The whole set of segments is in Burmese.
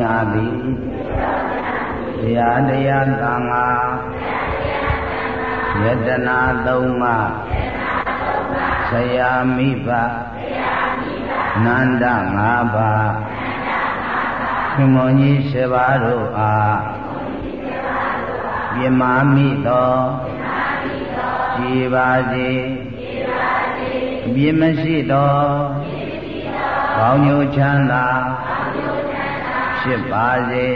ညာသည်တရားတရားသံဃာယတနာသုံးပါးဆရာမိဘနန္ဒ၅ပါးခင်မွန်ကြီး7ပါးတို့အားပြမမိသောကြည်ပါစေအပြစ်မရှိသောကောင်းကျိုးချမ်းသာ ဖြစ်ပါစေ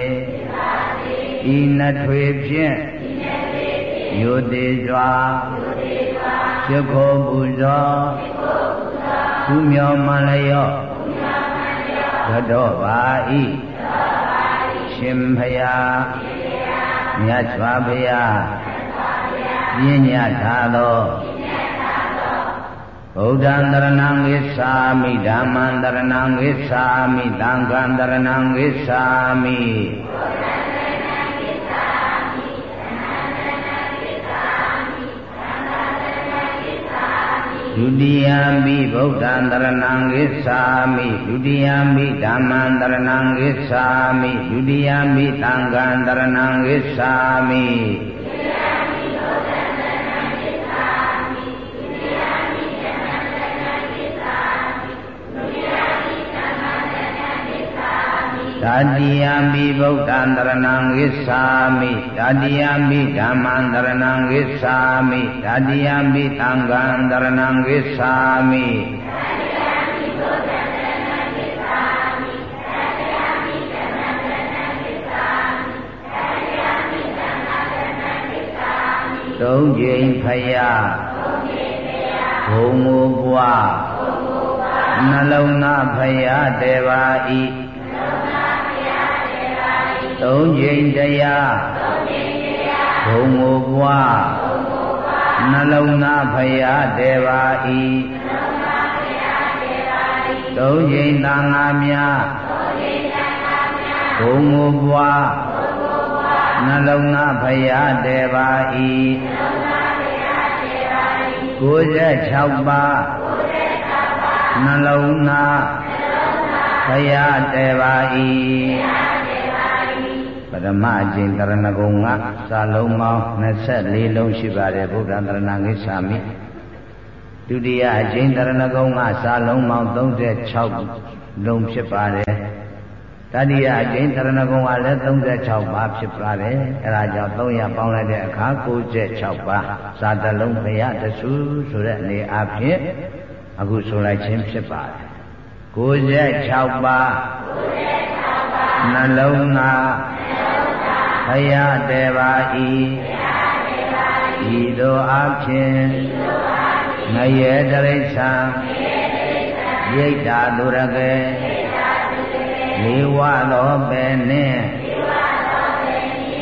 ဤနှစ်ထွေဖြင့်ယုတိစွာရခိုးပူဇော်သူမြော်မှန်လျော့သတော်ပါဤရှင်ဖယားမြတ်စွာဘုရားပြင်းညထားသော ဗုဒ္ဓံတရဏံဝိသာမိဓမ္မံတရဏံဝိသာမိသံဃံတရဏံဝိသာမိဒုတိယံပိဗုဒ္ဓံတရဏံဝိသာမိဒုတိယံပိဓမ္မံတရဏံဝိသာမိဒုတိယံပိသံဃံတရဏံဝိသာမိ တတိယမိဗုဒ္ဓံတရဏံဝိသာမိတတိယမိဓမ္မံတရဏံဝိသာမိတတိယမိသံဃံတရဏံဝိသာမိသုံးကြိမ်ဖယားဘုံမူပွားနှလုံးသားဖယားတေပါဤ သုံးချိန်တရားဘုံကိုပွားနှလုံးသားဖရာတေပါဤသုံးချိန်သံဃာများဘုံကိုပွားနှလုံးသားဖရာတေပါဤ96ပါးနှလုံးသားဖရာတေပါဤ ပရမအကျင့်တရဏဂုံကစာလုံးပေါင်း24လုံးရှိပါတယ်ဗုဒ္ဓံတရဏဂိသာမိဒုတိယအကျင့်တရဏဂုံကစာလုံးပေါင်း36လုံးဖြစ်ပါတယ်တတိယအကျင့်တရဏဂုံကလည်း36ပါးဖြစ်ပါတယ်အဲဒါကြောင့်300ပေါင်းလိုက်တဲ့အခါ96ပါးစာတလုံးဘုရားတဆူဆိုတဲ့အနေအချင်းအခုဆိုလိုက်ခြင်းဖြစ်ပါတယ်96ပါးနှလုံးသား ဖယားတေပါဤဤသို့အဖြစ်ငရေတရိစ္ဆာရိတ်တာသူရကေလေဝသောပဲနှင့်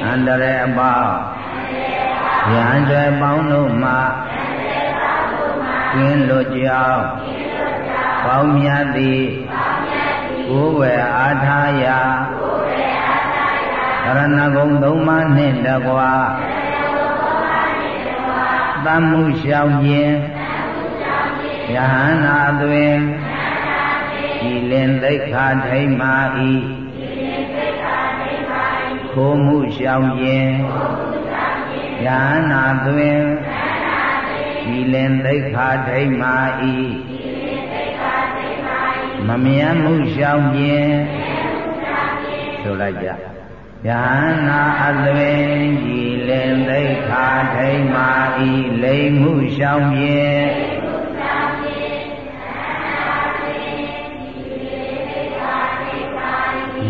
အန္တရေအပေါင်းရဟန်းတွေပေါင်းတို့မှကျင်းလွတ်ကြောင်းပေါင်းမြတ်သည်ကိုယ်ဝယ်အားထားရာ ရဏဂုံသုံးပါးနှင့်တကွာသံမှုရှောင်ခြင်းယဟန္တာသွင်ဤလင်သိခာထိမ့်မာဤခိုးမှုရှောင်ခြင်းယဟန္တာသွင်ဤလင်သိခာထိမ့်မာဤမမြတ်မှုရှောင်ခြင်းဆိုလိုက်ကြ ယန္နာအသွင်ကြည်လင်သိခာထိမ္မာဤလိမ်မှုရှောင်ပြေ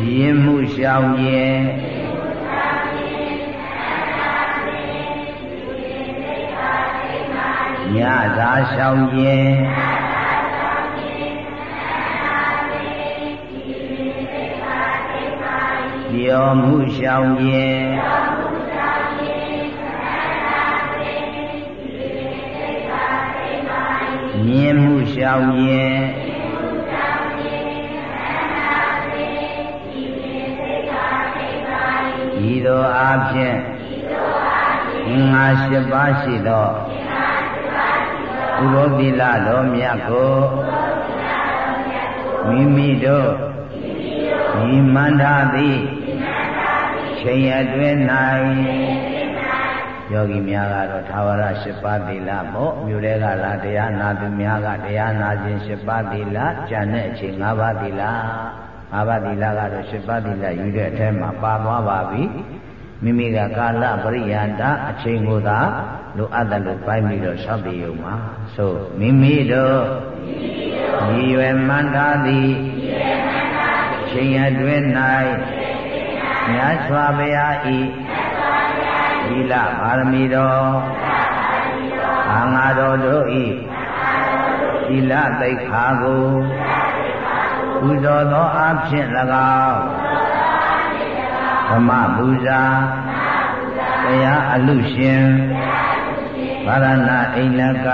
ရင်မှုရှောင်ပြေညသာရှောင်ပြေ ပြောမှုရှောင်ခြင်းမြင်မှုရှောင်ခြင်းဤသို့အားဖြင့်ငါ၈ပါးရှိသောဥရောပိလတော်မြတ်ကိုမိမိတို့ယဤမန္တာသည် ချိန်အတွင်း၌ယောဂီများကတော့သာဝရ၈ပါးသီလပေါ့မြို့တွေကလာတရားနာသူများကတရားနာခြင်း၈ပါးသီလကျန်တဲ့အချိန်၅ပါးသီလ၅ပါးသီလကတော့၈ပါးသီလယူတဲ့အထက်မှာပါသွားပါပြီမိမိကကာလပရိယန္တအချိန်ကိုသာလိုအပ်တယ်လို့ပိုင်းပြီးတော့ဆောက်တည်ုံမှာဆိုမိမိတို့ညီရွယ်မှန်တာသည်ချိန်အတွင်း၌ မြတ်စွာဘုရားဤသီလပါရမီတော်အာငါတော်တို့ဤသီလသိက္ခာကိုပူဇော်သောအဖြစ်၎င်းဓမ္မပူဇာတရားအလူရှင်ဗာရဏအိန္ဒက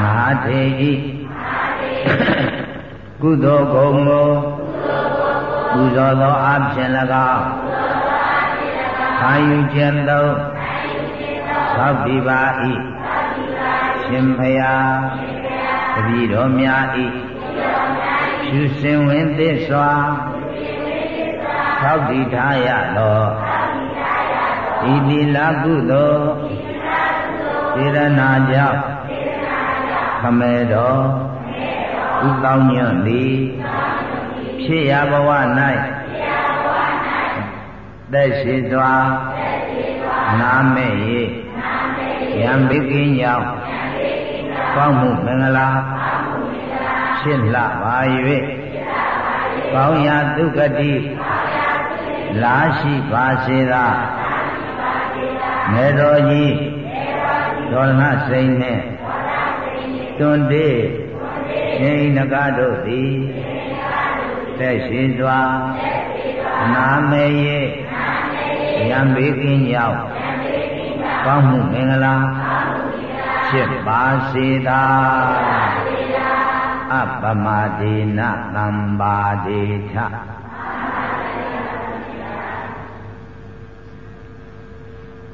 မဟာထေဤကုသိုလ်ကုံကို ပူဇော်သောအဖြစ်၎င်းခံယူခြင်းသောသောက်ဒီပါဤရှင်ဖယားတပည့်တော်များဤရှုစင်ဝင်သစ္စွာသောက်ဒီထားရသောဤတိလကုသိုလ်စေရနာကြောင့်ခမဲတော်ဥတောင်းညွန့်သည် ဖြစ်ရဘဝ၌သက်ရှိစွာနာမဲ့ရေယံဘိကင်းကြောင့်ကောင်းမှုမင်္ဂလာဖြစ်လှပါ၍ကောင်းရာဒုက္ခတိလာရှိပါစေသာမေတော်ကြီးဒေါ်လစိန်နဲ့တွန်တေရှင်နဂတို့သည် သက်ရှိစွာနာမေရေရံဘေးကင်းရောက်ကောင်းမှုမင်္ဂလာဖြစ်ပါစေသာအပမဒေနသံပါဒေထ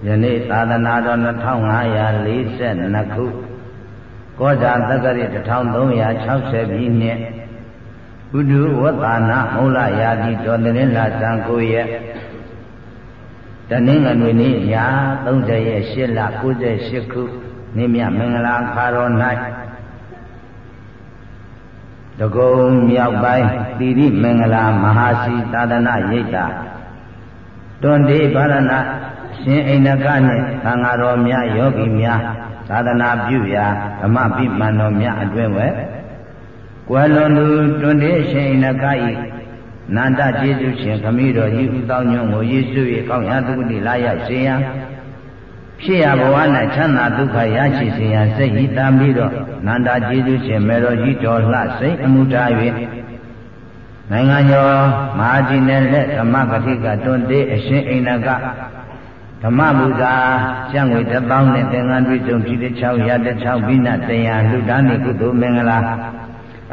ယနေ့သာသနာတော်2542ခုကောဇာတက္ကရာ1360ပြည့်နှစ် ဘုဒ္ဓဝတ္တနာမௌလယာတိတော်တရင်လာသံကိုရဲ့တနင်္ဂနွေနေ့ည30ရက်8လ98ခုနေ့မြမင်္ဂလာခါတော်၌တကုံမြောက်ပိုင်းတိရိမင်္ဂလာမဟာစီသာသနာရိပ်သာတွန်တေဗာရဏရှင်အိန္ဒကနှင့်သံဃာတော်များယောဂီများသာသနာပြုရာဓမ္မပိမှန်တော်များအတွင်ဝဲ ကွယ်လွန်သူတွန်တေရှင်အိန္ဒက၏နန္တကျေးဇူးရှင်ခမည်းတော်ကြီးဥသောညွန့်ကိုယေရှု၏ကောင်းရာသုတိလာရောက်စေရန်ဖြစ်ရဘဝ၌ချမ်းသာဒုက္ခရရှိစေရန်စိတ်ဤတမ်းပြီးတော့နန္တကျေးဇူးရှင်မေတော်ကြီးတော်လှစိတ်အမှုထား၍နိုင်ငံကျော်မဟာကြီးနယ်လက်ဓမ္မကတိကတွန်တေးအရှင်အိန္ဒကဓမ္မဘူဇာကျန်ငွေတစ်ပေါင်းနဲ့သင်္ကန်းတွေ့ကြုံဖြစ်တဲ့6ရတဲ့6ဘိနတရားလူသားနေကုသိုလ်မင်္ဂလာ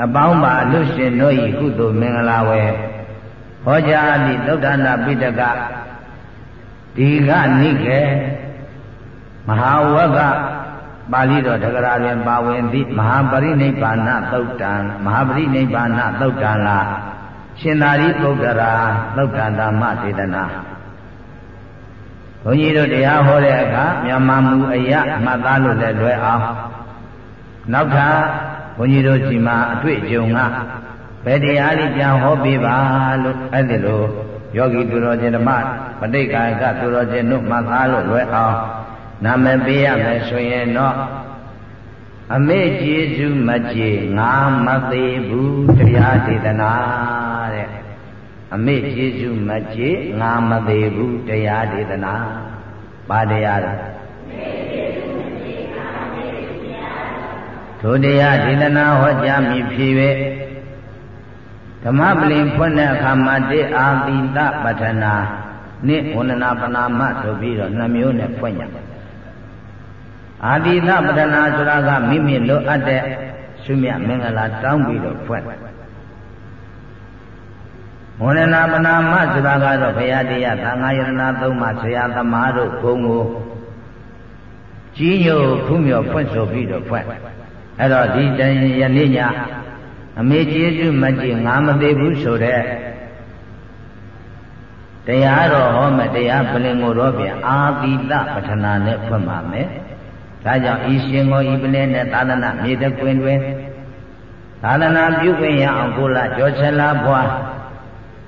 အပေါင်းပါလူရှင်တို့ဤကုသိုလ်မင်္ဂလာဝယ်ဟောကြားသည့်သုဒ္ဓနာပိတကဒီကနိကေမဟာဝကပါဠိတော်တက္ကရာတွင်ပါဝင်သည့်မဟာပရိနိဗ္ဗာနသုတ်တံမဟာပရိနိဗ္ဗာနသုတ်တံလားရှင်သာရိပုတ္တရာသုတ်တံဓမ္မဒေသနာဘုန်းကြီးတို့တရားဟောတဲ့အခါမြန်မာမူအယမှတ်သားလို့လည်းလွယ်အောင်နောက်ထပ် ဘုန်းကြီးတို့စီမှာအတွေ့အကြုံကဘယ်တရားလေးပြန်ဟောပေးပါလို့အဲ့ဒီလိုယောဂီသူတော်ရှင်ဓမ္မပဋိက္ခာကသူတော်ရှင်တို့မှသားလို့လွယ်အောင်နာမည်ပေးရမယ်ဆိုရင်တော့အမေကျေစုမကြေငါမသေးဘူးတရားဒေသနာတဲ့အမေကျေစုမကြေငါမသေးဘူးတရားဒေသနာပါတရားလဲ ထိုတရားဒေသနာဟောကြားမိဖြစ်၍ဓမ္မပလင်ဖွင့်တဲ့အခါမှာတေအာတိတပဋ္ဌနာနိဝန္ဒနာပနာမဆိုပြီးတော့နှမျိုးနဲ့ဖွင့်ရအာတိတပဋ္ဌနာဆိုတာကမိမိလိုအပ်တဲ့ရှုမြတ်မင်္ဂလာတောင်းပြီးတော့ဖွင့်ဝန္ဒနာပနာမဆိုတာကတော့ဘုရားတရားသံဃာယရဏသုံးပါးဆရာသမားတို့ဘုံကိုကြီးညိုဖူးမြော်ဖွင့်ဆိုပြီးတော့ဖွင့် အဲ့တော့ဒီတန်ယနေ့ညအမေကျေးဇူးမကြည့်ငါမသိဘူးဆိုတဲ့တရားတော်ဟောမတရားပလင်ကိုတော့ပြန်အာတိတပထနာနဲ့ဖွင့်ပါမယ်ဒါကြောင့်ဤရှင်ကိုဤပလင်နဲ့သာသနာမြေတကွင်တွင်သာသနာပြုခွင့်ရအောင်ကိုလကြောချလာဘွား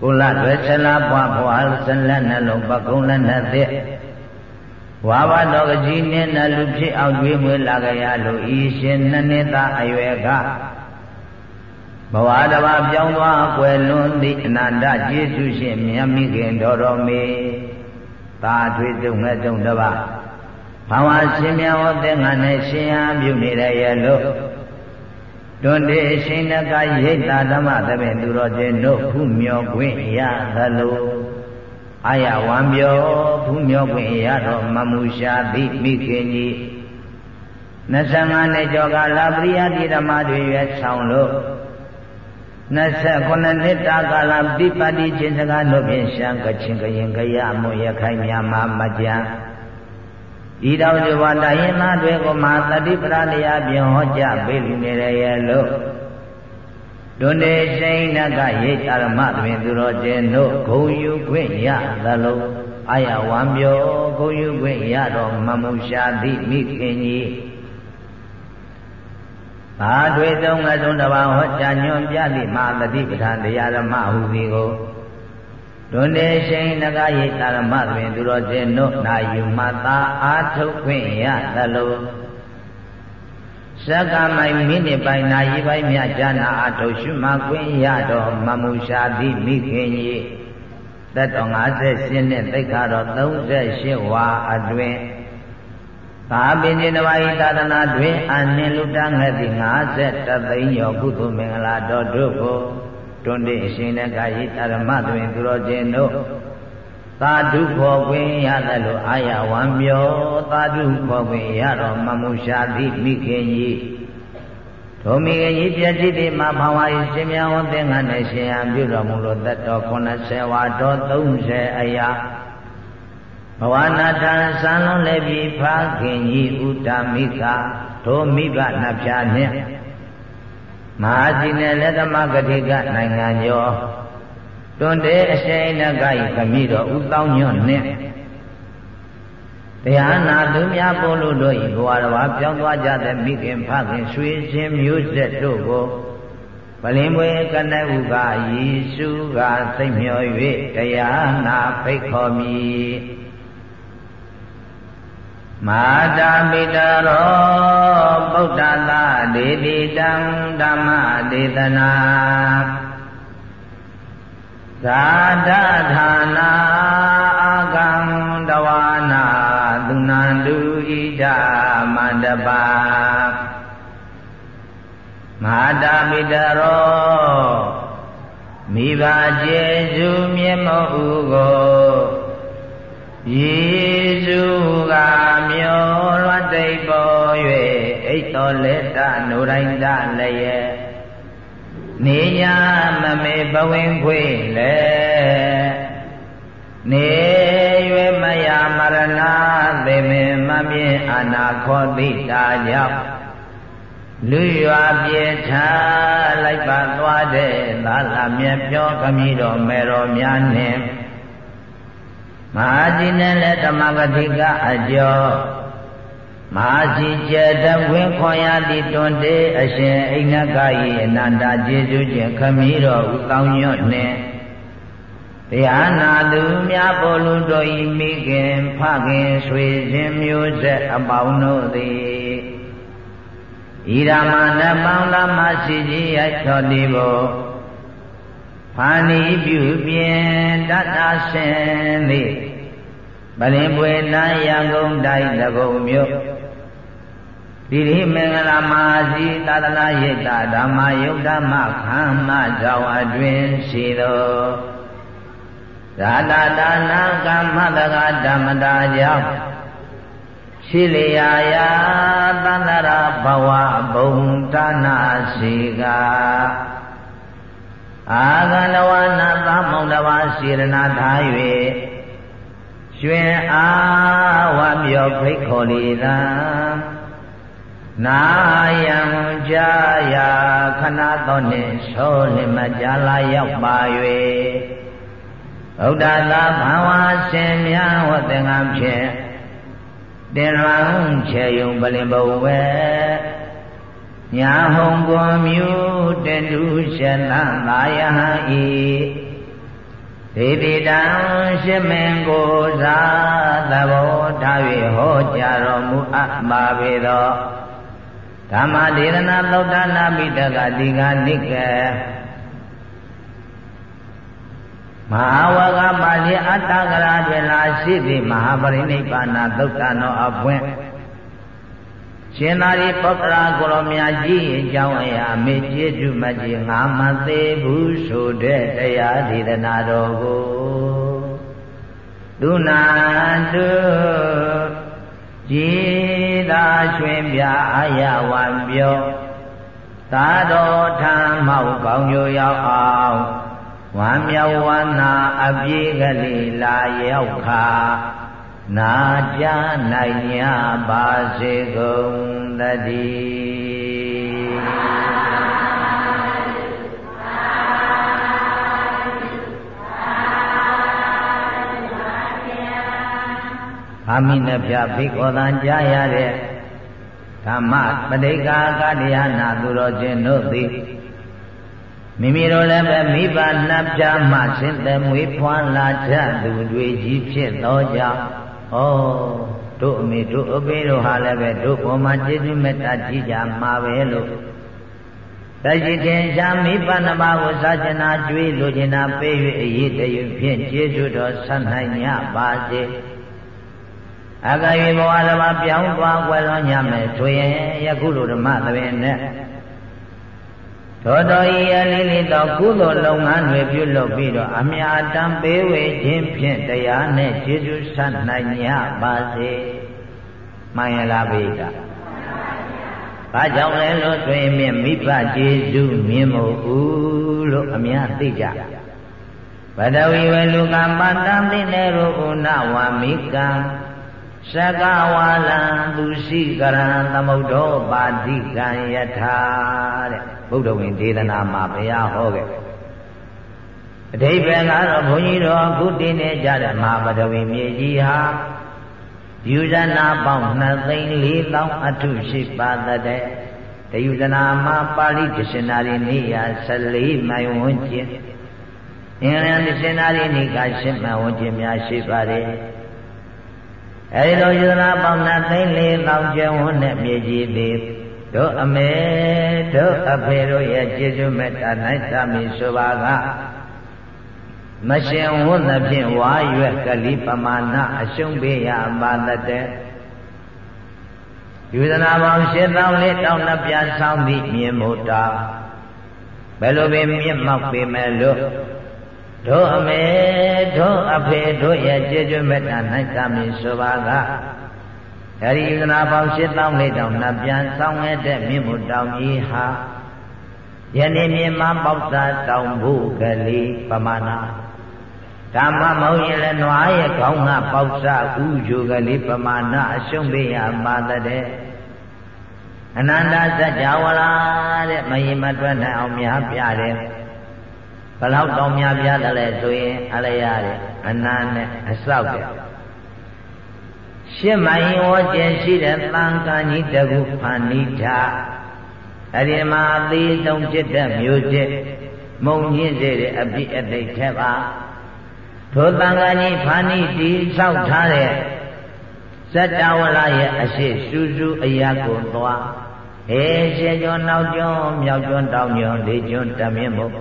ကိုလတွေချလာဘွားဘွားဇလက်နှလုံးပကုံးလက်နဲ့တဲ့ ဝါဘတော်ကကြီးနဲ့နလူဖြစ်အောင်ကျွေးမွေးလာကြရလို့ဤရှင်နှစ်နှစ်သားအရွယ်ကဘဝတဘာပြောင်းသွားကွယ်လွန်သည့်အနန္တကျေးဇူးရှင်မြတ်မိခင်တော်တော်မေသာထွေတုံမဲ့တုံတပါဘာဝရှင်မြတ်ဟောတဲ့ငါနဲ့ရှင်ဟာပြုနေရရဲ့လို့တွန်တေရှင်နကရိတ်တာဓမ္မသဖြင့်သူတော်ချင်းတို့ဖူးမြော်ခွင့်ရသလို အာယဝံပြောဖူးမြော်ခွင့်ရတော့မမူရှာတိမိခင်ကြီး25နှစ်ကျော်ကာလပရိယတိဓမ္မတွေရွယ်ဆောင်လို့29နှစ်တာကာလပိပတိချင်းစကားတို့ဖြင့်ရှံကချင်းကရင်ကရမွန်ရခိုင်မြန်မာမကြံဤတော်ဇဝတိုင်းသားတွေကိုမာသတိပရတရားပြင်ဟောကြားပေးလူနေရရဲ့လို့ ဒုနေစိန်နကရိတ်ဓမ္မတွင်သူတော်ကျင်တို့ဂုံယူခွင့်ရသလိုအာယဝံပြောဂုံယူခွင့်ရတော်မမုရှာတိမိခင်ကြီးဘာတွေသုံးငါသုံးတပါဟောကြားညွန်ပြသည့်မာသတိပဋ္ဌာန်တရားဓမ္မဟူသည်ကိုဒုနေရှိန်နဂယေတာရမတွင်သူတော်ကျင်တို့နာယူမှသာအာထုတ်ခွင့်ရသလို စက္ကမိုင်မိနစ်ပိုင်းနာရီပိုင်းမြတ်ဈာနာအာထုတ်ရှုမှခွင့်ရတော်မမူရှာသည့်မိခင်ကြီးသက်တော်58နှစ်သိက္ခာတော်38ဝါအတွင်သာပင်ခြင်းတစ်ပါးဤသာသနာတွင်အနှင်လူတငှက်သည်50သိန်းရောကုသိုလ်မင်္ဂလာတော်တို့ကိုတွန်းတဲ့အရှင်နဲ့ကာယိဓမ္မတွင်သူတော်ချင်းတို့ သာဓုခေါ်ခွင့်ရသလိုအာရဝံပြောသာဓုခေါ်ခွင့်ရတော့မမုရှာတိမိခင်ကြီးထိုမိခင်ကြီးပြည့်တိတိမဘာဝဤရှင်မြတ်ဝသင်္ကန်းနဲ့ရှင်ဟံပြုတော်မူလို့တတ်တော်80ဝါတော်30အရာဘဝနာထံဆံလုံးလည်းပြီဖခင်ကြီးဥဒ္ဓမိကထိုမိဘနှဖျားနှင့်မဟာစီနယ်လက်သမဂတိကနိုင်ငံကျော် တွန်တေအရှိန်နဂဤခမိတော်ဥတောင်းညွန့်နှင့်တရားနာသူများပို့လို့တို့ဤဘဝတော်ပြောင်းသွားကြတဲ့မိခင်ဖခင်ရွှေချင်းမျိုးဆက်တို့ကိုပလင်ပွေကနဥကယေရှုကစိတ်မျှော်၍တရားနာဖိတ်ခေါ်မည်မာတာပိတရောဗုဒ္ဓသာဒေတိတံဓမ္မဒေသနာ ဇာတဌာနာအာကံတဝနာသူနန္တုဣဒမန္တပါမာတာပိတရောမိဘကျေစုမြတ်မောဥကိုယေရှုကမျောလွတ်တိတ်ပေါ်၍အိတ်တော်လက်တနုတိုင်းတလည်းရဲ့ နေညာမမေဘဝင်ခွေလေနေ၍မယမရဏသေမင်မမြင်အနာခောတိတာကြောင့်လူရွာပြေထားလိုက်ပါသွားတဲ့သာလမြတ်ပြောခမည်းတော်မေတော်များနှင့်မဟာကြီးနဲ့လည်းဓမ္မပတိကအကျော် မဟာကြီးကျက်တဝင်းခွန်ရသည့်တွန်တေအရှင်အိနကဤအနန္တကျေးဇူးခြင်းခမည်းတော်ဥကောင်းညွတ်နှင့်တရားနာသူများပေါ်လူတို့ဤမိခင်ဖခင်ဆွေခြင်းမျိုးဆက်အပေါင်းတို့သည်ဤရမဏပောင်းလာမရှိကြီးရချော်တိဘောဖာနီပြုပြင်တတရှင်သည် ပလင်ပွေနာရန်ကုန်တိုင်းတကုံမြို့ဒီရိမင်္ဂလာမဟာစီသာသနာရိပ်သာဓမ္မယုတ်ဓမ္မခမ်းမကြောင့်အတွင်ရှိသောသာတတာနာကမ္မတကဓမ္မတာကြောင့်ရှိလျာယာသန္တရာဘဝဘုံတာနာရှိကအာဂန္ဓဝနာသမုံတဝါစေရနာထား၍ ရွှင်အားဝါမြော်ဖိတ်ခေါ်လေသာနာယံကြာယာခဏတော်နှင့်ဆိုလင်မကြာလာရောက်ပါ၍ဗုဒ္ဓသာဘာဝရှင်များဝတ္တငါဖြင့်တင်လွန်ချေယုံပလင်ဘဝဲညာဟုံကွန်မြူတတုရှင်လသာယဟဤ ဒေတိတံရှိမင်ကိုသာသဘောထား၍ဟောကြားတော်မူအပ်ပါပေသောဓမ္မဒေသနာသုတ်တနာပိတကတိကနိကေမဟာဝကပါဠိအတ္တကရာတွင်လာရှိသည့်မဟာပရိနိဗ္ဗာန်သုတ်တနောအပွင့် ရှင်သာရိပုတ္တရာကိုရောမြတ်ကြီးအကြောင်းအရာမေကျေတုမကြီးငါမသေးဘူးဆိုတဲ့တရားဒေသနာတော်ကိုသူနာတုကြည်သာရွှင်ပြအာရဝံပြောသာတော်ထံမောက်ကောင်းညိုရောက်အောင်ဝမ်းမြောက်ဝမ်းသာအပြေကလေးလာရောက်ခါ နာကြနိုင်냐ပါစေကုန်တည်းအာမိနပြဖိကောသံကြားရတဲ့ဓမ္မပဋိက္ခာကတရားနာသူတော်ချင်းတို့သည်မိမိတို့လည်းပဲမိဘနှပ်ပြမှဆင်းသက်မွေးဖွားလာကြသူတွေကြီးဖြစ်သောကြောင့် ဩတို့အမေတို့အဖေတို့ဟာလည်းပဲတို့ပေါ်မှာကျေးဇူးမေတ္တာကြီးကြမှာပဲလို့တရှိတင်ရှားမိဘနှစ်ပါးကိုစာကျင်နာကြွေးလိုချင်တာပေး၍အရေးတည်းဖြင့်ကျေးဇူးတော်ဆက်နိုင်ကြပါစေအကရေဘဝတစ်ပါးပြောင်းသွားွယ်လွန်ညမယ်ဆိုရင်ယခုလိုဓမ္မသဘင်နဲ့ သောတော်ဤအလေးလေးသောကုသိုလ်လုပ်ငန်းတွေပြုလုပ်ပြီးတော့အမြတ်တမ်းပေးဝေခြင်းဖြင့်တရားနဲ့ကျေးဇူးဆက်နိုင်ကြပါစေ။မှန်ရလားဘိဒ။ဘာကြောင့်လဲလို့ဆိုရင်မြင့်မိဘကျေးဇူးမြင်မို့ဦးလို့အများသိကြ။ဘဒဝီဝေလူကံပတ္တံသိနေရုဥနဝမိကံ သကဝါလံသူရှိကရံသမုဒ္ဒောပါတိကံယထာတဲ့ဗုဒ္ဓဝင်ဒေသနာမှာဘုရားဟောခဲ့အဓိပ္ပာယ်ကတော့ဘုန်းကြီးတော်အခုတည်နေကြတဲ့မဟာပဒဝီမြေကြီးဟာယူဇနာပေါင်း2သိန်း4တောင်းအထုရှိပါတဲ့တယူဇနာမှာပါဠိဒရှင်နာရီနေရ14မိုင်ဝန်းကျင်အင်္ဂလန်ဒရှင်နာရီနေက10မိုင်ဝန်းကျင်များရှိပါတယ် အဲဒီလိုယူဇနာပေါင်း2သိန်း4တောင်းကျဝန်းတဲ့မြေကြီးသည်တို့အမေတို့အဖေတို့ရဲ့ကျေးဇူးမေတ္တာ၌သာမီဆိုပါကမရှင်ဝတ်သဖြင့်ဝါရွက်ကလိပမာဏအရှုံးပေးရပါတဲ့ယူဇနာပေါင်းရှင်းသောင်းလေးတောင်းနှပြဆောင်သည့်မြင်မို့တာဘယ်လိုပင်မြင့်မောက်ပေမဲ့လို့ တို့အမေတို့အဖေတို့ရဲ့ကျေးဇူးမေတ္တာ၌သာမီဆိုပါကအဲဒီယုဒနာပေါင်း8000လေးတောင်နှပြန်ဆောင်ရတဲ့မြင့်မှုတောင်ကြီးဟာယနေ့မြင်မှပေါက်သာတောင်ဖို့ကလေးပမာဏဓမ္မမဟုတ်ရင်လည်းနွားရဲ့ခေါင်းကပေါက်စားဥဂျိုကလေးပမာဏအရှုံးပေးရပါတဲ့အနန္တစัจ java လာတဲ့မယင်မတွက်နိုင်အောင်များပြတယ် ဘလောက်တောင်များပြတယ်လဲဆိုရင်အလျားတဲ့အနန္တနဲ့အဆောက်တဲ့ရှစ်မိုင်ဝကျင်ရှိတဲ့သံဃာကြီးတခုဖန်နိထအရိမာအသေးဆုံးဖြစ်တဲ့မျိုးစစ်မုံညင်းစေတဲ့အပိအသိထက်ပါထိုသံဃာကြီးဖန်နိတီဆောက်ထားတဲ့ဇတ္တဝလရဲ့အရှိစူးစူးအရာကိုသွားဟေရှေကျွန်းနောက်ကျွန်းမြောက်ကျွန်းတောင်ကျွန်းလေးကျွန်းတမင်းမို့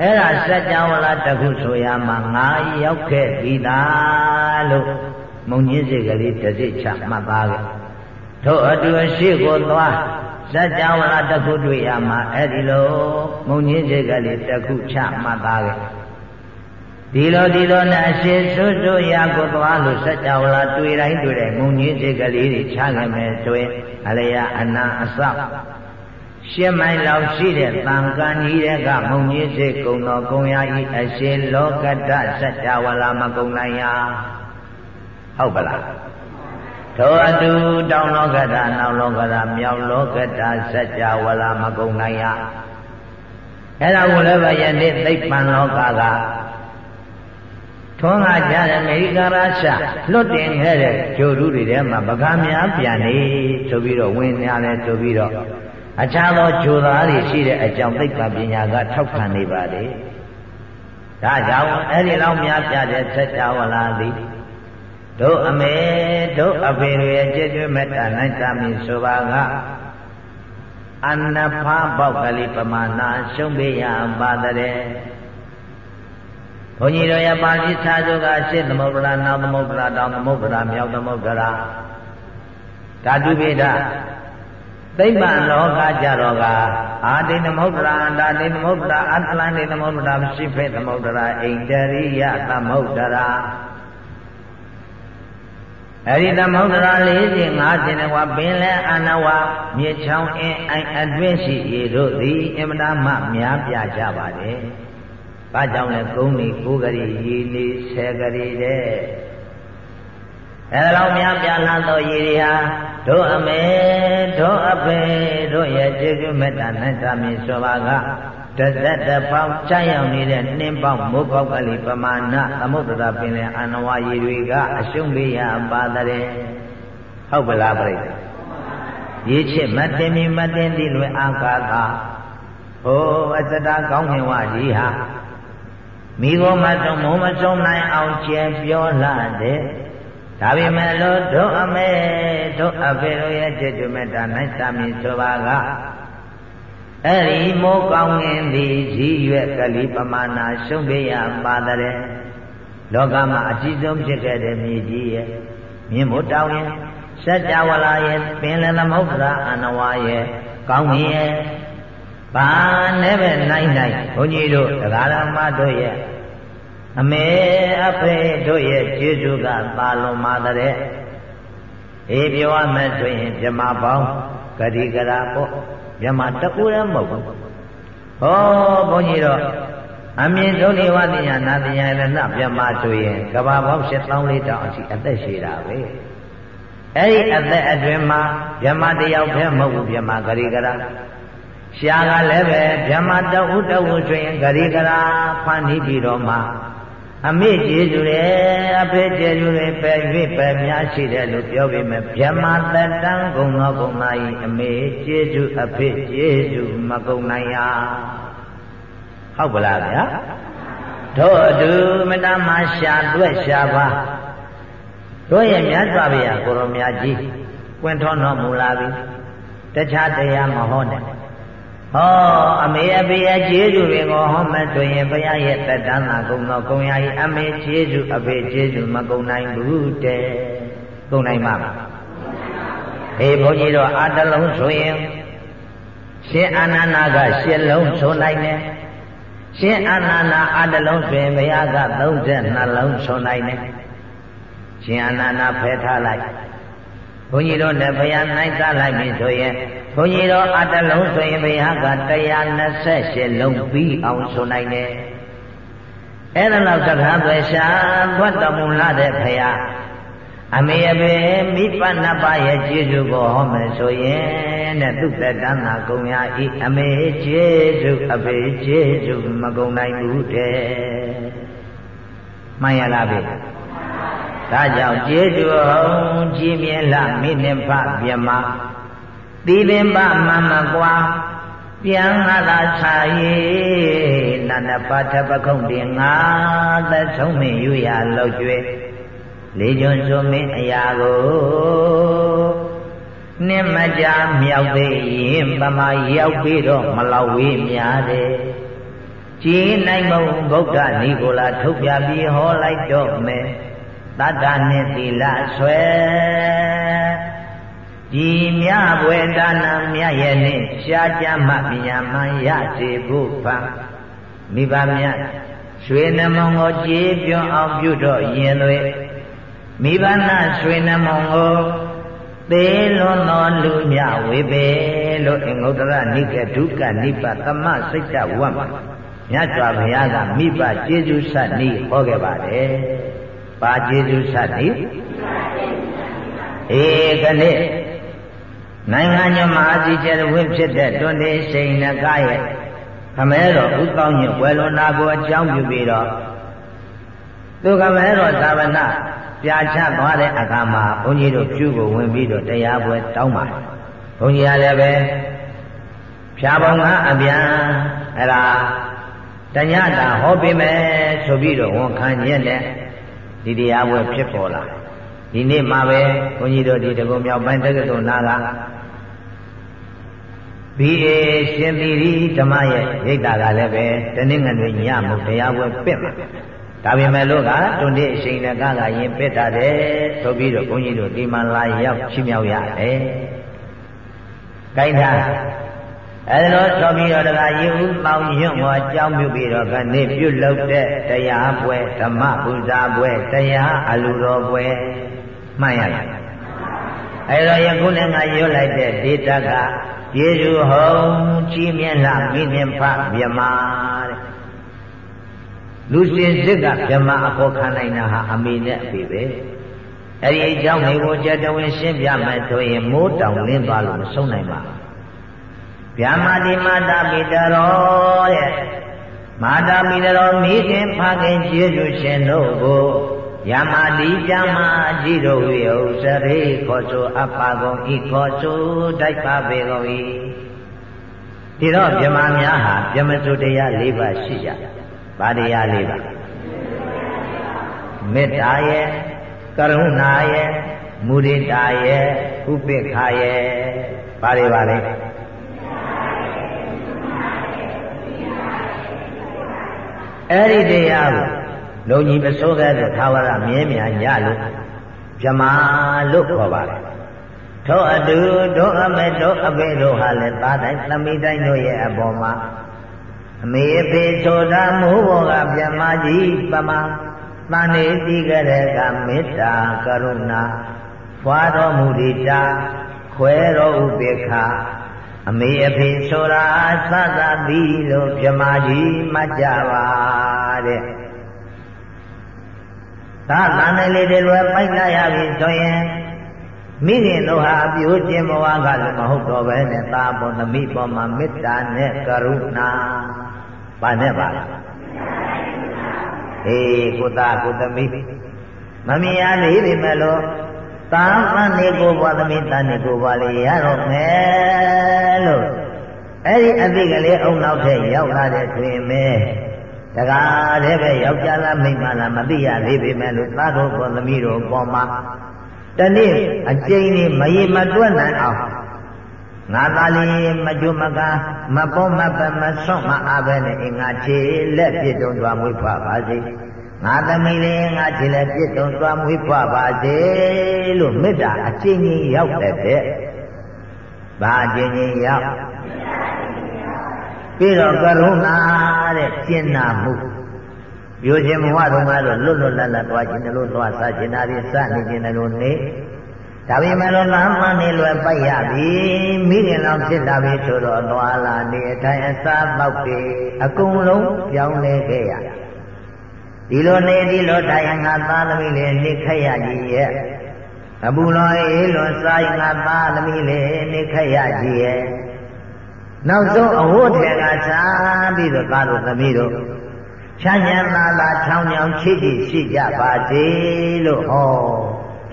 အဲ့ဒါစัจ java လာတခုဆိုရမှာငါရောက်ခဲ့ပြီလားလို့မုံကြီးစိတ်ကလေးတစ်စိတ်ချမှတ်သားခဲ့ထို့အတူရှိကိုသွားဇัจ java လာတခုတွေ့ရမှာအဲ့ဒီလိုမုံကြီးစိတ်ကလေးတစ်ခုချမှတ်သားခဲ့ဒီလိုဒီလိုနဲ့အရှိဆွဆွရကိုသွားလို့စัจ java လာတွေ့တိုင်းတွေ့တိုင်းမုံကြီးစိတ်ကလေးတွေချခဲ့မယ်ဆိုရင်အလျာအနာအစ ရှင်းမိုင်လောက်ရှိတဲ့တန်ကန်းကြီးတဲ့ကမုံကြီးစိတ်ကုံတော်ကုံရဤအရှင်လောကတ္တစัจ java လာမကုံနိုင်ရဟုတ်ပလားထိုအတူတောင်လောကဓာနောက်လောကဓာမြောက်လောကဓာစัจ java လာမကုန်နိုင်ရအဲ့ဒါကိုလည်းပဲယနေ့သိပ္ပံလောကကထွန်းကားကြတဲ့မေရိကရာရှလွတ်တင်ခဲ့တဲ့ဂျိုရုတွေထဲမှာပကံများပြန်နေဆိုပြီးတော့ဝင်နေရတယ်ဆိုပြီးတော့ အခြားသောဂျိုသားတွေရှိတဲ့အကြောင်းသိပ္ပံပညာကထောက်ခံနေပါလေဒါကြောင့်အဲ့ဒီလောက်များပြတဲ့စัจ java လာသည်တို့အမေတို့အဖေတွေရဲ့ကြည်ကျွမေတ္တာနိုင်တာမည်ဆိုပါကအနဖာပေါက်ကလေးပမာဏရှုံးပေးရပါတဲ့ဘုန်းကြီးတို့ရဲ့ပါဠိစာစုကရှင်းသမုဒ္ဒရာနောက်သမုဒ္ဒရာတောင်သမုဒ္ဒရာမြောက်သမုဒ္ဒရာဓာတုပိဒ သိမ္ပံလောကကြတော့ကအာတိသမုဒ္ဒရာအန္တာတိသမုဒ္ဒရာအတ္တလန်တိသမုဒ္ဒရာရှိဖေသမုဒ္ဒရာဣန္ဒရိယသမုဒ္ဒရာအဲ့ဒီသမုဒ္ဒရာ၄၀၅၀နဲ့ကပင်လဲအနဝမြေချောင်းအင်းအိုင်အတွင်းရှိရေတို့သည်အမနာမများပြကြပါတယ်။ဘာကြောင့်လဲကုန်းနေကိုကလေးရေနေဆယ်ကလေးတဲ့ အဲလောက်များပြလာသောရေတွေဟာတို့အမေတို့အဖေတို့ရဲ့ကျေးဇူးမေတ္တာနဲ့သာမည်ဆိုပါကတသက်တပေါင်းချမ်းရောက်နေတဲ့နှင်းပေါင်းမိုးပေါက်ကလေးပမာဏသမုဒ္ဒရာပင်လယ်အနဝရေတွေကအရှုံးပေးရပါတဲ့ဟုတ်ပလားပြိတ္တရေချစ်မတင်မီမတင်သည့်လွယ်အာကာသဟိုအစတာကောင်းခင်ဝကြီးဟာမိဘမဆုံးမမဆုံးနိုင်အောင်ကျဲပြောလာတဲ့ ဒါပေမဲ့လို့တို့အမေတို့အဖေတို့ရဲ့จิตမေတ္တာနိုင်စာမည်ဆိုပါကအဲ့ဒီမိုးကောင်းငင်သည်ကြီးရွက်ကလေးပမာဏရှုံးပေးရပါတဲ့လောကမှာအကြီးဆုံးဖြစ်ခဲ့တဲ့မြေကြီးရဲ့မြင်းမို့တောင်းရင်စัจ java လာရဲ့ပင်လယ်သမုဒ္ဒရာအနဝရဲ့ကောင်းငင်ရဲ့ဘာနဲ့ပဲနိုင်နိုင်ဘုန်းကြီးတို့တရားဓမ္မတို့ရဲ့ အမေအဖေတို့ရဲ့ကျေးဇူးကသာလွန်ပါတဲ့အေးပြောရမယ်ဆိုရင်မြမပေါင်းဂတိကရာပေါ့မြမတကူလည်းမဟုတ်ဘူးဟောဘုန်းကြီးတော့အမြင့်ဆုံးနေဝတိညာနာတိညာလည်းနမြမဆိုရင်ကဘာပေါင်း7400တောင်အထိအသက်ရှိတာပဲအဲ့ဒီအသက်အတွင်းမှာမြမတယောက်ပဲမဟုတ်ဘူးမြမဂရိကရာရှားကလည်းပဲမြမတဝုတဝုဆိုရင်ဂရိကရာဖန်ပြီးပြီးတော့မှ အမေကျေးဇူးတယ်အဖေကျေးဇူးတွေပဲ၍ပဲများရှိတယ်လို့ပြောပြီးမှဗြဟ္မာတတံဂုံသောဂုံသာဤအမေကျေးဇူးအဖေကျေးဇူးမကုန်နိုင်ရဟုတ်ပလားဗျာတို့အတူမတမရှာတွက်ရှာပါတို့ရဲ့မြတ်စွာဘုရားကိုရောမြတ်ကြီးကွင်ထောတော်မူလာပြီတခြားတရားမဟောနဲ့ ဟောအမေအဖေရဲ့ကျေးဇူးတွေကိုဟောမှဆိုရင်ဘုရားရဲ့တတ္တနာကုံတော်ကုံရည်အမေကျေးဇူးအဖေကျေးဇူးမကုံနိုင်ဘူးတဲ့ကုံနိုင်မှာအေးဘုန်းကြီးတို့အာတလုံးဆိုရင်ရှင်အာနန္ဒာကရှစ်လုံးဆိုနိုင်တယ်ရှင်အာနန္ဒာအာတလုံးဆိုရင်ဘုရားက32လုံးဆိုနိုင်တယ်ရှင်အာနန္ဒာဖယ်ထားလိုက် ဘုန်းကြီးတို့နဲ့ဘုရားနိုင်သားလိုက်ပြီဆိုရင်ဘုန်းကြီးတို့အတလုံးဆိုရင်ဘုရားက128လုံးပြီးအောင်ဆိုနိုင်တယ်အဲ့ဒါလောက်သက္ကံသွေရှာဘတ်တော်မူလာတဲ့ဘုရားအမေအဖေမိပနပါရဲ့ကျေးဇူးကိုဟောမယ်ဆိုရင်တဲ့သူတတနာကုံရဤအမေကျေးဇူးအဖေကျေးဇူးမကုံနိုင်ဘူးတဲ့မှန်ရလားဗျ ဒါကြောင့်ကျေးဇူးဟောင်းကြည်မြဲလာမိနှင့်ဖပြမသီပင်ပမမကွာပြန်လာသာခြာရေနန္ဒပါထပခုံတင်ငါသက်ဆုံးမင်းယူရလောက်ကျွေလေးကျွန်းစုမင်းအရာကိုနှင်းမကြမြောက်သေးရင်ပမာရောက်ပြီးတော့မလောက်ဝေးများတယ်ကြည်နိုင်မုံဗုဒ္ဓနိကိုလာထုတ်ပြပြီးဟောလိုက်တော့မယ် တတ္တနဲ့သီလဆွဲဒီမြဘွယ်ဒါနမြရဲ့နဲ့ရှားကြမှပညာမှန်ရစေဖို့ဖန်မိဘမြတ်ရွှေနှမုံကိုကြည်ပြွန်အောင်ပြုတော့ရင်တွေမိဘနာရွှေနှမုံကိုသေးလွန်သောလူမြဝေပေလို့အင်္ဂုတ္တရနိကေဒုက္ခနိပသမစိတ်တဝတ်မှာမြတ်စွာဘုရားကမိဘကျေးဇူးဆက်နည်းဟောခဲ့ပါတယ်။ ဘာကျေးဇူးဆက်နည်းအေးခဏနိုင်ငံညမအစီကျရဝိဖြစ်တဲ့တွန်တေရှိန်နကရဲ့ခမဲတော်ဥကောင်းညွယ်ဝယ်လွန်နာကိုအကြောင်းပြုပြီးတော့သူခမဲတော်သာဝနာပြာချသွားတဲ့အခါမှာဘုန်းကြီးတို့ပြုကိုဝင်ပြီးတော့တရားပွဲတောင်းပါတယ်ဘုန်းကြီးရတယ်ပဲဖြာပုံကအပြန်အဲ့ဒါတညတာဟောပေးမယ်ဆိုပြီးတော့ဝန်ခံညက်နဲ့ ဒီတရားပွဲဖြစ်ပေါ်လာဒီနေ့မှပဲဘုန်းကြီးတို့ဒီတကုံမြောက်ပိုင်းတက္ကသိုလ်နာကဘီအေရှင်သီရိဓမ္မရဲ့ရိတ်တာကလည်းပဲတနင်္ဂနွေညမို့တရားပွဲပြင့်မှာဒါပေမဲ့လို့ကတွန်တဲ့အချိန်နဲ့ကကရင်ပြစ်တာတယ်ဆိုပြီးတော့ဘုန်းကြီးတို့ဒီမှာလာရောက်ချီးမြှောက်ရတယ်။ကိုင်းထား အဲလိုဆိုပြီးတော့တရားယေဟုပေါင်းညွန့်မောအကြောင်းပြုပြီးတော့ခဏပြုလုပ်တဲ့တရားပွဲဓမ္မပူဇာပွဲတရားအလူတော်ပွဲမှတ်ရတယ်။အဲတော့ယခုလည်းငါရွတ်လိုက်တဲ့ဒေတာကယေရှုဟုံကြီးမြတ်လာမိမြဖမြမတဲ့လူစင်စစ်ကမြမအခေါ်ခံနိုင်တာဟာအမေနဲ့အဖေပဲအဲ့ဒီအကြောင်းတွေကိုကြတဝင်ရှင်းပြမယ်ဆိုရင်မိုးတောင်လင်းသွားလို့မဆုံးနိုင်ပါဘူး ဗျာမာတိမာတာပိတရောတဲ့မာတာပိတရောမိခင်ဖခင်ကျေးဇူးရှင်တို့ကိုယမတိကြမကြည်တို့ဝိဥစရိခောဆိုအပ္ပကုန်ဤခောဆိုတိုက်ပါပေကုန်၏ဒီတော့မြမများဟာပြမစုတရား၄ပါးရှိကြဗာတရား၄ပါးမေတ္တာရဲ့ကရုဏာရဲ့မုဒိတာရဲ့ဥပိ္ပခာရဲ့ဘာတွေပါလဲ အဲ့ဒီတရားကိုလုံကြီးမစိုးခဲ့တဲ့သာဝရမြဲမြံရလို့ဗြမာလို့ခေါ်ပါတယ်ထို့အတူတို့အမေတို့အဖေတို့ဟာလည်းသားတိုင်းသမီးတိုင်းတို့ရဲ့အပေါ်မှာအမေအဖေဆိုတာမိုးဘောကဗြမာကြီးပမာတန်နေတိကြတဲ့ကမေတ္တာကရုဏာဖွာတော်မူတိတာခွဲတော်ဥပေက္ခ အမေအဖေဆိုတာသသသည်လို့ဗြမာကြီးမှတ်ကြပါတဲ့သာတန်တယ်လေးတွေလွယ်ပိုက်လာရပြီဆိုရင်မိခင်တို့ဟာအပြိုးခြင်းဘဝကလည်းမဟုတ်တော့ပဲနဲ့သာပေါ်သမီးပေါ်မှာမေတ္တာနဲ့ကရုဏာပါနဲ့ပါလားအေးကိုသားကိုသမီးမမြင်ရသေးပေမဲ့လို့ သာမန်နေကိုဘဝသမီးတန်နေကိုဘဝလေးရတော့မယ်လို့အဲ့ဒီအသိကလေးအုံနောက်ထက်ရောက်လာတဲ့တွင်မဲတကားတည်းပဲယောက်ျားလားမိန်းမလားမသိရသေးပေမဲ့လို့သားတို့ပေါ်သမီးတို့ပေါ်မှာတနေ့အကျိန်လေးမရေမတွက်နိုင်အောင်ငါသားလေးမကြွမကားမပေါ်မပမဆွန့်မအားပဲနဲ့အင်္ဂါခြေလက်ပြစ်တုံသွားမွေးဖွားပါစေ ငါသမီးလေးငါခြေလက်ပြစ်တုံသွားမွေးဖွားပါစေလို့မေတ္တာအကျိန်ကြီးရောက်တဲ့တဲ့ဘာအကျိန်ကြီးရောက်ပြီးတော့ကရုဏာတဲ့ကျင့်နာမှုပြောခြင်းဘဝတုန်းကတော့လွတ်လွတ်လပ်လပ်သွားခြင်းလို့သွားစားခြင်းနာရီစနေခြင်းလို့နေဒါပေမဲ့လို့လမ်းမနေလွယ်ပိုက်ရပြီမိခင်လောက်ဖြစ်လာပြီဆိုတော့သွားလာနေအထိုင်အစားပေါက်တွေအကုန်လုံးပြောင်းလဲခဲ့ရ ဒီလိုနေဒီလိုတိုင်ငါသားသမီးလေးနေခက်ရကြီးရဲ့အပူလောအေးလွန်စားငါသားသမီးလေးနေခက်ရကြီးရဲ့နောက်ဆုံးအဝတ်ထဲကစားပြီးတော့သားတို့သမီးတို့ချမ်းချမ်းသာသာချောင်းချောင်းချစ်ချစ်ရှိကြပါစေလို့ဟော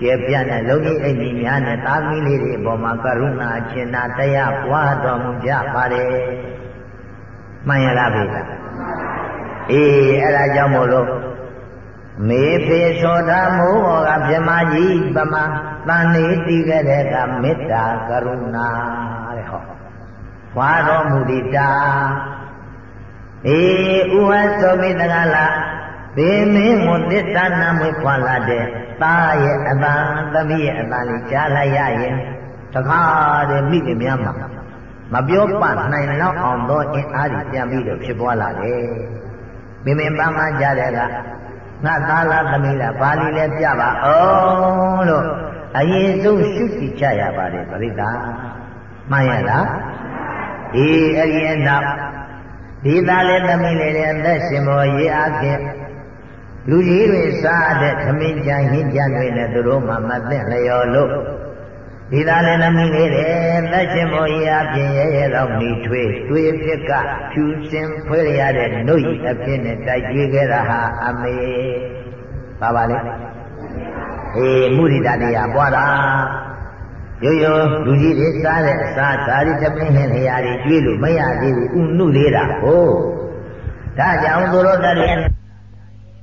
ကျဲပြန့်တဲ့လုံကြီးအိမ်ကြီးများနဲ့သားသမီးလေးတွေအပေါ်မှာကရုဏာချင်နာတရားပွားတော်မူကြပါတယ်မှန်ရလားဗျာအေးအဲ့ဒါကြောင့်မို့လို့ မေဖေသောဓမိုးဘောကပြမကြီးပမတန်နေတိခဲ့တဲ့ကမေတ္တာကရုဏာတဲ့ဟောဝါတော်မူတိတာအေဥဝသောမိတကလာဘေမင်းကိုသစ္စာနာမွေခွာလာတဲ့သားရဲ့အတန်သမီးရဲ့အတန်လေးကြားလိုက်ရရင်တခါတည်းမိခင်များမှာမပြောပနိုင်လောက်အောင်သောအင်အားကြီးပြန်ပြီးတော့ဖြစ်ပွားလာတယ်။မိမင်းပန်းမကြတဲ့က ငါသားလားသမီးလားဘာလီလဲပြပါအောင်လို့အရင်ဆုံးရှုကြည့်ကြရပါတယ်ပရိသတ်မှန်ရလားဒီအဲ့ဒီအနောက်ဒီသားလေးသမီးလေးတွေအသက်ရှင်မောရေးအားဖြင့်လူကြီးတွေစားတဲ့သမင်းကြဟင်းကြတွေနဲ့သူတို့မှမသိလျော်လို့ ဒီသားလည်းသမီးလေးတဲ့သက်ရှင်မောရအပြင်ရဲရဲတော့မိထွေးတွေးဖြစ်ကဖြူစင်ဖွေးရတဲ့နှုတ်ရအဖြစ်နဲ့တိုက်ကြွေးခဲ့တာဟာအမေပါပါလေအေးမုရိဒတရားပွားတာရိုးရိုးလူကြီးတွေစားတဲ့အစားဓာရီတပင်းဟင်လျာတွေကျွေးလို့မရသေးဘူးဥနုသေးတာဟုတ်ဒါကြောင့်သူတို့တည်း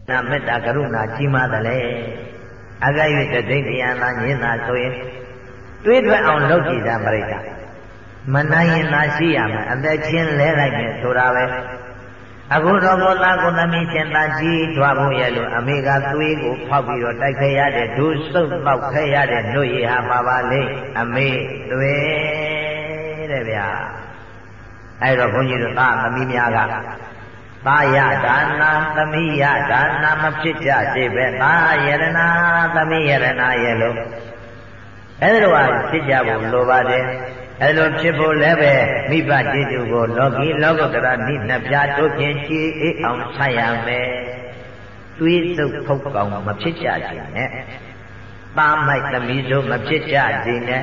နာမေတ္တာကရုဏာကြီးမားတယ်လေအကရွေတသိမ့်တရားသာညင်သာဆိုရင် တွေးထွက်အောင်လုပ်ကြည့်တာပြိတ္တာမနိုင်ရင်သာရှိရမယ်အသက်ချင်းလဲလိုက်မယ်ဆိုတာပဲအခုတော့ကိုသားကိုသမီးချင်းသားကြီးထွားဖို့ရဲ့လို့အမေကသွေးကိုဖောက်ပြီးတော့တိုက်ခဲရတဲ့ဒုစုပ်ပေါက်ခဲရတဲ့နှုတ်ရဟာပါပါလေအမေသွေးတဲ့ဗျာအဲ့တော့ဘုန်းကြီးတို့သားသမီးများကသာယဒါနာသမီးယဒါနာမဖြစ်ကြစေပဲသာယရဏသမီးယရဏရဲ့လို့ အဲ့ဒါတော့ဖြစ်ကြဖို့လိုပါတယ်အဲ့လိုဖြစ်ဖို့လည်းပဲမိဘတိတုကိုလောကီလောကုတ္တရာနိနှစ်ပြားတို့ဖြင့်ကြည်အေးအောင်ဆက်ရမယ်သွေးစုပ်ဖုတ်ကောင်မဖြစ်ကြခြင်းနဲ့ပါမိုက်သမီးတို့မဖြစ်ကြခြင်းနဲ့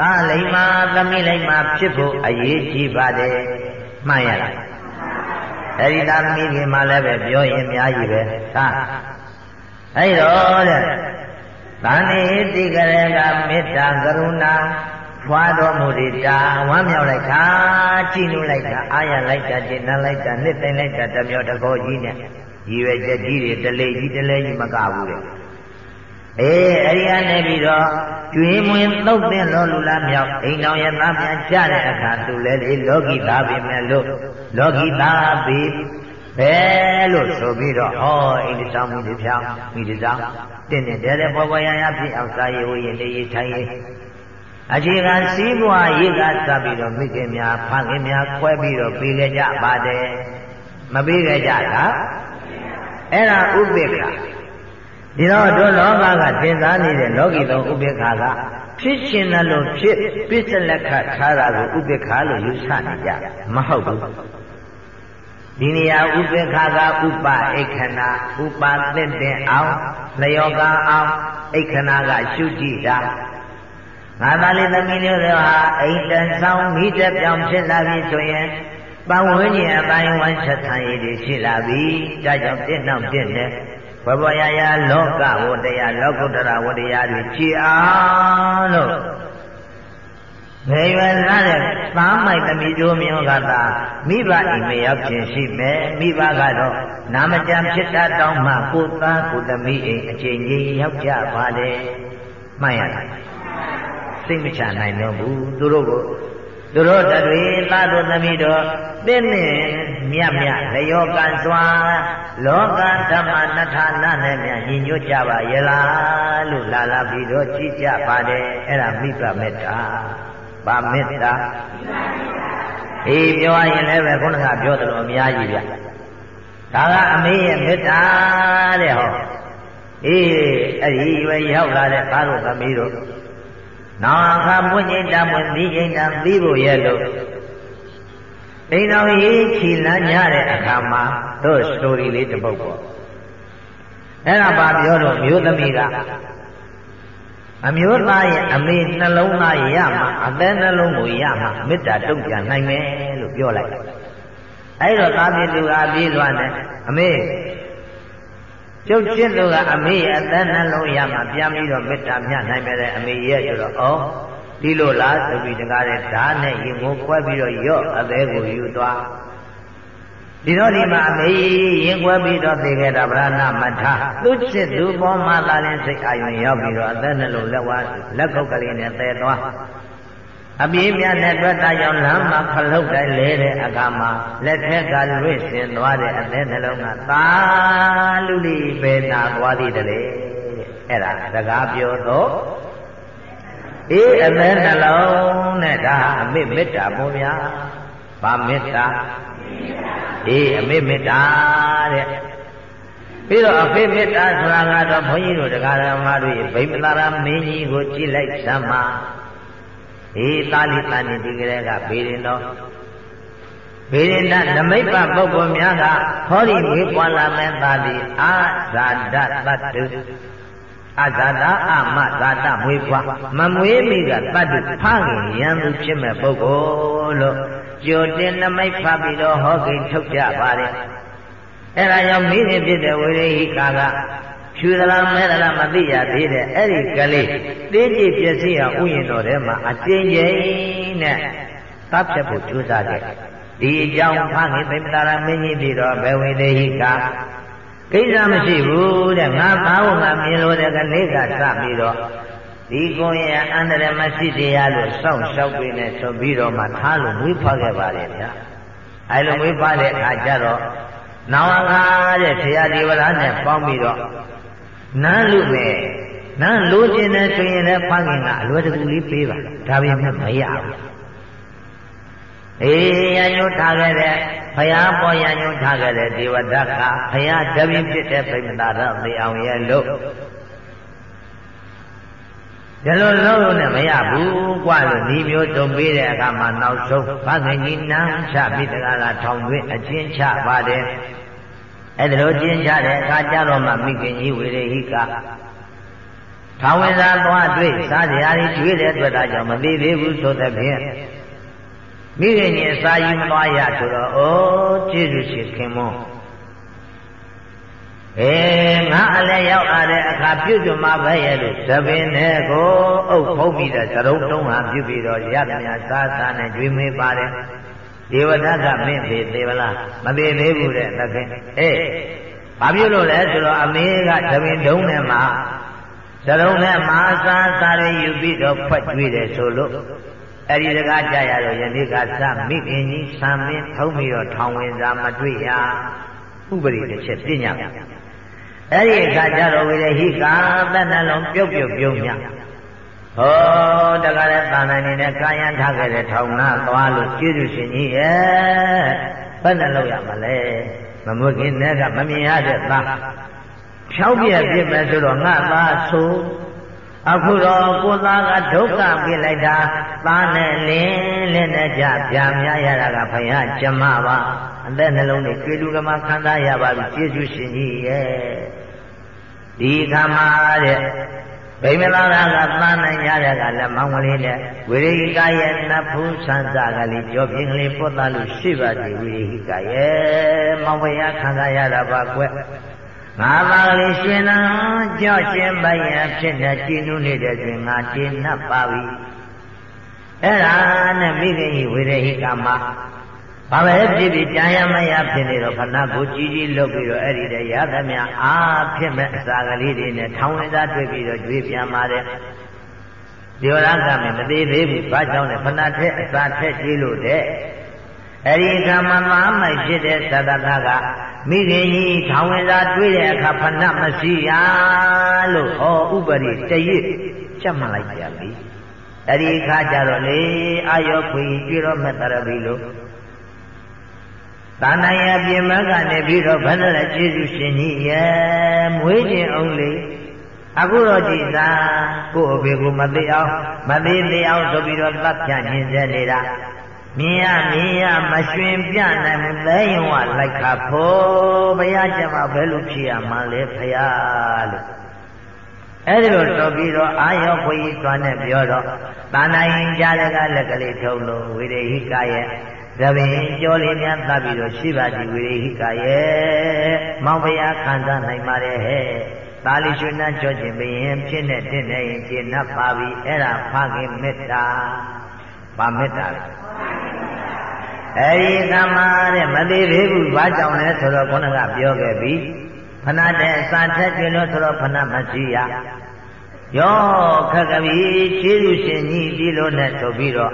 သာလိမ္မာသမီးလိမ္မာဖြစ်ဖို့အရေးကြီးပါတယ်မှန်ရလားအဲ့ဒီသာသမီတွေမှလည်းပဲပြောရင်အများကြီးပဲသာအဲ့တော့တဲ့ သန္တိတိကရေကမေတ္တာကရုဏာဖွာတော်မူရတာဝမ်းမြောက်လိုက်တာကြည်နူးလိုက်တာအာရလိုက်တာကျင့်နှံလိုက်တာနှစ်သိမ့်လိုက်တာတမျောတကောကြီးနဲ့ရည်ရွယ်ချက်ကြီးတွေတလေကြီးတလေကြီးမကဘူးတဲ့အေးအဲ့ဒီကနေပြီးတော့ကျွေးမွင်သုတ်တဲ့လောလူလားမြောက်အိမ်တော်ရဲ့သားပြန်ကြတဲ့အခါသူလည်းလေလောကီသားပြီမဲ့လို့လောကီသားပြီဘယ်လို့ဆိုပြီးတော့ဟောအိမ်တဆောင်မိတဖြောင်းမိတဆောင် တင်းတဲ့တဲ့ပေါ်ပေါ်ရရဖြစ်အောင်စာရေးဝေးရင်တည်ထိုင်ရေးအခြေခံစည်းပွားရေးကစပြီးတော့မိခင်များဖခင်များခွဲပြီးတော့ပြေးကြကြပါတယ်မပြေးကြကြလားအဲ့ဒါဥပိ္ပခဒီတော့တို့လောကကသင်စားနေတဲ့လောကီသုံးဥပိ္ပခကဖြစ်ရှင်တယ်လို့ဖြစ်ပစ္စလက်ခထားတာကိုဥပိ္ပခလို့ယူဆနေကြမဟုတ်ဘူး ဒီနေရာဥပိ္ပခကဥပအိခဏဥပသင့်တဲ့အောင်လျောကအောင်အိခဏကရှုကြည့်တာငါသားလေးသမီးလေးတွေဟာအိမ်တန်ဆောင်မိတဲ့ပြောင်ဖြစ်လာပြီဆိုရင်ပဝန်းကျင်အတိုင်းဝန်းချက်ဆံရည်တွေရှိလာပြီဒါကြောင့်ပြည့်နှောက်ပြည့်နေဘဘရရလောကဝတ္တရားလောကုတ္တရာဝတ္တရားတွေကြည်အောင်လို့ ငယ်ရွယ်လာတဲ့သားမိုက်သမီးတို့မျိုးကသာမိဘအိမ်မရောက်ခြင်းရှိမယ်မိဘကတော့နာမကြံဖြစ်တာတောင်းမှကိုသားကိုသမီးအိမ်အချိန်ကြီးရောက်ကြပါလေမှန်ရလားစိတ်မချနိုင်တော့ဘူးသူတို့ကိုသူတို့တတွေသားတို့သမီးတို့တင်းနဲ့မြတ်မြတ်လျောကံစွာလောကဓမ္မနထာနာနဲ့မြညီညွတ်ကြပါရဲ့လားလို့လာလာပြီးတော့ကြည်ကြပါတယ်အဲ့ဒါမိဘမေတ္တာ ဗာမေတ္တာအေးပြောရရင်လည်းပဲခုနကပြောသလိုအများကြီးဗျဒါကအမေရဲ့မေတ္တာတဲ့ဟောအေးအဲ့ဒီပဲရောက်လာတဲ့သားတို့သမီးတို့နောင်အခါပွင့်ကျိတ်တာပွင့်ပြီးကျိတ်တာပြီးဖို့ရဲ့လို့အိမ်တော်ကြီးခြီလန်းကြတဲ့အခါမှာတို့စတိုရီလေးတစ်ပုဒ်ပေါ့အဲ့ဒါပါပြောတော့မျိုးသမီးက အမျိုးသားရဲ့အမေနှလုံးသားရမှာအသက်နှလုံးကိုရမှာမေတ္တာတုံ့ပြန်နိုင်မယ်လို့ပြောလိုက်အဲ့တော့သာပြေသူကပြေးလွှမ်းတယ်အမေကျုပ်ချစ်သူကအမေရဲ့အသက်နှလုံးရမှာပြန်ပြီးတော့မေတ္တာမျှနိုင်မယ်တဲ့အမေရဲ့ဆိုတော့ဩဒီလိုလားဆိုပြီးတကားတဲ့ဓာတ်နဲ့ရင်ကိုခွဲပြီးတော့ရော့အသေးကိုယူသွား ဒီတော့ဒီမှာအမေရင်ခွဲပြီးတော့သိခဲ့တာဗရဏမထသူချစ်သူပေါ်မှာသာလင်းစိတ်အာရုံရောက်ပြီးတော့အသက်နှလုံးလက်ဝါလက်ခုပ်ကလေးနဲ့သဲသွားအပြေးမြတ်နဲ့တွေ့တာကြောင့်လမ်းမှာခလုတ်တိုင်းလဲတဲ့အခါမှာလက်ထက်ကလွင့်စင်သွားတဲ့အသက်နှလုံးကသာလူလီပဲနာသွားသေးတယ်လေအဲ့ဒါစကားပြောတော့အေးအသက်နှလုံးနဲ့ဒါအမေမေတ္တာပေါ်များဗာမေတ္တာ အေးအမေမေတ္တာတဲ့ပြီးတော့အဖေမေတ္တာဆိုတာကတော့ဘုန်းကြီးတို့တရားဓမ္မတို့ဗိမ္မာရာမင်းကြီးကိုကြည့်လိုက်စမ်းပါအေးသာလိတန်ဒီကလေးကဘေရင်တော်ဘေရင်တနမိတ်ပပုဂ္ဂိုလ်များကဟောဒီဝေပွာလာမဲ့သာလိအာဇာဒတ္တုအဇာတာအမဇာတမွေးဖွားမမွေးမိကတတ္တုဖခင်ရန်သူဖြစ်မဲ့ပုဂ္ဂိုလ်လို့ ကြိုတင်နမိတ်ဖတ်ပြီးတော့ဟောကိထုတ်ကြပါတယ်အဲ့ဒါကြောင့်မိခင်ဖြစ်တဲ့ဝိရိဟိကာကဖြူသလားမဲသလားမသိရသေးတဲ့အဲ့ဒီကလေးတင်းကြည့်ပြည့်စည်အောင်ဥယျာဉ်တော်ထဲမှာအကျဉ်းချင်းနဲ့တပ်ဖြတ်ဖို့ကြိုးစားတယ်ဒီအကြောင်းဖခင်သိမ္မာရမင်းကြီးပြီးတော့ဘယ်ဝိရိဟိကာကိစ္စမရှိဘူးတဲ့ငါဘာဝငါမြင်လို့တဲ့ကနေ့ကစပြီးတော့ ဒီကိုယ်ရဲ့အန္တရာယ်မရှိတရားလို့စောင့်ရှောက်ပြီးနဲ့ဆိုပြီးတော့မှထားလို့မွေးဖွားခဲ့ပါလေဗျာအဲလိုမွေးဖွားတဲ့အခါကျတော့နောင်အခါတဲ့ဆရာဒီဝရနဲ့ပေါင်းပြီးတော့နန်းလူမဲ့နန်းလိုချင်တယ်ဆိုရင်လည်းဖခင်ကအလွယ်တကူလေးပေးပါဒါပေမဲ့မရဘူးအေးရညွတ်ထားခဲ့တဲ့ဘုရားပေါ်ရညွတ်ထားခဲ့တဲ့ဒေဝဒတ်ကဘုရားတပည့်ဖြစ်တဲ့ပြိမသာရသေအောင်ရဲ့လို့ ဒီလိုလုံးလုံးနဲ့မရဘူးกว่าလို့ဒီမျိုးတုံပေးတဲ့အခါမှာနောက်ဆုံးဘဂင်ကြီးနန်းချပြီးတကားလားထောင်သွင်းအချင်းချပါတယ်အဲ့ဒါလိုကျင်းချတဲ့အခါကျတော့မှမိခင်ကြီးဝေရေဟိကထာဝရသွားတွေ့စားစရာကြီးကျွေးတဲ့အတွက်ဒါကြောင့်မသိသေးဘူးဆိုတဲ့ဖြင့်မိခင်ကြီးအစာယူမသွားရဆိုတော့အိုးကျေးဇူးရှင်ခင်မွန်း အဲငါအလဲရောက်လာတဲ့အခါပြုတ်ကြမှာပဲရဲ့လို့သပင်နဲ့ကိုအုပ်ဖုံးပြီးတဲ့သရုံတုံးဟာပြုတ်ပြီးတော့ရသမျှစားစားနဲ့ကျွေးမေးပါတယ်ဒေဝဒကမင်းသေးသေးဗလားမသေးသေးဘူးတဲ့သခင်အေးဘာပြုလို့လဲဆိုတော့အမေကသပင်တုံးနဲ့မှသရုံနဲ့မာစားစားရယူပြီးတော့ဖွက်ကျွေးတယ်ဆိုလို့အဲ့ဒီတကားကြရတော့ယနေ့ကစမိခင်ကြီးဆံမင်းထုံးပြီးတော့ထောင်ဝင်စာမတွေ့ရဥပရိတစ်ချက်ပြညာ အဲ့ဒီအခါကျတော့ဝိရဟိကာသက်နှလုံးပြုတ်ပြုတ်ပြုံးမြဟောတကားလည်းသာနာနေနဲ့ကာယံထားခဲ့တဲ့ထောင်နာသွားလို့ကျေးဇူးရှင်ကြီးရဲ့ဘယ်နဲ့လောက်ရမလဲမမွေးခင်နဲ့ကမမြင်ရတဲ့သားဖြောင်းပြပြစ်မယ်ဆိုတော့ငါသားဆိုအခုတော့ကိုသားကဒုက္ခပြစ်လိုက်တာသားနဲ့လင်းလင်းနဲ့ကြပြာများရတာကဘုရားကျမပါအသက်နှလုံးနဲ့ကျွေးလူကမှခံစားရပါပြီကျေးဇူးရှင်ကြီးရဲ့ ဒီခါမှာတဲ့ဗိမလာရကသာနိုင်ရတဲ့ကလက်မောင်းကလေးနဲ့ဝိရိကရဲ့နတ်ဖူးဆန်းစာကလေးကြောပြင်းကလေးပုတ်သားလို့ရှိပါသည်ဝိရိကရဲ့မောင်ဘုရားခံစားရတာပါကွငါပါကလေးရှင်နာကြော့ရှင်ပိုင်ရဖြစ်တဲ့ကြည်နုနေတဲ့တွင်ငါကျင့်납ပါပြီအဲ့ဒါနဲ့မိခင်ကြီးဝိရိဟိကမှာ ဘာပဲဖြစ်ဖြစ်ကြာရမရဖြစ်နေတော့ခဏကိုကြီးကြီးလုပ်ပြီးတော့အဲ့ဒီတည်းရသမျှအာဖြစ်မဲ့အစာကလေးတွေနဲ့ထောင်းဝင်သားတွေ့ပြီးတော့ကြွေးပြန်ပါတယ်ဒီဝရကမမသေးသေးဘူးဘာကြောင့်လဲခဏထက်အစာထက်ကြီးလို့တဲ့အဲ့ဒီအခါမှာမမိုက်ဖြစ်တဲ့သတ္တကကမိခင်ကြီးထောင်းဝင်သားတွေ့တဲ့အခါဖဏမရှိရလို့ဟောဥပရိတရစ်ချက်မှလိုက်ကြပြီအဲ့ဒီအခါကျတော့လေအာယောခွေကျွေးတော့မဲ့တရပြီလို့ သာနာယပြင်မကနေပြီးတော့ဘယ်နဲ့လဲကျေးဇူးရှင်ကြီးရဲ့မွေးခြင်းအောင်လေအခုတော့ကြည်သာကိုယ့်အဖေကိုမသိအောင်မသိသေးအောင်ဆိုပြီးတော့တပ်ဖြတ်ညင်စေနေတာမြင်ရမြင်ရမရွှင်ပြနိုင်ဘူးသဲယုံကလိုက်ခါဖို့ဘုရားကျမဘယ်လိုဖြစ်ရမှာလဲဖရာလို့အဲ့ဒီလိုတော်ပြီးတော့အာယောခွေကြီးသွားနဲ့ပြောတော့တာနိုင်ကြတဲ့ကလက်ကလေးထုတ်လို့ဝိရိဟိကရဲ့ သဘင်ကြောလေးများသတ်ပြီးတော့ရှိပါသည်ဝိရိဟိကရဲ့မောင်ဘုရားခံစားနိုင်ပါတယ်ဟဲ့သာလီရွှေနှကြောခြင်းဘယင်ဖြစ်နေတဲ့နေရင်ကျင့်납ပါပြီအဲ့ဒါဖခင်မေတ္တာဗာမေတ္တာအဲဒီကမှာတဲ့မသေးသေးဘူးဘာကြောင့်လဲဆိုတော့ခုနကပြောခဲ့ပြီဖဏတဲ့စာထက်ကျွလို့ဆိုတော့ဖဏမရှိရယောခက်ကပြီခြေလူရှင်ကြီးဒီလိုနဲ့ဆိုပြီးတော့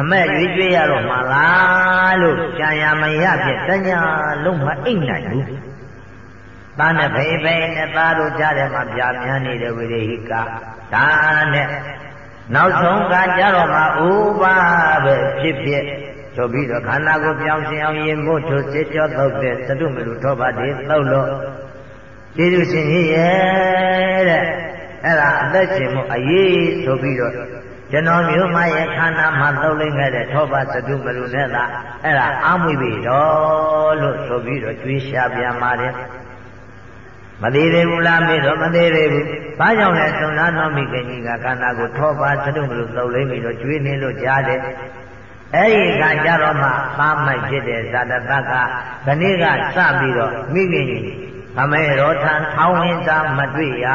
အမက်ရွေးကြွေးရတော့မှလားလို့ကြာရမရဖြစ်တညာလုံးမအိတ်နိုင်ဘူးသားနဲ့ဖေဖေနဲ့သားတို့ကြားထဲမှာပြာများနေတဲ့ဝိရိဟိကဒါနဲ့နောက်ဆုံးကကြတော့မှဥပါပဲဖြစ်ဖြစ်ဆိုပြီးတော့ခန္ဓာကိုပြောင်းရှင်အောင်ရင်မို့ထိုစစ်ကြောတော့တဲ့သတုမလူထောပါတိသုတ်လို့ကျေးဇူးရှင်ကြီးရဲ့တဲ့အဲ့ဒါအသက်ရှင်မှုအရေးဆိုပြီးတော့ ကျွန်တော်မျိုးမရဲ့ခန္ဓာမှာသုတ်လိုက်ခဲ့တဲ့ထောပါသတုမလူနဲ့သာအဲ့ဒါအာမွေပြီတော့လို့ဆိုပြီးတော့ကြွေးရှာပြန်ပါတယ်မသေးသေးဘူးလားမေးတော့မသေးသေးဘူးဘာကြောင့်လဲသုံးသားတော်မိခင်ကြီးကခန္ဓာကိုထောပါသတုမလို့သုံးလိမ့်ပြီးတော့ကျွေးနေလို့ကြားတယ်အဲ့ဒီကကြတော့မှပါမိုက်ဖြစ်တဲ့ဇာတတကခဏကစပြီးတော့မိခင်ကြီးအမေရောထံထောင်းဝင်သာမတွေ့ရ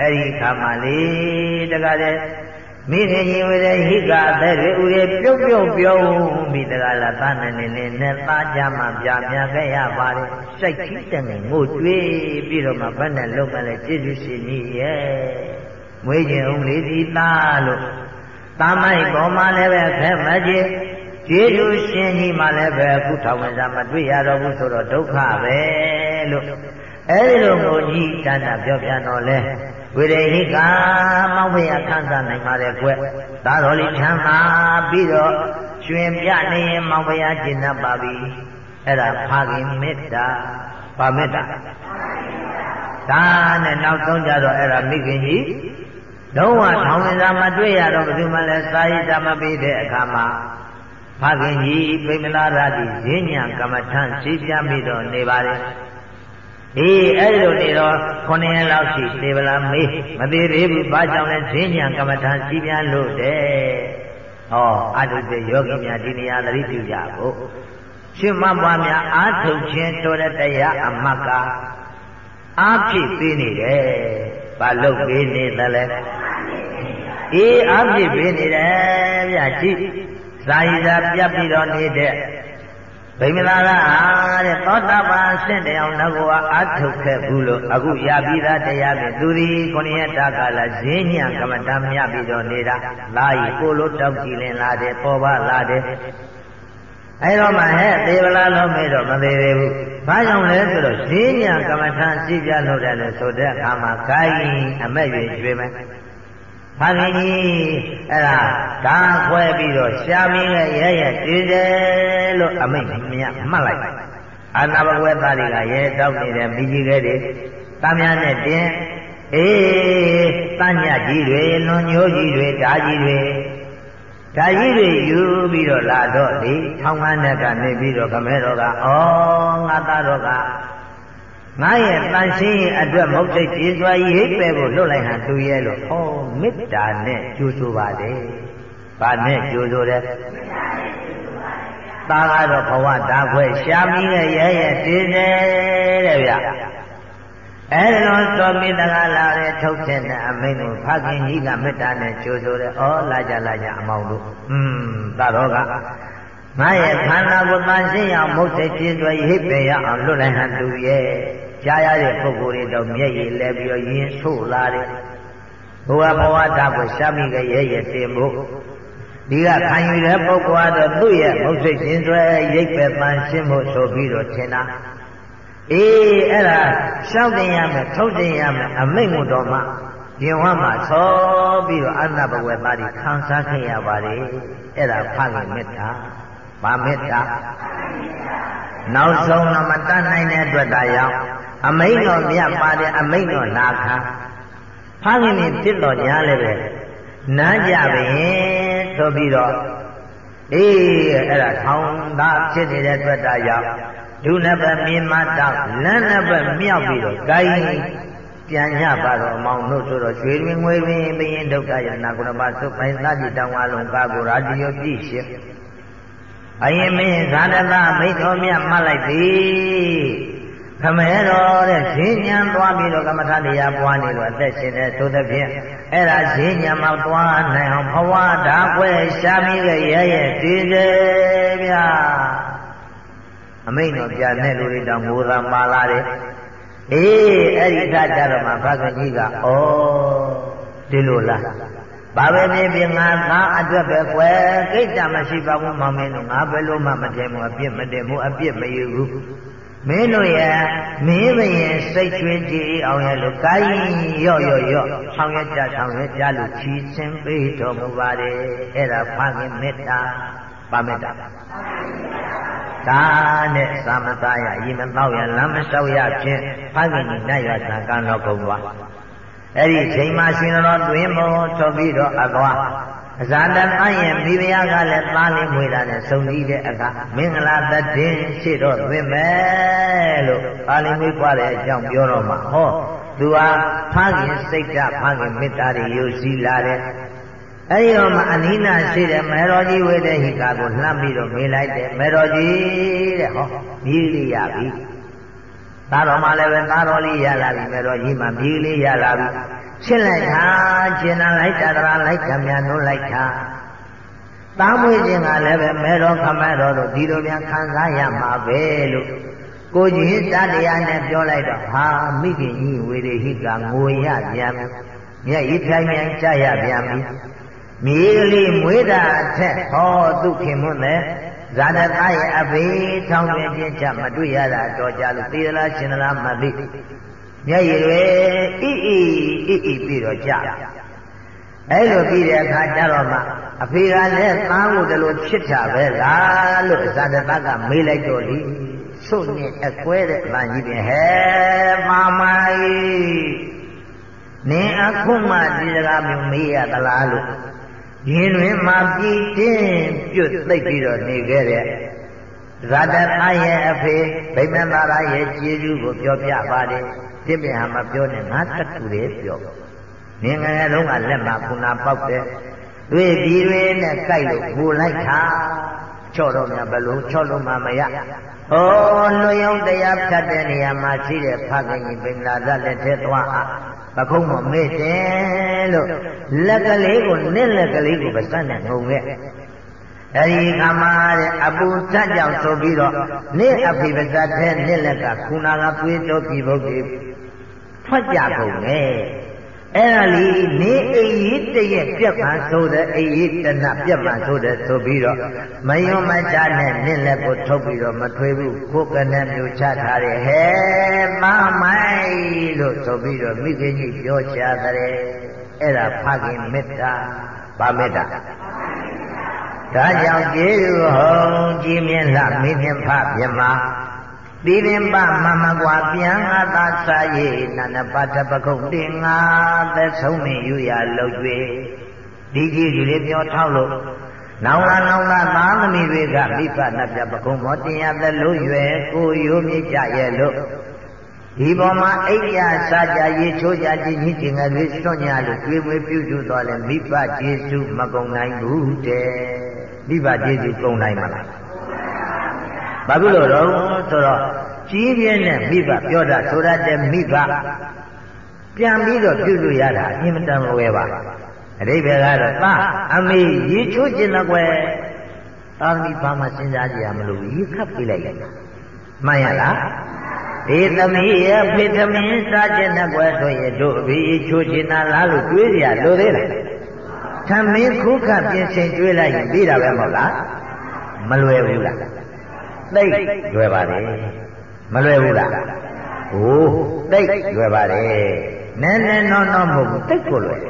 အဲ့ဒီခါမှလေတကားတဲ့မိခင်ကြီးဝေတဲ့ဟိကအသက်တွေဥရပြုတ်ပြုတ်ပြုံးပြီးတကားလာသားနဲ့နေနေနဲ့သားကြမှာပြပြခဲ့ရပါတယ်စိတ်ကြီးတဲ့ငိုကြွေးပြီးတော့မှဘယ်နဲ့လုံးမလဲကျေးဇူးရှင်ကြီးရဲ့မွေးခြင်းဦးလေးစီသားလို့တာမိုက်ပေါ်မှာလည်းပဲခဲမကြီးကျေးဇူးရှင်ကြီးမှလည်းပဲအခုထောင်ဝင်စားမတွေ့ရတော့ဘူးဆိုတော့ဒုက္ခပဲလို့အဲဒီလိုကိုကြီးတဏ္ဍပြောပြတော့လဲ ဝိရိဟိကမောင်ဖျားခံစားနိုင်ပါတယ်ကွသာတော်လေးချမ်းသာပြီးတော့ရွှင်ပြနေရင်မောင်ဖျားကျင့်တတ်ပါပြီအဲ့ဒါဖခင်မေတ္တာဗာမေတ္တာဒါနဲ့နောက်ဆုံးကြတော့အဲ့ဒါမိခင်ကြီးလုံးဝထောင်ဝင်စာမတွေ့ရတော့ဘယ်သူမှလည်းစာရေးစာမပေးတဲ့အခါမှာဖခင်ကြီးပိမလာရတိဈဉ္ညာကမ္မထံရှိပြမိတော့နေပါတယ် အေးအဲ့လိုနေတော့ခုနှစ်ရက်လောက်ရှိသေဗလားမေးမသေးသေးဘူးဘာကြောင့်လဲဈဉ္ညာကမ္မထံရှိပြလို့တဲ့ဟောအတုတေယောဂီများဒီနေရာသတိပြုကြဖို့ရှင်မပွားများအာထုတ်ခြင်းတော်တဲ့တရားအမတ်ကအာဖြစ်ပေးနေတယ်ဘာလို့ပေးနေသလဲအေးအာဖြစ်ပေးနေတယ်ဗျာကြည့်ဇာယီသာပြတ်ပြီးတော့နေတဲ့ ဗိမလာကအားတဲ့သောတာပန်အဆင့်တရားနောက်ဘဝအာထုတ်ခဲ့ဘူးလို့အခုရပြီးသားတရားဖြင့်သူဒီခုနှစ်ရက်တာကာလဈဉ္ညာကမ္မတာမြပြီးတော့နေတာလာရီကိုလိုတောက်ကြည့်လင်လာတယ်ပေါ်ပါလာတယ်အဲတော့မှဟဲ့သေဗလာလုံးမေးတော့မသေးသေးဘူးဘာကြောင့်လဲဆိုတော့ဈဉ္ညာကမ္မထာရှိပြလို့တယ်လို့ဆိုတဲ့အခါမှာဂိုင်းအမက်ရွေကျွေးမယ် ဖခင်ကြီးအဲ့ဒါဒါခွဲပြီးတော့ရှားမင်းရဲ့ရဲရဲတည်တယ်လို့အမိတ်မြတ်မှတ်လိုက်အာနာဘဝေသားတွေကရဲတောက်နေတဲ့မိကြီးကလေးတွေတာများနဲ့တင်အေးတညကြီးတွေလွန်ညိုးကြီးတွေဓာကြီးတွေဓာကြီးတွေယူပြီးတော့လာတော့လေထောင်းခန်းနဲ့ကနေပြီးတော့ခမဲတော်ကဩငါသားတော်က ငါရဲ့တန်ရှင်းရဲ့အတွက်မဟုတ်တဲ့ကျေးဇူးရိပ်ပဲကိုလွတ်လိုက်ဟန်သူရဲ့လို့ဟောမေတ္တာနဲ့ကြိုးဆိုပါတယ်။ဘာနဲ့ကြိုးဆိုတယ်။သားကတော့ဘဝတာခွဲရှားမီးရဲ့ရဲရဲ့တည်တယ်တဲ့ဗျ။အဲလိုသောမိတကလာတဲ့ထုတ်တဲ့အမိန့်ကိုဖခင်ကြီးကမေတ္တာနဲ့ကြိုးဆိုတယ်။ဩလာကြလာကြအမောင်တို့။อืมသာတော့က ငါရဲ့ခန္ဓာကိုယ်တန်ရှင်းအောင်မုတ်တဲ့ပြင်းတွေဟိပေရအောင်လွတ်လိုက်ဟန်သူရဲ့ကြားရတဲ့ပုဂ္ဂိုလ်တွေတော့မျက်ရည်လဲပြီးတော့ယင်းဆို့လာတယ်ဘဝဘဝတာကိုရှားမိကြရဲ့ရဲ့တင်ဖို့ဒီကခံယူတဲ့ပုဂ္ဂိုလ်ကတော့သူ့ရဲ့မုတ်စိတ်ရှင်ဆွဲရိပ်ပဲပန်းရှင်းဖို့ဆိုပြီးတော့ထင်တာအေးအဲ့ဒါရှောက်တင်ရမယ်ထုတ်တင်ရမယ်အမိတ်မှုတော်မှာရင်ဝမ်းမှာသောပြီးတော့အနဘဝသားတွေခံစားခဲ့ရပါတယ်အဲ့ဒါဖခင်မေတ္တာ ဗာမေတ္တာနောက်ဆုံးတော့မတတ်နိုင်တဲ့အတွက်ဒါရောက်အမိန်တော်မြတ်ပါတဲ့အမိန်တော်နာခံဖခင်နေဖြစ်တော်ညာလည်းပဲနားကြပါရင်ဆိုပြီးတော့အေးအဲ့ဒါထောင်းသားဖြစ်နေတဲ့အတွက်ဒါရောက်ဒုနဘမြင်မတောက်လန်းနဘမြောက်ပြီးတော့ဂိုင်းပြန်ညပါတော့အမောင်တို့ဆိုတော့ရွှေတွင်ငွေပင်ဘယင်ဒုက္ခယနာကုဏပါသုပိုင်သတိတောင်းအလုံးကာကိုရာဇီယောပြည့်ရှင် အရင်မင်းဇာတသမိတ်တော်မြတ်မှတ်လိုက်သည်ခမဲတော်တဲ့ဈဉ္ဉံသွားပြီးတော့ကမ္မထတရားပွားနေလို့အသက်ရှင်တဲ့သို့သဖြင့်အဲ့ဒါဈဉ္ဉံမှာသွားနိုင်အောင်ဘဝဓာကွဲရှားပြီးရဲ့ရဲရဲ့တည်တယ်ဗျာအမိန်တော်ပြတဲ့လူတွေတောင်ငိုသာပါလာတယ်အေးအဲ့ဒီခါကျတော့မှဘဂကြီးကဩဒီလိုလား ဘာပဲနေပြင်ငါသားအတွက်ပဲကွယ်ကိစ္စမရှိပါဘူးမောင်မင်းတို့ငါဘယ်လို့မှမတင်ဘူးအပြစ်မတင်ဘူးအပြစ်မယူဘူးမင်းတို့ရဲ့မင်းမရင်စိတ်ချွေးကြည်အောင်ရဲ့လို့ကိုင်းရော့ရော့ရော့ဆောင်ရွက်ကြဆောင်ရွက်ကြလို့ချီးချင်းပေးတော်မူပါတယ်အဲ့ဒါဖခင်မေတ္တာပါမေတ္တာဒါနဲ့သာမသားရရင်မတော့ရလမ်းမလျှောက်ရဖြင့်ဖခင်ကြီးနိုင်ရသံကံတော်ကုန်သွား အဲ့ဒီချိန်မှာရှင်တော်တွင်မောထုတ်ပြီးတော့အသွားအဇာတတရဲ့မိဖုရားကလည်းသားလေးမွေတာနဲ့စုံကြည့်တဲ့အခါမင်္ဂလာသတ္တင်ရှိတော့သွင်းမယ်လို့သားလေးမွေးပွားတဲ့အကြောင်းပြောတော့မှဟောသူဟာဖခင်စိတ်ဓာတ်ဖခင်မေတ္တာတွေယူစည်းလာတဲ့အဲဒီတော့မှအနိနာရှိတဲ့မေတော်ကြီးဝေတဲ့ဟိကာကိုလှမ်းပြီးတော့မေးလိုက်တယ်မေတော်ကြီးတဲ့ဟောမြည်လေးရပြီ သားတော်မှလည်းပဲသားတော်လေးရလာပြီမေတော်ကြီးမှမြည်လေးရလာပြီရှင်းလိုက်တာကျင်နာလိုက်တာတရာလိုက်တာမြန်နှုတ်လိုက်တာသားမွေးခြင်းကလည်းပဲမေတော်ခမဲတော်တို့ဒီလိုများခံစားရမှာပဲလို့ကိုကြီးတတရားနဲ့ပြောလိုက်တော့ဟာမိခင်ကြီးဝေရေဟိကငိုရပြန်မျက်ရည်ဖြိုင်မြိုင်ကြရပြန်ပြီမြေကလေးမွေးတာအထက်ဟောသူခင်မွန်းတဲ့ ဇာတသားရဲ့အဖေထောင်းပြင်းချင်းချမတွေ့ရတာတော့ကြလို့သေသလားရှင်သလားမသိမျက်ရည်တွေဣဣဣဣပြီးတော့ကြအဲ့လိုပြီးတဲ့အခါကျတော့မှအဖေကလည်းသားကိုတလို့ဖြစ်တာပဲလားလို့ဇာတသားကမေးလိုက်တော့လေဆုတ်နဲ့အကွဲတဲ့ဗန်ကြီးပြင်ဟဲမာမာကြီးနင်အခုမှဒီစကားမျိုးမေးရသလားလို့ရင်တွင်မှာပြည်တင်း ပြုတ်သိပ်ပြီးတော့နေခဲ့တဲ့ဇာတသားရဲ့အဖေဗိမ္မာသာရရဲ့ကျေးဇူးကိုပြောပြပါတယ်ပြပြဟာမပြောနဲ့ငါတခုလေးပြောနင်ငယ်တုန်းကလက်မှာခုနာပေါက်တဲ့တွေ့ဒီတွေနဲ့ကြိုက်လို့ဘူလိုက်တာချော့တော့မြဘလို့ချော့လို့မှမရဟောလွယုံတရားဖြတ်တဲ့နေရာမှာရှိတဲ့ဖခင်ကြီးပင်လာသလက်ထဲသွားအားပခုံးမမေ့တယ်လို့လက်ကလေးကိုနစ်လက်ကလေးကိုပါစနဲ့ငုံခဲ့ အဲဒီခါမှာတဲ့အပူဓာတ်ကြောင့်ဆိုပြီးတော့နေအဖိပဇတ်ထဲနစ်လက်ကခုနာကသွေးတော်ပြည်ဖို့ကြီးထွက်ကြကုန်တယ်အဲ့ဒါလီနေအိမ်ကြီးတရက်ပြက်မှဆိုတဲ့အိမ်ကြီးတနပြက်မှဆိုတဲ့ဆိုပြီးတော့မယွန်မချနဲ့နင့်လက်ကိုထုတ်ပြီးတော့မထွေးဘူးကိုကနဲ့မျိုးချထားတယ်ဟဲမမိုင်းလို့ဆိုပြီးတော့မိခင်ကြီးပြောချတဲ့အဲ့ဒါဖခင်မေတ္တာဗာမေတ္တာ ဒါကြောင့်ကျေးဇူးဟောကြည်မြင်လှမင်းမြင်ဖမြမတိပင်ပမမကွာပြန်ငါသာစာရေးနန္ဒပတ္တပကုတ်တင်ငါသက်ဆုံးနေယူရလောက်၍ဒီကြီးကြီးလေးပြောထောက်လို့နောင်လာနောင်လာသားသမီးတွေကမိဖနတ်ပြပကုံမောတင်ရသလို့ရွယ်ကိုရိုးမြကြရဲ့လို့ ဒီပေါ်မှာအိပ်ရစာကြရေချိုးကြခြင်းကြီးခြင်းငယ်လေးစွန့်ညာလို့တွေးမွေးပြုစုတော်လဲမိဖကျေစုမကုံနိုင်ဘူးတဲ့မိဖကျေစုကုံနိုင်မလားဘာဖြစ်လို့တော့ဆိုတော့ကြီးပြင်းတဲ့မိဘပြောတာဆိုရတဲ့မိဘပြန်ပြီးတော့ပြုလို့ရတာအင်မတန်လွယ်ပါအဓိပ္ပာယ်ကတော့သာအမေရေချိုးခြင်းတော့ကွယ်သာသမီဘာမှစဉ်းစားကြရမလို့ရေခတ်ပြလိုက်လိုက်မှန်ရလား ဒီသမီးရဲ့ဖေသမင်းစားခြင်းတော့ကွယ်ဆိုရင်တို့အဖေရေချိုးခြင်းလားလို့တွေးကြလို့သေးလားသမင်းခုခပြင်ဆင်တွေးလိုက်ရင်ပြီးတာပဲမဟုတ်လားမလွယ်ဘူးလားသိလွယ်ပါတယ်မလွယ်ဘူးလားဟိုးသိလွယ်ပါတယ်နည်းနည်းတော့တော့မဟုတ်ဘူးသိကိုလွယ်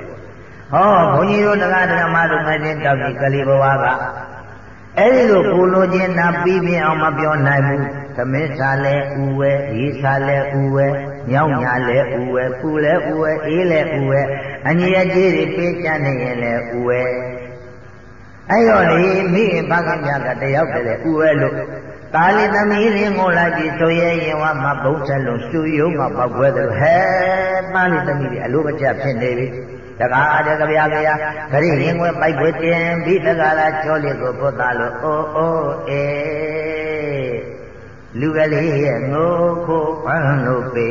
ဟောဘုန်းကြီးတို့တရားဓမ္မတို့မင်းတောက်ကြီးကလေးဘဝကအဲ့ဒီလိုကိုလိုချင်တာပြီးပြအောင်မပြောနိုင်ဘူး သမင်းစားလဲဥဝဲရေးစားလဲဥဝဲညောင်းညာလဲဥဝဲပူလဲဥဝဲအေးလဲဥဝဲအညီအကျေးတွေပေးချနေရင်လဲဥဝဲအဲ့တော့လေမိခင်ဘာကမြတ်ကတယောက်တည်းလေဥဝဲလို့ကာလီသမီးလေးငိုလိုက်ပြီးဆိုရဲရင်ဝမဘုံဆက်လုံးရှူယုံမပောက်ွယ်တယ်ဟဲပါလီသမီးလေးအလိုမကျဖြစ်နေပြီတကားတကဗျာဗျာခရီးရင်ွယ်ပိုက်ွယ်တင်ပြီးတကားလားချောလေးကိုပုတ်သားလို့အိုးအိုးအေး လူကလေးရဲ့ငိုခိုးဖမ်းလို့ပေ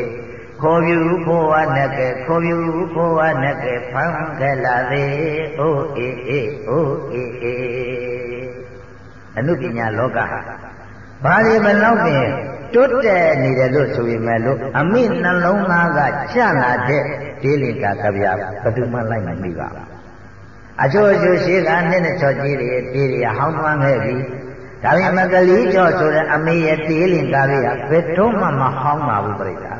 ခေါ်ပြူခိုးဝနဲ့ကဲခေါ်ပြူခိုးဝနဲ့ကဲဖမ်းခဲ့လာသေးအိုးအေးအေးအိုးအေးအေးအနုပညာလောကဘာတွေဘလောက်ပင်တွတ်တဲ့နေတယ်လို့ဆိုရင်မဲ့လို့အမိနှလုံးသားကချလာတဲ့ဒေလိကာကဗျာဘယ်သူမှလိုက်မမိပါဘူးအချို့အချို့ရှိကနှစ်နဲ့ချော်ကြီးတွေတေးတွေဟောင်းသွမ်းခဲ့ပြီ ဒါပေမဲ့ကလေးကျော်ဆိုတဲ့အမေရဲ့တေးလင်ကားလေးကဘယ်တော့မှမဟောင်းပါဘူးပြိတ္တာ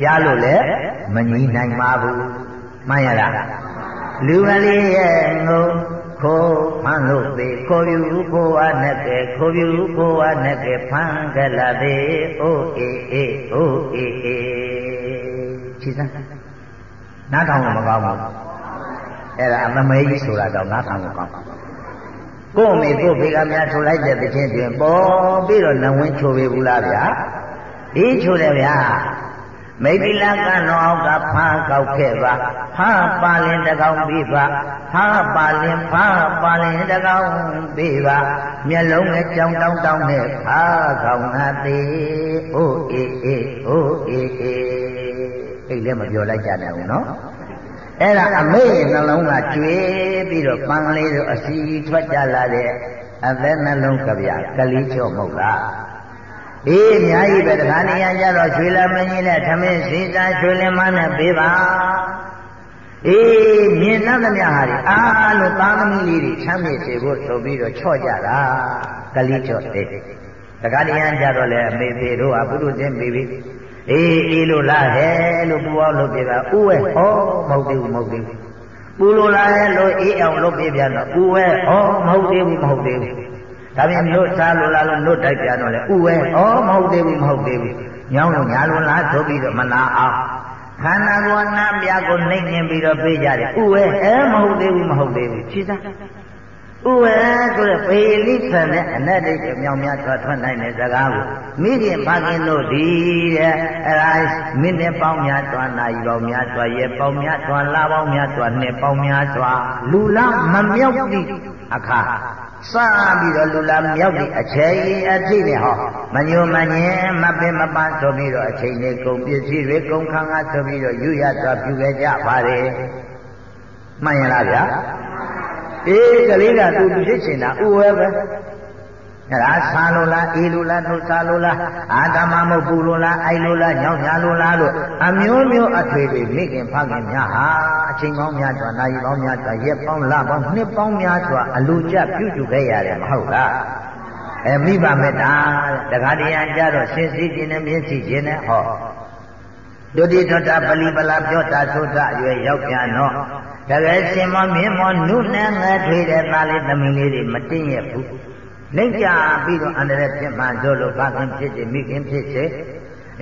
ကြားလို့လည်းမငြိနိုင်ပါဘူးမှန်ရလားလူကလေးရဲ့ငုံခိုးဖမ်းလို့သေးခိုးယူခိုးဝနဲ့ကဲခိုးယူခိုးဝနဲ့ကဲဖမ်းကြလာသေးအိုးအေးအေးအိုးအေးအေးချီစမ်းနားထောင်မကောင်းပါဘူးအဲ့ဒါအမမဲကြီးဆိုတာတော့ငါခံလို့ကောင်း ကို့အမေကို့ဖေကများထိုလိုက်တဲ့တခြင်းတွင်ပေါ်ပြီးတော့နဝင်းချိုပေဘူးလားဗျာအေးချိုတယ်ဗျာမိတ်တိလကနောအောက်ကဖားကောက်ခဲ့ပါဖားပါလင်တကောင်ပြီးပါဖားပါလင်ဖားပါလင်တကောင်ပြီးပါမျက်လုံးနဲ့ကြောင်တောင်းတောင်းနဲ့ဖားကောင်းနာသေးအိုးအေးအေးအိုးအေးအေးအိတ်လည်းမပြောလိုက်ကြနိုင်ဘူးနော် အဲ့ဒါအမေရဲ့နှလုံးကကျွေးပြီးတော့ပန်းလေးတို့အစီထွက်ကြလာတဲ့အသက်နှလုံးကြပြကလေးချော့မဟုတ်လားအေးအများကြီးပဲတခါနေရကြတော့ရွှေလမင်းကြီးနဲ့သမင်းစီတာရွှေလင်းမနဲ့ပေးပါအေးမြင်တတ်သမျှဟာဒီအားလို့သားသမီးလေးတွေချမ်းမြေ့စေဖို့ဆိုပြီးတော့ချော့ကြတာကလေးချော့တဲ့တခါနေရကြတော့လေအမေသေးတို့ဟာပုရုသင်ပြီးပြီ အေးအေးလို့လားဟဲ့လို့ပူအောင်လုပ်ပြပါဥဝဲဟောမဟုတ်သေးဘူးမဟုတ်သေးဘူးပူလို့လားဟဲ့လို့အေးအောင်လုပ်ပြပြန်တော့ဥဝဲဟောမဟုတ်သေးဘူးမဟုတ်သေးဘူးဒါပြင်လို့စားလို့လားလို့လို့တိုက်ပြန်တော့လေဥဝဲဩမဟုတ်သေးဘူးမဟုတ်သေးဘူးညောင်းလို့ညာလို့လားဆိုပြီးတော့မနာအောင်ခန္ဓာကိုယ်နာပြကိုနှိမ့်နေပြီးတော့ပြေးကြတယ်ဥဝဲအဲမဟုတ်သေးဘူးမဟုတ်သေးဘူးခြေစား ဥဝဲဆိုတဲ့ပေလိဆန်တဲ့အနတ္တိကမြောင်များထွက်ထွက်နိုင်တဲ့စကားကိုမိခင်ဖခင်တို့ဒီတဲ့အဲဒါမိနစ်ပေါင်းများစွာနာရီပေါင်းများစွာရက်ပေါင်းများစွာလပေါင်းများစွာနှစ်ပေါင်းများစွာလူလားမမြောက်သည့်အခါစပြီးတော့လူလာမြောက်တဲ့အချိန်အထိနဲ့ဟောမညိုမငင်းမပင်မပန်းဆိုပြီးတော့အချိန်လေးကုန်ပစ္စည်းတွေကုန်ခန်းကားဆိုပြီးတော့ယူရသွားပြုခဲ့ကြပါတယ်မှန်ရလားဗျာ အေးကလေးကသူဖြစ်ချင်တာဥဝဲပဲအဲ့ဒါဆာလို့လားအေးလို့လားနှုတ်ဆာလို့လားအာတမမဟုတ်ဘူးလို့လားအိုက်လို့လားညောင်းညာလို့လားလို့အမျိုးမျိုးအထွေတွေမိခင်ဖခင်များဟာအချိန်ပေါင်းများစွာနာရီပေါင်းများစွာရက်ပေါင်းလပေါင်းနှစ်ပေါင်းများစွာအလိုကျပြုစုခဲ့ရတယ်မဟုတ်လားအဲမိဘမေတ္တာတခါတရံကြတော့ရှင်းစည်းခြင်းနဲ့မျက်စိခြင်းနဲ့ဟောဒုတိထတပလီပလာပြောတာဆိုတာအရွယ်ရောက်ပြန်တော့ တကယ်ရှင်မမြင်မနုနဲ့ငယ်ထွေးတဲ့သားလေးသမီးလေးတွေမတင်းရဘူးနှိမ့်ကြပြီးတော့အန္တရာယ်ဖြစ်မှဆိုလို့ဘာခင်ဖြစ်စေမိခင်ဖြစ်စေ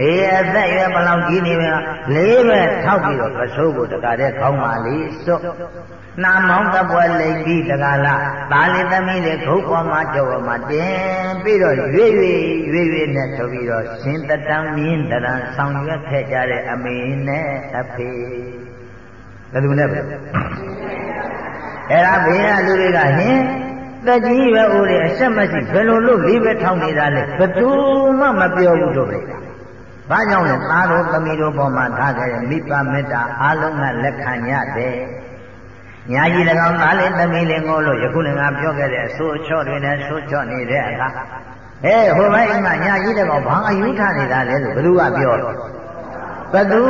အေးအသက်ရွယ်ဘလောက်ကြီးနေပါလေးပဲထောက်ပြီးတော့ပစိုးကိုတကားတဲ့ခေါင်းပါလေးစွတ်နာမောင်းတပွဲလိမ့်ပြီးတကားလားဒါလေးသမီးလေးခုတ်ပေါ်မှာကြော်မှာတင်ပြီးတော့ရွေ့ရွေ့ရွေ့ရွေ့နဲ့ဆိုပြီးတော့ရှင်တတံမြင်းတရံဆောင်ရွက်ခဲ့ကြတဲ့အမေနဲ့အဖေ ဘယ်သူနဲ့ပဲအဲ့ဒါဘေးကလူတွေကဟင်တက်ကြီးပဲဦးတယ်အဆက်မရှိဘယ်လိုလို့လေးပဲထောင်းနေတာလဲဘသူမှမပြောဘူးတို့ပဲဘာကြောင့်လဲသားတို့သမီးတို့ပေါ်မှာထားခဲ့တဲ့မိဘမေတ္တာအားလုံးကလက်ခံရတယ်ညာကြီး၎င်းသားလေးသမီးလေးငိုလို့ယခုလည်းငါပြောခဲ့တဲ့အဆိုးချော့တွေနဲ့ဆိုးချော့နေတဲ့အခါအဲဟိုဘက်ကညာကြီး၎င်းဘာအယူထနေတာလဲလို့ဘယ်သူကပြော ဘယ်သူ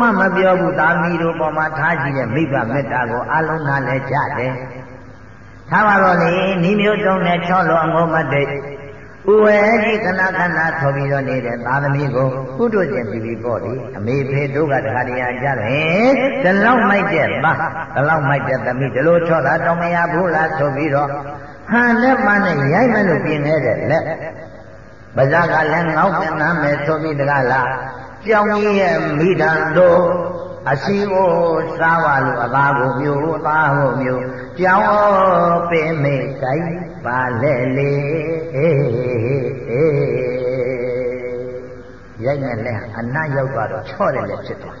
မှမပြောဘူးသားမီးတို့ပေါ်မှာထားကြည့်တဲ့မိဘမေတ္တာကိုအလုံးနာလဲကြတယ်ထားပါတော့လေနီးမျိုးတုံးနဲ့ချောလို့အငုံမတိတ်ဥဝဲကြီးခဏခဏထော်ပြီးတော့နေတဲ့သာသမီကိုကုတို့ကျင်ပြီးပြီးပေါ့လေအမေဖေတို့ကတခါတည်းကြတယ်ဒီလောက်မိုက်တဲ့သားဒီလောက်မိုက်တဲ့သမီးဒီလိုချောတာတော့မရဘူးလားဆိုပြီးတော့ဟန်လက်မနဲ့ရိုက်မလို့ပြင်နေတဲ့လက်ပါဇက်ကလည်းငေါ့ပြန်နာမယ်ဆိုပြီးတကားလား ကြောင်ကြီးရဲ့မိဒံတို့အစီကိုစားပါလို့အသားကိုမျိုးသားကိုမျိုးကြောင်းပင်မေတိုင်းပါလေလေအေးအေးရိုက်နဲ့လဲအနတ်ရောက်သွားတော့ချော့တယ်လည်းဖြစ်သွား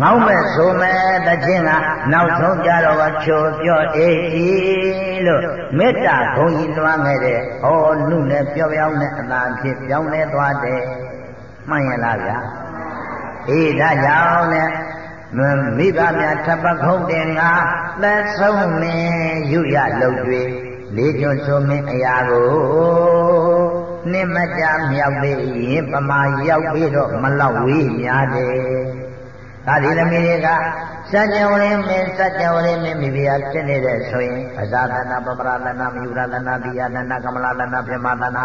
ငေါ့မဲ့ဆိုမဲ့တခြင်းကနောက်ဆုံးကြတော့ချိုပြောအေးအေးလို့မေတ္တာဂုံကြီးလွှမ်းခဲ့တဲ့ဟောနုနဲ့ပြောပြောင်းနဲ့အသာဖြစ်ပြောင်းလဲသွားတယ် မှန်ရလားဗျာအေးဒါကြောင့်နဲ့မိဘများထပ်ပခုံးတင်ငါသက်ဆုံးမင်းယူရလုံတွေလေးကျွန်းဆိုမင်းအရာကိုနှင်းမကြမြောက်သေးရင်ပမာရောက်ပြီးတော့မလောက်ဝေးများတယ်ဒါဒီသမီးတွေကစัจ java ရင်းမင်းစัจ java ရင်းမင်းမိဖုရားဖြစ်နေတဲ့ဆိုရင်အဇာသနာပပရသနာမယူရသနာတိယသနာကမလသနာပြမသနာ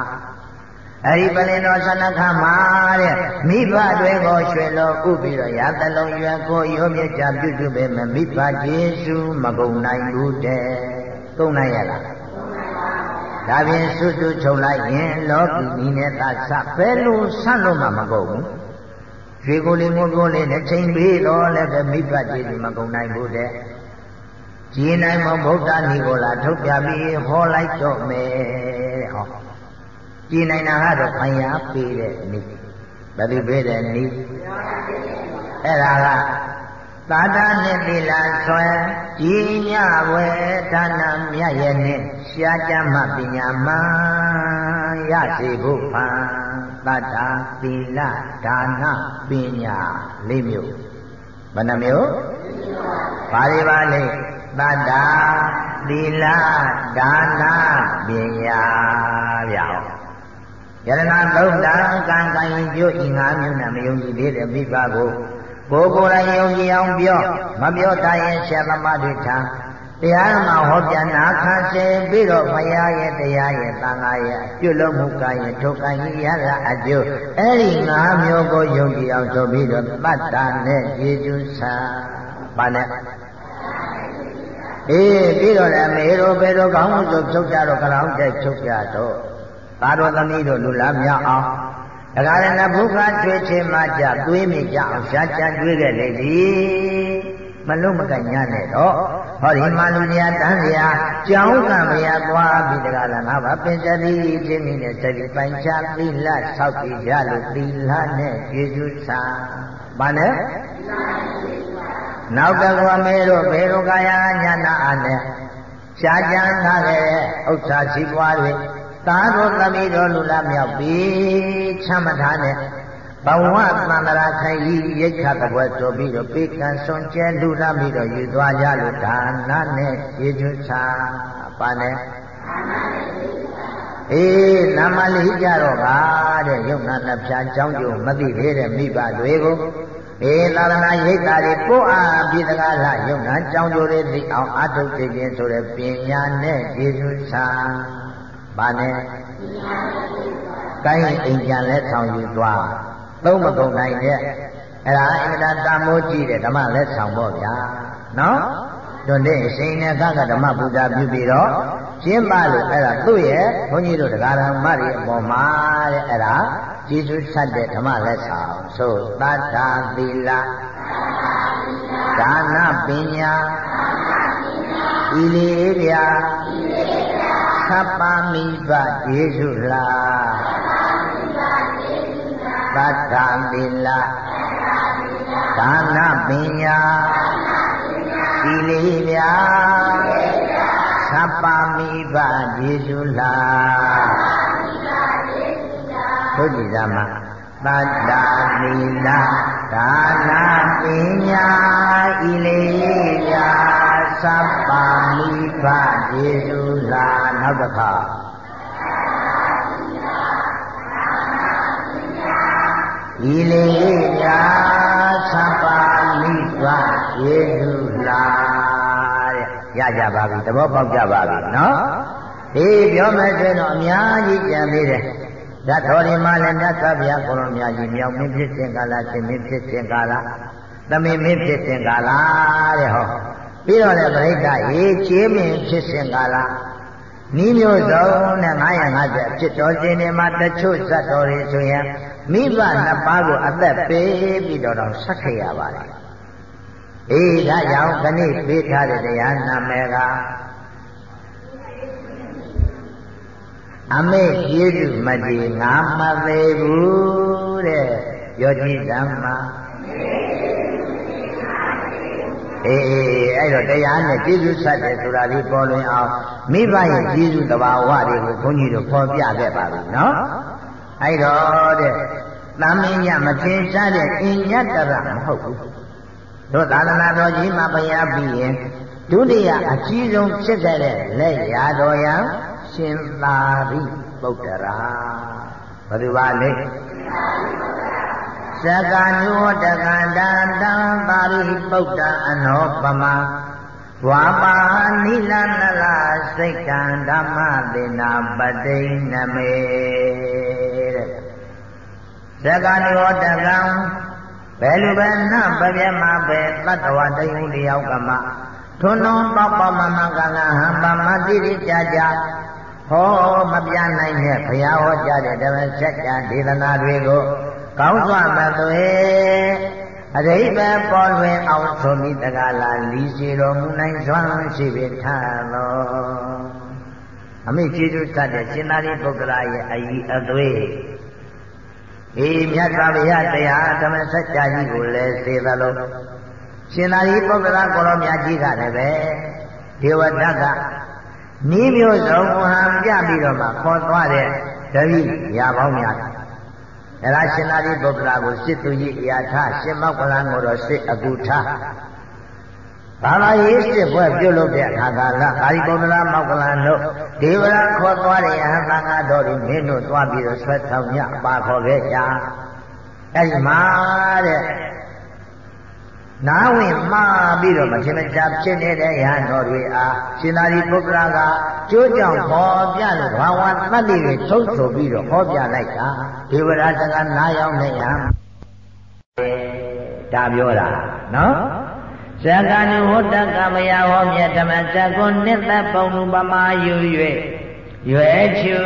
အဲ့ဒီပလင်တော်ဆနခမှာတဲ့မိဘတွေကိုရွှေလို့ဥပြီးတော့ရသလုံးရွယ်ကိုရုံးမြကြပြုစုပေမဲ့မိဘကျေစုမကုန်နိုင်ဘူးတဲ့ကုန်နိုင်ရလားဒါဖြင့်စွတ်စွတ်ချုပ်လိုက်ရင်လောကီနီးနဲ့သာစဘယ်လိုဆက်လို့မှမကုန်ဘူးရွှေကိုလေးငုံကိုလေးနဲ့ချိန်ပြီးတော့လည်းပဲမိဘကျေစုမကုန်နိုင်ဘူးတဲ့ကြည်နိုင်မဗုဒ္ဓနိကိုလာထုတ်ပြပြီးဟောလိုက်တော့မယ်တဲ့ဟော ကြည်နိုင်တာကတော့ဖယားပေးတဲ့နိဘယ်သူပေးတဲ့နိအဲ့ဒါကသာတနဲ့သီလဆွဲကြည်ညဝေဒါနမြတ်ရဲ့နဲ့ရှားကြမှပညာမှရစေဖို့ဖန်သတ္တာသီလဒါနပညာလေးမျိုးဘယ်နှမျိုးဘာတွေပါလဲသတ္တာသီလဒါနပညာဗျာ ယရဏသုတ်တံကံကံရင်ကျိုးဤငါးမျိုးနဲ့မယုံကြည်သေးတဲ့မိဘကိုကိုယ်ကိုယ်တိုင်ယုံကြည်အောင်ပြောမပြောတတ်ရင်ဆက်သမားတွေထံတရားမှာဟောပြနာခံစေပြီးတော့ဘုရားရဲ့တရားရဲ့သံဃာရဲ့ပြုလုပ်မှုကရင်ထုတ်ကံရရအကျိုးအဲ့ဒီငါးမျိုးကိုယုံကြည်အောင်ဆိုပြီးတော့တတ္တာနဲ့ယေကျုဆာပါနဲ့အေးပြီးတော့လည်းမေတို့ဘယ်တို့ကောင်းမှုဆိုဖြုတ်ကြတော့ကလောင်တဲ့ဖြုတ်ကြတော့ သာတော်သမီးတို့လူလားမြောက်အောင်ဒကာရဏဘုရားချွေချင်းမှကြသွေးမိကြအောင်ရှားချမ်းတွေးခဲ့လေသည်မလုံးမကညနဲ့တော့ဟောဒီမှာလူကြီးတန်းစရာကြောင်းကံမရသွားပြီးဒကာရဏငါပါပင်စတိချင်းမိနဲ့စတိပိုင်ချသီလဆောက်တည်ကြလို့သီလနဲ့ယေရှုစာဘာနဲ့နောက်တကွာမေတို့ဘေရုကာယညာနာအားနဲ့ရှားချမ်းထားတဲ့ဥစ္စာချီးပွားတွေ သာတို့သမီးတော်လူလာမြောက်ပြီးချမ်းမထားနဲ့ဘဝသန္တရာခိုင်ကြီးရိတ်ခတ်တဲ့ဆိုပြီးတော့ပေကံစွန်ကျဲလူလာပြီးတော့ယူသွားကြလို့ဒါနနဲ့ရေကျွချာပါနဲ့အေးနာမလေးကြတော့ပါတဲ့ယုံနာနှစ်ဖြာကြောင်းကျုံမသိသေးတဲ့မိဘတွေကိုေသာသနာရိပ်တာတွေကိုအားပြီးတကားလားယုံနာကြောင်းကျိုးတွေသိအောင်အထုတ်သိခြင်းဆိုတဲ့ပညာနဲ့ယေရှုသာ ဘာနဲ့ကိုင်းအိမ်ပြန်လဲဆောင်ယူသွားသုံးမကုန်နိုင်တဲ့အဲ့ဒါအင်္ဂတာတမိုးကြည့်တဲ့ဓမ္မလက်ဆောင်ပေါ့ဗျာနော်တွန်တဲ့အရှင်နဲ့ကကဓမ္မပူဇာပြုပြီးတော့ကျင်းပလို့အဲ့ဒါသူ့ရဲ့ဘုန်းကြီးတို့တရားဓမ္မတွေအပေါ်မှာတဲ့အဲ့ဒါကျေးဇူးဆက်တဲ့ဓမ္မလက်ဆောင်ဆိုသတ္တာသီလဒါနပညာဤလေးဗျာ သဗ္ဗမိဘကျေးဇူးလားသတ္တာသီလဒါနပညာဤလေးဗျာသဗ္ဗမိဘကျေးဇူးလားဘုရားမှာသတ္တာသီလဒါနပညာဤလေးဗျာသဗ္ဗမိဘကျေးဇူးလား နောက်တစ်ခါဤလေးဗျာသဗ္ဗမိဘကျေးဇူးလားတဲ့ရကြပါပြီသဘောပေါက်ကြပါပြီနော်ဒီပြောမယ်ဆိုတော့အများကြီးကြံသေးတယ်ဓာတ်တော်ဒီမှာလည်းမြတ်စွာဘုရားကိုလိုမြတ်ကြီးမြောက်မင်းဖြစ်ခြင်းကာလရှင်မင်းဖြစ်ခြင်းကာလသမင်မင်းဖြစ်ခြင်းကာလတဲ့ဟောပြီးတော့လည်းပြိဋ္ဌာရေချေးမင်းဖြစ်ခြင်းကာလ နီးမျိုးစုံနဲ့950ဖြစ်တော်ခြင်းတွေမှာတချို့ဇတ်တော်တွေဆိုရင်မိဘနှစ်ပါးကိုအသက်ပေးပြီးတော့တော့ဆက်ခဲ့ရပါတယ်အေးဒါကြောင့်ခဏိပေးထားတဲ့တရားနာမည်ကအမေကျေးဇူးမတည်ငါမသေးဘူးတဲ့ပြောကြည့်စမ်းပါ အေးအဲ့တော့တရားနဲ့ကျေးဇူးဆက်တယ်ဆိုတာဒီပေါ်လွင်အောင်မိဘရဲ့ကျေးဇူးတဘာဝတွေကိုဘုန်းကြီးတို့ပေါ်ပြခဲ့ပါပြီနော်အဲ့တော့တဲ့သမင်းညမထင်ရှားတဲ့အင်ညတရမဟုတ်ဘူးတို့သာသနာတော်ကြီးမှာဘုရားပြီးရင်ဒုတိယအကြီးဆုံးဖြစ်ခဲ့တဲ့လက်ရာတော်ရန်ရှင်သာရိပုတ္တရာဘယ်သူပါလဲ သက္ကနုဝတကန္တံတံသာရိပုတ္တအနောပမဝါပါနိလနလစိတ်ကံဓမ္မသေနာပတိနမေတဲ့သက္ကနုဝတကံဘယ်လိုပဲနပပြမပဲတတ္တဝတယုတယောက်ကမှထွန်းထွန်းပေါက်ပေါက်မမကလဟံပမတိရိကြကြဟောမပြနိုင်တဲ့ဘုရားဟောကြားတဲ့ဓမ္မစကြာဒေသနာတွေကို ကောင်းစွာမသွေအရိပပေါ်လွင်အောင်ဆိုမိတကလာလီစီတော်မူနိုင်စွမ်းရှိပေထသောအမိကျေးဇူးတတ်တဲ့ရှင်သာရိပုတ္တရာရဲ့အည်အသွေးဒီမြတ်စွာဘုရားတရားဓမ္မစကြာကြီးကိုလည်းစေသလိုရှင်သာရိပုတ္တရာကိုရောမြတ်ကြီးကလည်းပဲဒေဝတတ်ကနီးမျိုးစုံဟန်ပြပြီးတော့မှခေါ်သွားတဲ့တပည့်ရာပေါင်းများ အဲဒါရှင်သာရိပုတ္တရာကိုစစ်သူကြီးအရာထရှင်မောက္ကလန်ကိုတော့စစ်အကူထဘာသာရေးစစ်ပွဲပြုလုပ်တဲ့အခါကလကာရီပုတ္တရာမောက္ကလန်တို့ဒေဝရခေါ်သွားတဲ့ယဟန်သံဃာတော်တွေမင်းတို့သွားပြီးတော့ဆွဲဆောင်ညပါခေါ်ခဲ့ကြအဲဒီမှာတဲ့ နားဝင်မှားပြီးတော့မထင်မရှားဖြစ်နေတဲ့ရဟန်းတော်တွေအားရှင်သာရိပုတ္တရာကကျိုးကြောင့်ဟောပြလို့ဘာဝတ္တိတွေထုတ်ဆိုပြီးတော့ဟောပြလိုက်တာဒေဝရစကနားရောက်နေရဒါပြောတာနော်ဇဂာနုဟောတကမယဟောမြတ်ဓမ္မစကုနိတပုံလူပမာယူ၍ရွယ်ချူ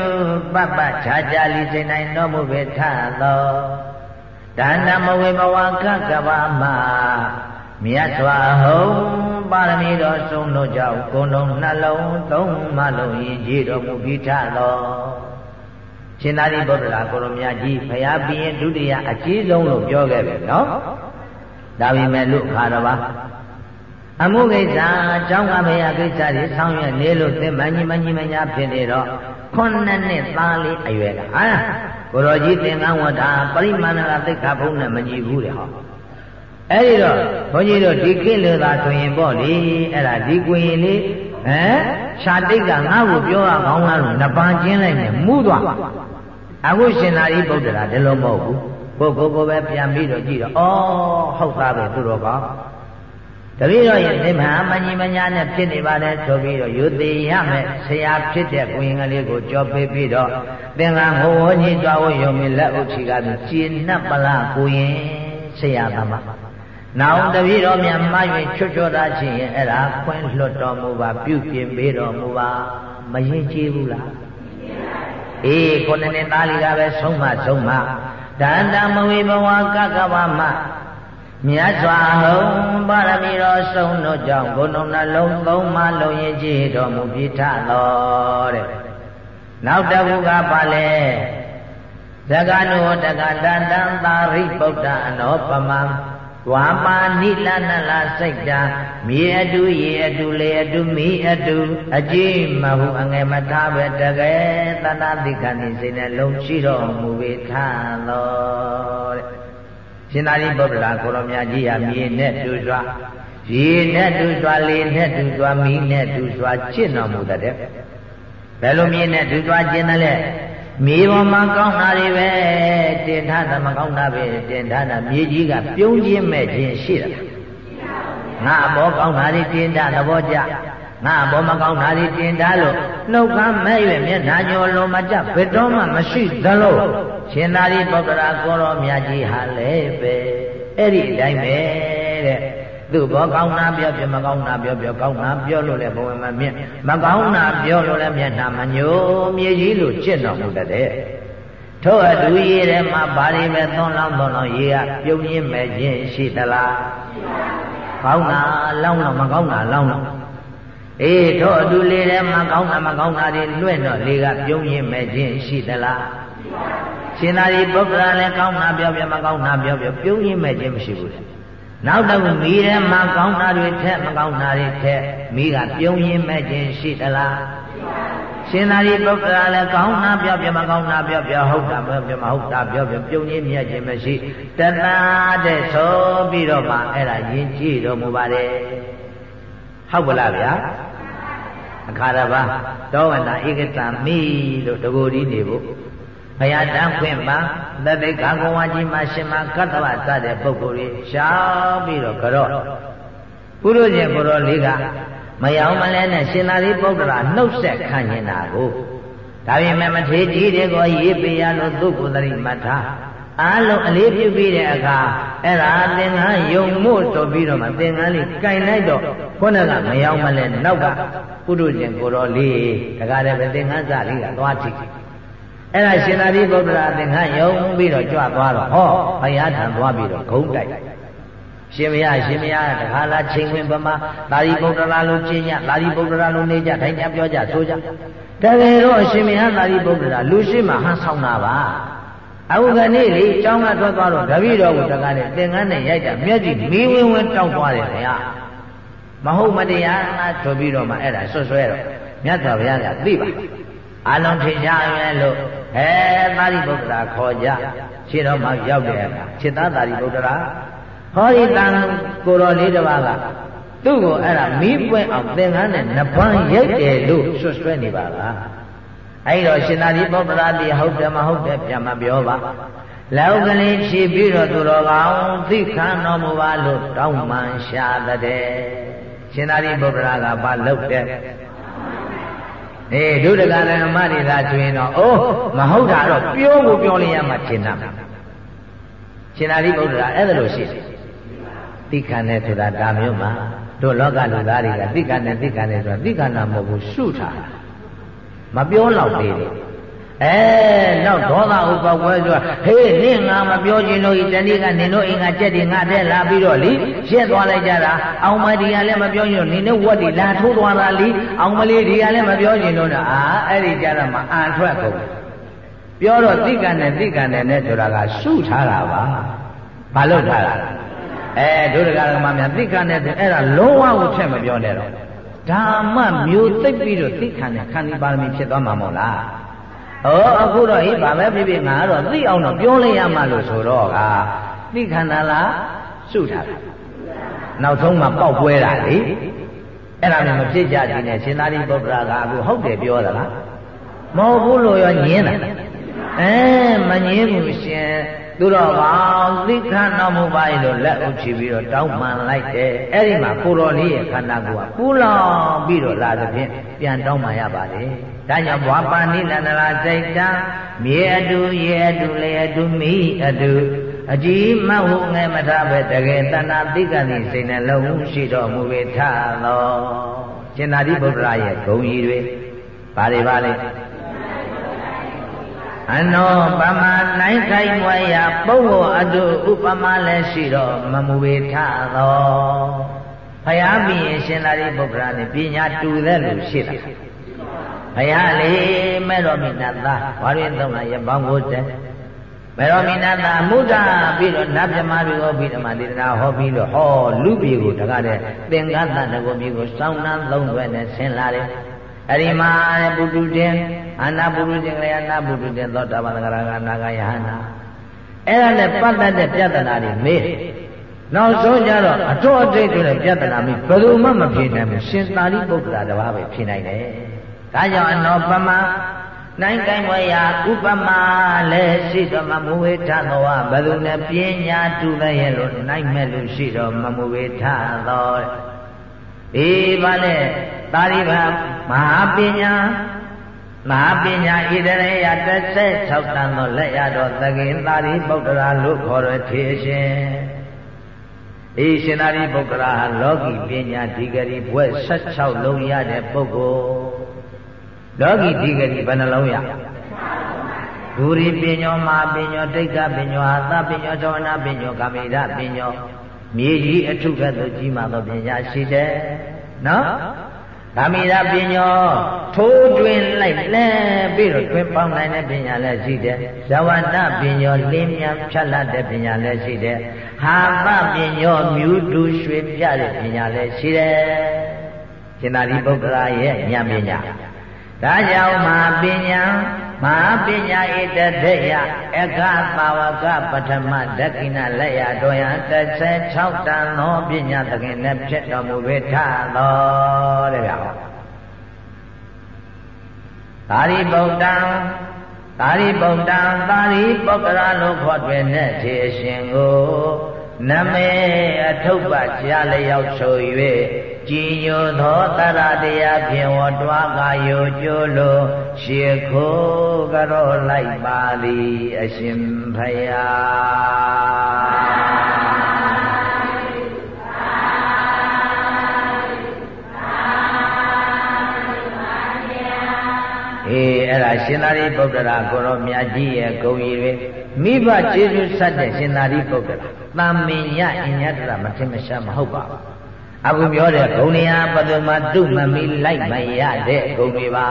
ပပခြားခြားလိစိနိုင်တော်မူပေထသော ဒါနမဝေဘဝကကဘာမမြတ်စွာဟုံပါရမီတော်ဆုံးတို့ကြောင့်ကိုယ်လုံးနှလုံးသုံးမလုံးရင်ကြည်တော်မူပြီးထသောရှင်သာရိပုတ္တရာကိုရမကြီးဖရာပြင်းဒုတိယအကြီးဆုံးလို့ပြောခဲ့တယ်နော်ဒါပေမဲ့လူခါတော်ပါအမှုကိစ္စအကြောင်းကမရကိစ္စတွေဆောင်ရွက်နေလို့သင်မကြီးမကြီးမညာဖြစ်နေတော့ခုနှစ်နှစ်သားလေးအရွယ်ကဟာ ကိုရောကြီးသင်္ကန်းဝတ္တာပရိမာဏကသိက္ခာဘုံနဲ့မကြည့်ဘူးတဲ့ဟောအဲ့ဒီတော့ဘုန်းကြီးတို့ဒီကိလေသာဆိုရင်ပေါ့လေအဲ့ဒါဒီကွင်လေးဟမ်ရှားတိတ်ကငါ့ကိုပြောရကောင်းလားလို့နှပန်ကျင်းလိုက်နေမှုသွားအခုရှင်သာရိပုတ္တရာဒီလိုမဟုတ်ဘူးကိုကိုကိုပဲပြန်ပြီးတော့ကြည့်တော့ဩဟုတ်သားပဲသူတော်ကောင်း တပည့်တော်ရဲ့နိဗ္ဗာန်မကြီးမညာနဲ့ဖြစ်နေပါလေဆိုပြီးတော့ယူသေးရမယ်ဆရာဖြစ်တဲ့ကိုရင်ကလေးကိုကြောပေးပြီးတော့သင်္ကန်းဟိုဝကြီးတွားဝယုံမီလက်ဥချီကပြီးကျင်납ပလားကိုရင်ဆရာသမားနောက်တပည့်တော်များမ၍ချွတ်ချောတာချင်းရင်အဲ့ဒါခွင့်လွတ်တော်မူပါပြုပြင်ပေးတော်မူပါမရင်ကြည့်ဘူးလားအေးခုနှစ်နှစ်သားလေးကပဲဆုံးမဆုံးမဒန္တမဝေဘဝကကဗမ မြတ်စွာဘုံပါရမီတော်ဆုံးတို့ကြောင့်ဘုံလုံးနှလုံးသုံးမလုံးရင်ကြည်တော်မူပြထတော်တဲ့နောက်တစ်ခုကပါလေသကနုတကတတံသာရိပုတ္တအနောပမံဝါပါနိလနလစိတ်တာမြေအတူရေအတူလေအတူမိအတူအကြည့်မဟုအငယ်မထားပဲတကယ်တဏှတိကဏိစိတ်နဲ့လုံးရှိတော်မူပေထသောတဲ့ ရှင်သာရိပုတ္တရာကိုရောမြတ်ကြီးဟာမြေနဲ့တူစွာရေနဲ့တူစွာလေနဲ့တူစွာမိနဲ့တူစွာကျင့်တော်မူတဲ့ဘယ်လိုမြေနဲ့တူစွာကျင့်တယ်လဲမြေပေါ်မှာကောင်းတာတွေပဲတင်ထားတာမကောင်းတာပဲတင်ထားတာမြေကြီးကပြုံးခြင်းမဲ့ခြင်းရှိတာငါအဘောကောင်းတာတွေတင်ထားသဘောကျ ငါအဘောမကောင်းတာတွေတင်ထားလို့နှုတ်ခမ်းမဲ့ရွယ်မျက်နှာညောလုံးမကြဘယ်တော့မှမရှိသလိုရှင်သာရိပုတ္တရာကိုရောမြတ်ကြီးဟာလည်းပဲအဲ့ဒီအတိုင်းပဲတဲ့သူ့ဘောကောင်းတာပြောပြောမကောင်းတာပြောပြောကောင်းတာပြောလို့လည်းဘဝမမြင့်မကောင်းတာပြောလို့လည်းမျက်နှာမညိုမြေကြီးလို့ကျင့်တော်မူတဲ့ထို့အတူရေထဲမှာဘာတွေပဲသွန်းလောင်းသွန်းလောင်းရေကပြုံးရင်းမဲ့ခြင်းရှိသလားကောင်းတာလောင်းတော့မကောင်းတာလောင်းတော့ အေးထို့အတူလေထဲမှာကောင်းတာမကောင်းတာတွေလွင့်တော့လေကပြုံးရင်းမဲ့ခြင်းရှိသလားရှင်သာရိပုတ္တရာလည်းကောင်းတာပြောပြမကောင်းတာပြောပြပြုံးရင်းမဲ့ခြင်းမရှိဘူးလေနောက်တော့မိထဲမှာကောင်းတာတွေထက်မကောင်းတာတွေထက်မိကပြုံးရင်းမဲ့ခြင်းရှိသလားရှင်သာရိပုတ္တရာလည်းကောင်းတာပြောပြမကောင်းတာပြောပြဟုတ်တာပြောပြမဟုတ်တာပြောပြပြုံးရင်းမြတ်ခြင်းမရှိတဏှာတဲ့ဆိုပြီးတော့မှအဲ့ဒါယဉ်ကြည့်တော်မူပါတယ် ဟုတ်ပါလားဗျာအခါရပါတောဝန္တာဧကတမိလို့တကိုယ်ဒီနေဖို့ဘုရားတန်းခွင့်ပါသတိကကုံဝါကြီးမှာရှင်မကတ္တဝစတဲ့ပုဂ္ဂိုလ်တွေရှောင်းပြီးတော့ကြော့ပုရုဇဉ်ကိုရောလေးကမယောင်မလဲနဲ့ရှင်သာရိပုတ္တရာနှုတ်ဆက်ခံနေတာကိုဒါပေမဲ့မထေကြီးတွေကိုရေးပေးရလို့သူ့ကိုယ်တည်းမှတ်ထား အားလုံးအလေးပြုပြီးတဲ့အခါအဲ့ဒါသင်္ကန်းယုံမို့ဆိုပြီးတော့မှသင်္ကန်းလေးကင်လိုက်တော့ခုနကမယောင်မလဲနောက်ကပုရုဇဉ်ကိုရောလေးတကားလည်းပဲသင်္ကန်းစလေးကသွားကြည့်အဲ့ဒါရှင်သာရိပုတ္တရာသင်္ခါယုံပြီးတော့ကြွသွားတော့ဟောဘုရားထံသွားပြီးတော့ဂုံးတိုက်ရှင်မရရှင်မရတခါလာချိန်ဝင်ပမာသာရိပုတ္တရာလိုကျင့်ကြသာရိပုတ္တရာလိုနေကြထိုင်ကြပြောကြဆိုကြတကယ်တော့ရှင်မရသာရိပုတ္တရာလူရှိမှဟန်ဆောင်တာပါ အခုကနေ့လေကျောင်းကထွက်သွားတော့တပည့်တော်ကတကားနဲ့သင်္ကန်းနဲ့ရိုက်တာမျက်ကြည့်မီးဝင်းဝင်းတောက်သွားတယ်ခင်ဗျာမဟုတ်မတရားဆိုပြီးတော့မှအဲ့ဒါဆွဆွဲတော့မြတ်စွာဘုရားကသိပါအလုံးထင်ရှားရဲ့လို့ဟဲသာရိပုတ္တရာခေါ်ကြခြေတော်မှာရောက်တဲ့အခါခြေသားသာရိပုတ္တရာဟောဒီတန်ကိုတော်လေးတစ်ပါးကသူ့ကိုအဲ့ဒါမီးပွင့်အောင်သင်္ကန်းနဲ့နပန်းရိုက်တယ်လို့ဆွဆွဲနေပါလား အဲ့တော့ရှင်သာရိပုတ္တရာတိဟုတ်တယ်မဟုတ်တယ်ပြန်မပြောပါလောက်ကလေးဖြည့်ပြီးတော့သူတော်ကောင်းသိခံတော်မူပါလို့တောင်းမှန်ရှာတဲ့ရှင်သာရိပုတ္တရာကဘာလုပ်တဲ့အေးဒုဒကလည်းအမရိသာဆိုရင်တော့အိုးမဟုတ်တာတော့ပြောကိုပြောလိုက်ရမှရှင်းတာရှင်သာရိပုတ္တရာအဲ့ဒါလို့ရှိတယ်သိခံတယ်ဆိုတာဒါမျိုးမှာတို့လောကလူသားတွေကသိခံတယ်သိခံတယ်ဆိုတာသိခံတာမဟုတ်ဘူးရှုထားတာ မပြောတော့သေးတယ်အဲနောက်ဒေါသဥပ္ပဝဲဆိုတာဟေးနင့်ငါမပြောချင်လို့ဤတဏိကနင်တို့အိမ်ကကြက်တွေငါတဲ့လာပြီးတော့လီရှင်းသွားလိုက်ကြတာအောင်မဒီကလည်းမပြောချင်လို့နင်တို့ဝက်တွေလာထိုးသွားတာလီအောင်မလေးဒီကလည်းမပြောချင်လို့นะအာအဲ့ဒီကြတော့မှအာထွက်ကုန်ပြောတော့သိကံနဲ့သိကံနဲ့နဲ့ဆိုတာကရှုထားတာပါဘာလို့ထားတာအဲဒုဒကရမများသိကံနဲ့အဲ့ဒါလုံးဝကိုချက်မပြောနဲ့တော့ ဓမ္မမျိုးသိပြီးတော့သိခံတဲ့ခန္ဒီပါရမီဖြစ်သွားမှာမဟုတ်လားဩအခုတော့ဟိဘာပဲဖြစ်ဖြစ်ငါတော့သိအောင်တော့ပြောလိုက်ရမှလို့ဆိုတော့ကသိခန္ဓာလားစုထားတာနောက်ဆုံးမှပေါက်ပွဲတာလေအဲ့ဒါမျိုးမဖြစ်ကြခြင်းနဲ့ရှင်သာရိပုတ္တရာကအခုဟုတ်တယ်ပြောသလားမဟုတ်ဘူးလို့ရောညင်းတာအဲမငင်းဘူးရှင် သူတော်ကောင်းသိခဏတော်မူပါ၏လို့လက်ဥချပြီးတော့တောင်းပန်လိုက်တယ်အဲ့ဒီမှာကိုတော်လေးရဲ့ခန္ဓာကိုယ်ကပူလောင်ပြီးတော့လာသဖြင့်ပြန်တောင်းပန်ရပါတယ်ဒါကြောင့်ဘွာပါဏိနန္ဒရာစိတ်တံမြေအတူရေအတူလေအတူမိအတူအကြည်မဟုတ်ငယ်မထပဲတကယ်တဏှာတိကတိစိတ်နှလုံးရှိတော်မူပေထသောရှင်သာရိပုတ္တရာရဲ့ဂုံကြီးတွေဘာတွေပါလဲ အနောပမနိုင်ခိုင်ဝရပုဂ္ဂိုလ်အတုဥပမာလည်းရှိတော့မမူပေထသောဘုရားပြီးရင်ရှင်သာရိပုတ္တရာနဲ့ပညာတူတဲ့လူရှိတာဘုရားလေမဲ့တော်မိနတ်သားဘာရင်သုံးလာရပောင်းကိုတဲ့မဲ့တော်မိနတ်သားမုဒ္ဒပြီးတော့နတ်မြမတွေကိုပြီးဓမ္မဒေသနာဟောပြီးတော့ဟောလူပြေကိုတကားတဲ့သင်္ကသတကုမြေကိုစောင်းနှမ်းသုံးွယ်နဲ့ဆင်းလာတယ် အဲ့ဒီမှာပုတုတင်အနာပုတုတင်ကလေးအနာပုတုတင်သောတာပန်ကရာကနာဂယဟနာအဲ့ဒါနဲ့ပတ်သက်တဲ့ပြဿနာတွေမေးနောက်ဆုံးကြတော့အတော်အတိတ်တွေပြဿနာမျိုးဘယ်သူမှမဖြေနိုင်ဘူးရှင်သာရိပုတ္တရာတပါးပဲဖြေနိုင်တယ်ဒါကြောင့်အနောပမနိုင်ကိုင်းဝေယဥပမာလည်းရှိတော်မမူဝေထသောဘယ်သူနဲ့ပညာတူတဲ့ရဲ့လို့နိုင်မဲ့လို့ရှိတော်မမူဝေထသော ဒီပါနဲ့သာရိပမဟာပညာမဟာပညာဣတရေယ36တန်သောလက်ရတော်သခင်သာရိပုတ္တရာလို့ခေါ်ရထေရှင်ဤရှင်သာရိပုတ္တရာဟာလောကီပညာဒီဂရီဘွဲ့16လုံးရတဲ့ပုဂ္ဂိုလ်လောကီဒီဂရီဘယ်နှလုံးရဂူရီပညောမာပညောတိတ်ကပညောအာသပညောသောနာပညောကာမိဒပညော မြေကြီးအထုကဲ့သို့ကြီးမာသောပညာရှိတယ်နော်ကာမိဒပညောထိုးတွင်လိုက်လဲပြီးတော့တွင်ပေါင်းနိုင်တဲ့ပညာလည်းရှိတယ်ဇဝနာပညောလင်းမြန်ဖြတ်လတ်တဲ့ပညာလည်းရှိတယ်ဟာပပညောမြူတူရွှေပြတဲ့ပညာလည်းရှိတယ်ရှင်သာရိပုတ္တရာရဲ့ဉာဏ်ပညာဒါကြောင့်မဟာပညာ မဟာပညာဣတတေယအခပါဝကပထမဒက္ခိဏလက်ရတော်ယ16တန်သောပညာသခင်နဲ့ဖြစ်တော်မူပေထသောတဲ့ဗျာသာရိပုတ္တံသာရိပုတ္တံသာရိပုတ္တရာလို့ခေါ်တွင်တဲ့ခြေအရှင်ကို နမေအထုပ်ပကြားလျောက်ဆို၍ကြည်ညိုသောတရတရားဖြင့်ဝတွားကာယိုကျိုးလိုရှေခိုးကြောလိုက်ပါသည်အရှင်ဖယားအေးအဲ့ဒါရှင်သာရိပုတ္တရာကိုရောမြတ်ကြီးရဲ့ဂုံကြီးတွေ မိဘကျေးဇူးဆက်တဲ့ရှင်သာရိပုတ္တရာတာမင်ညအညတရမထင်မရှားမဟုတ်ပါဘူးအခုပြောတဲ့ဂုံနေဟာပဒမတုမမီလိုက်မရတဲ့ဂုံတွေပါ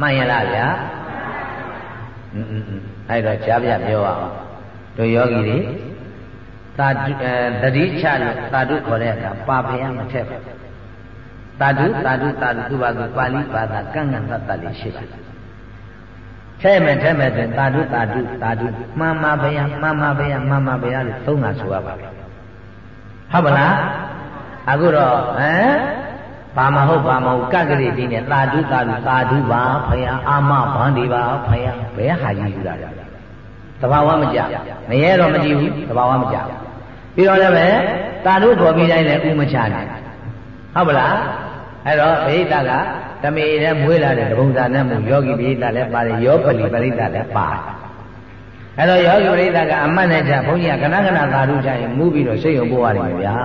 မှန်ရလားဗျာอืมအဲ့တော့ကြားပြပြောပါဦးတို့ယောဂီတွေသာဓုအဲတတိချလို့သာဓုခေါ်တဲ့အခါပါဖယမထက်ဘူးသာဓုသာဓုသာဓုသူပါကပါဠိဘာသာကန့်ကန့်သတ်သတ်လေးရှိပါတယ် ထဲ့မယ်ထဲ့မယ်ဆိုသာဓုသာဓုသာဓုမှန်ပါဗျာမှန်ပါဗျာမှန်ပါဗျာလို့သုံးတာဆိုရပါမယ်ဟုတ်ပါလားအခုတော့ဟမ်ဘာမဟုတ်ဘာမဟုတ်ကကတိဒီနဲ့သာဓုသာဓုသာဓုပါဖယားအာမဘန္ဒီပါဖယားဘယ်ဟာကြီးယူတာလဲတဘာဝမကြမရဲတော့မကြည့်ဘူးတဘာဝမကြပြီးတော့လည်းပဲသာဓုခေါ်ပြီးတိုင်းလည်းဥမချနဲ့ဟုတ်ပါလားအဲ့တော့ဘိဓက တမေနဲ့မွေးလာတဲ့ဘုံသာနဲ့မှုယောဂီပရိသတ်လည်းပါတယ်ယောပလီပရိသတ်လည်းပါတယ်အဲ့တော့ယောဂီပရိသတ်ကအမှတ်နဲ့ကြဘုန်းကြီးကကနကနသာဓုချရင်မူးပြီးတော့စိတ်ယုံပို့ရတယ်ဗျာ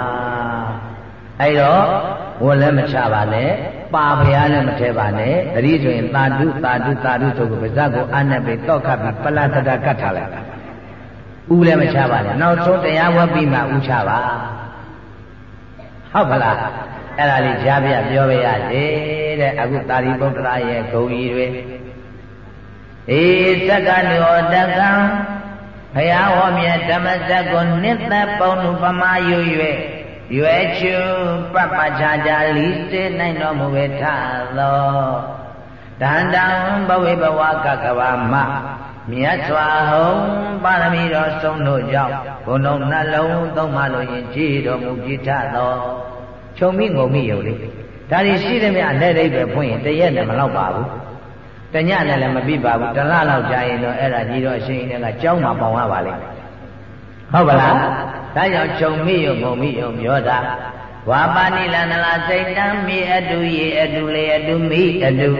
အဲ့တော့ဝတ်လည်းမချပါနဲ့ပါဖရားလည်းမထဲပါနဲ့တတိဆိုရင်သာဓုသာဓုသာဓုဆိုကိုပါဇက်ကိုအနက်ပြီးတောက်ခတ်ပြီးပလတ်တတကတ်ထားလိုက်ဥလည်းမချပါနဲ့နောက်ဆုံးတရားဝတ်ပြီးမှဥချပါဟုတ်ပါလား အဲ့ဒါလေးကြားပြပြောပြရစေတဲ့အခုတာရိပုတ္တရာရဲ့ဂုံကြီးတွေဧသက္ကနောတကံဘုရားဟောမြတ်ဓမ္မစက်ကိုနိသက်ပုံလူပမာယူ၍ရွယ်ချူပပချာချာလီစေနိုင်တော်မူဝေထသောတန်တံဘဝေဘဝကကဘာမမြတ်စွာဟုံပါရမီတော်ဆုံးတို့ကြောင့်ဘုံတော်နှလုံးသုံးပါလို့ရင်ကြည်တော်မူပြထသော ခြုံမိငုံမိယုံလေးဒါတွေရှိတယ်မြအနဲ့အိပဲဖွင့်ရင်တရက်နဲ့မလောက်ပါဘူးတညနဲ့လည်းမပြပါဘူးတလလောက်ကြာရင်တော့အဲ့ဒါကြီးတော့အရှင်ကြီးကကြောင်းမှာပေါင်ရပါလိမ့်ဟုတ်ပါလားဒါကြောင့်ခြုံမိယုံငုံမိယုံပြောတာဝါပါဏိလန္တလာစိတ်တံမိအတုရေအတုလေအတုမိအတု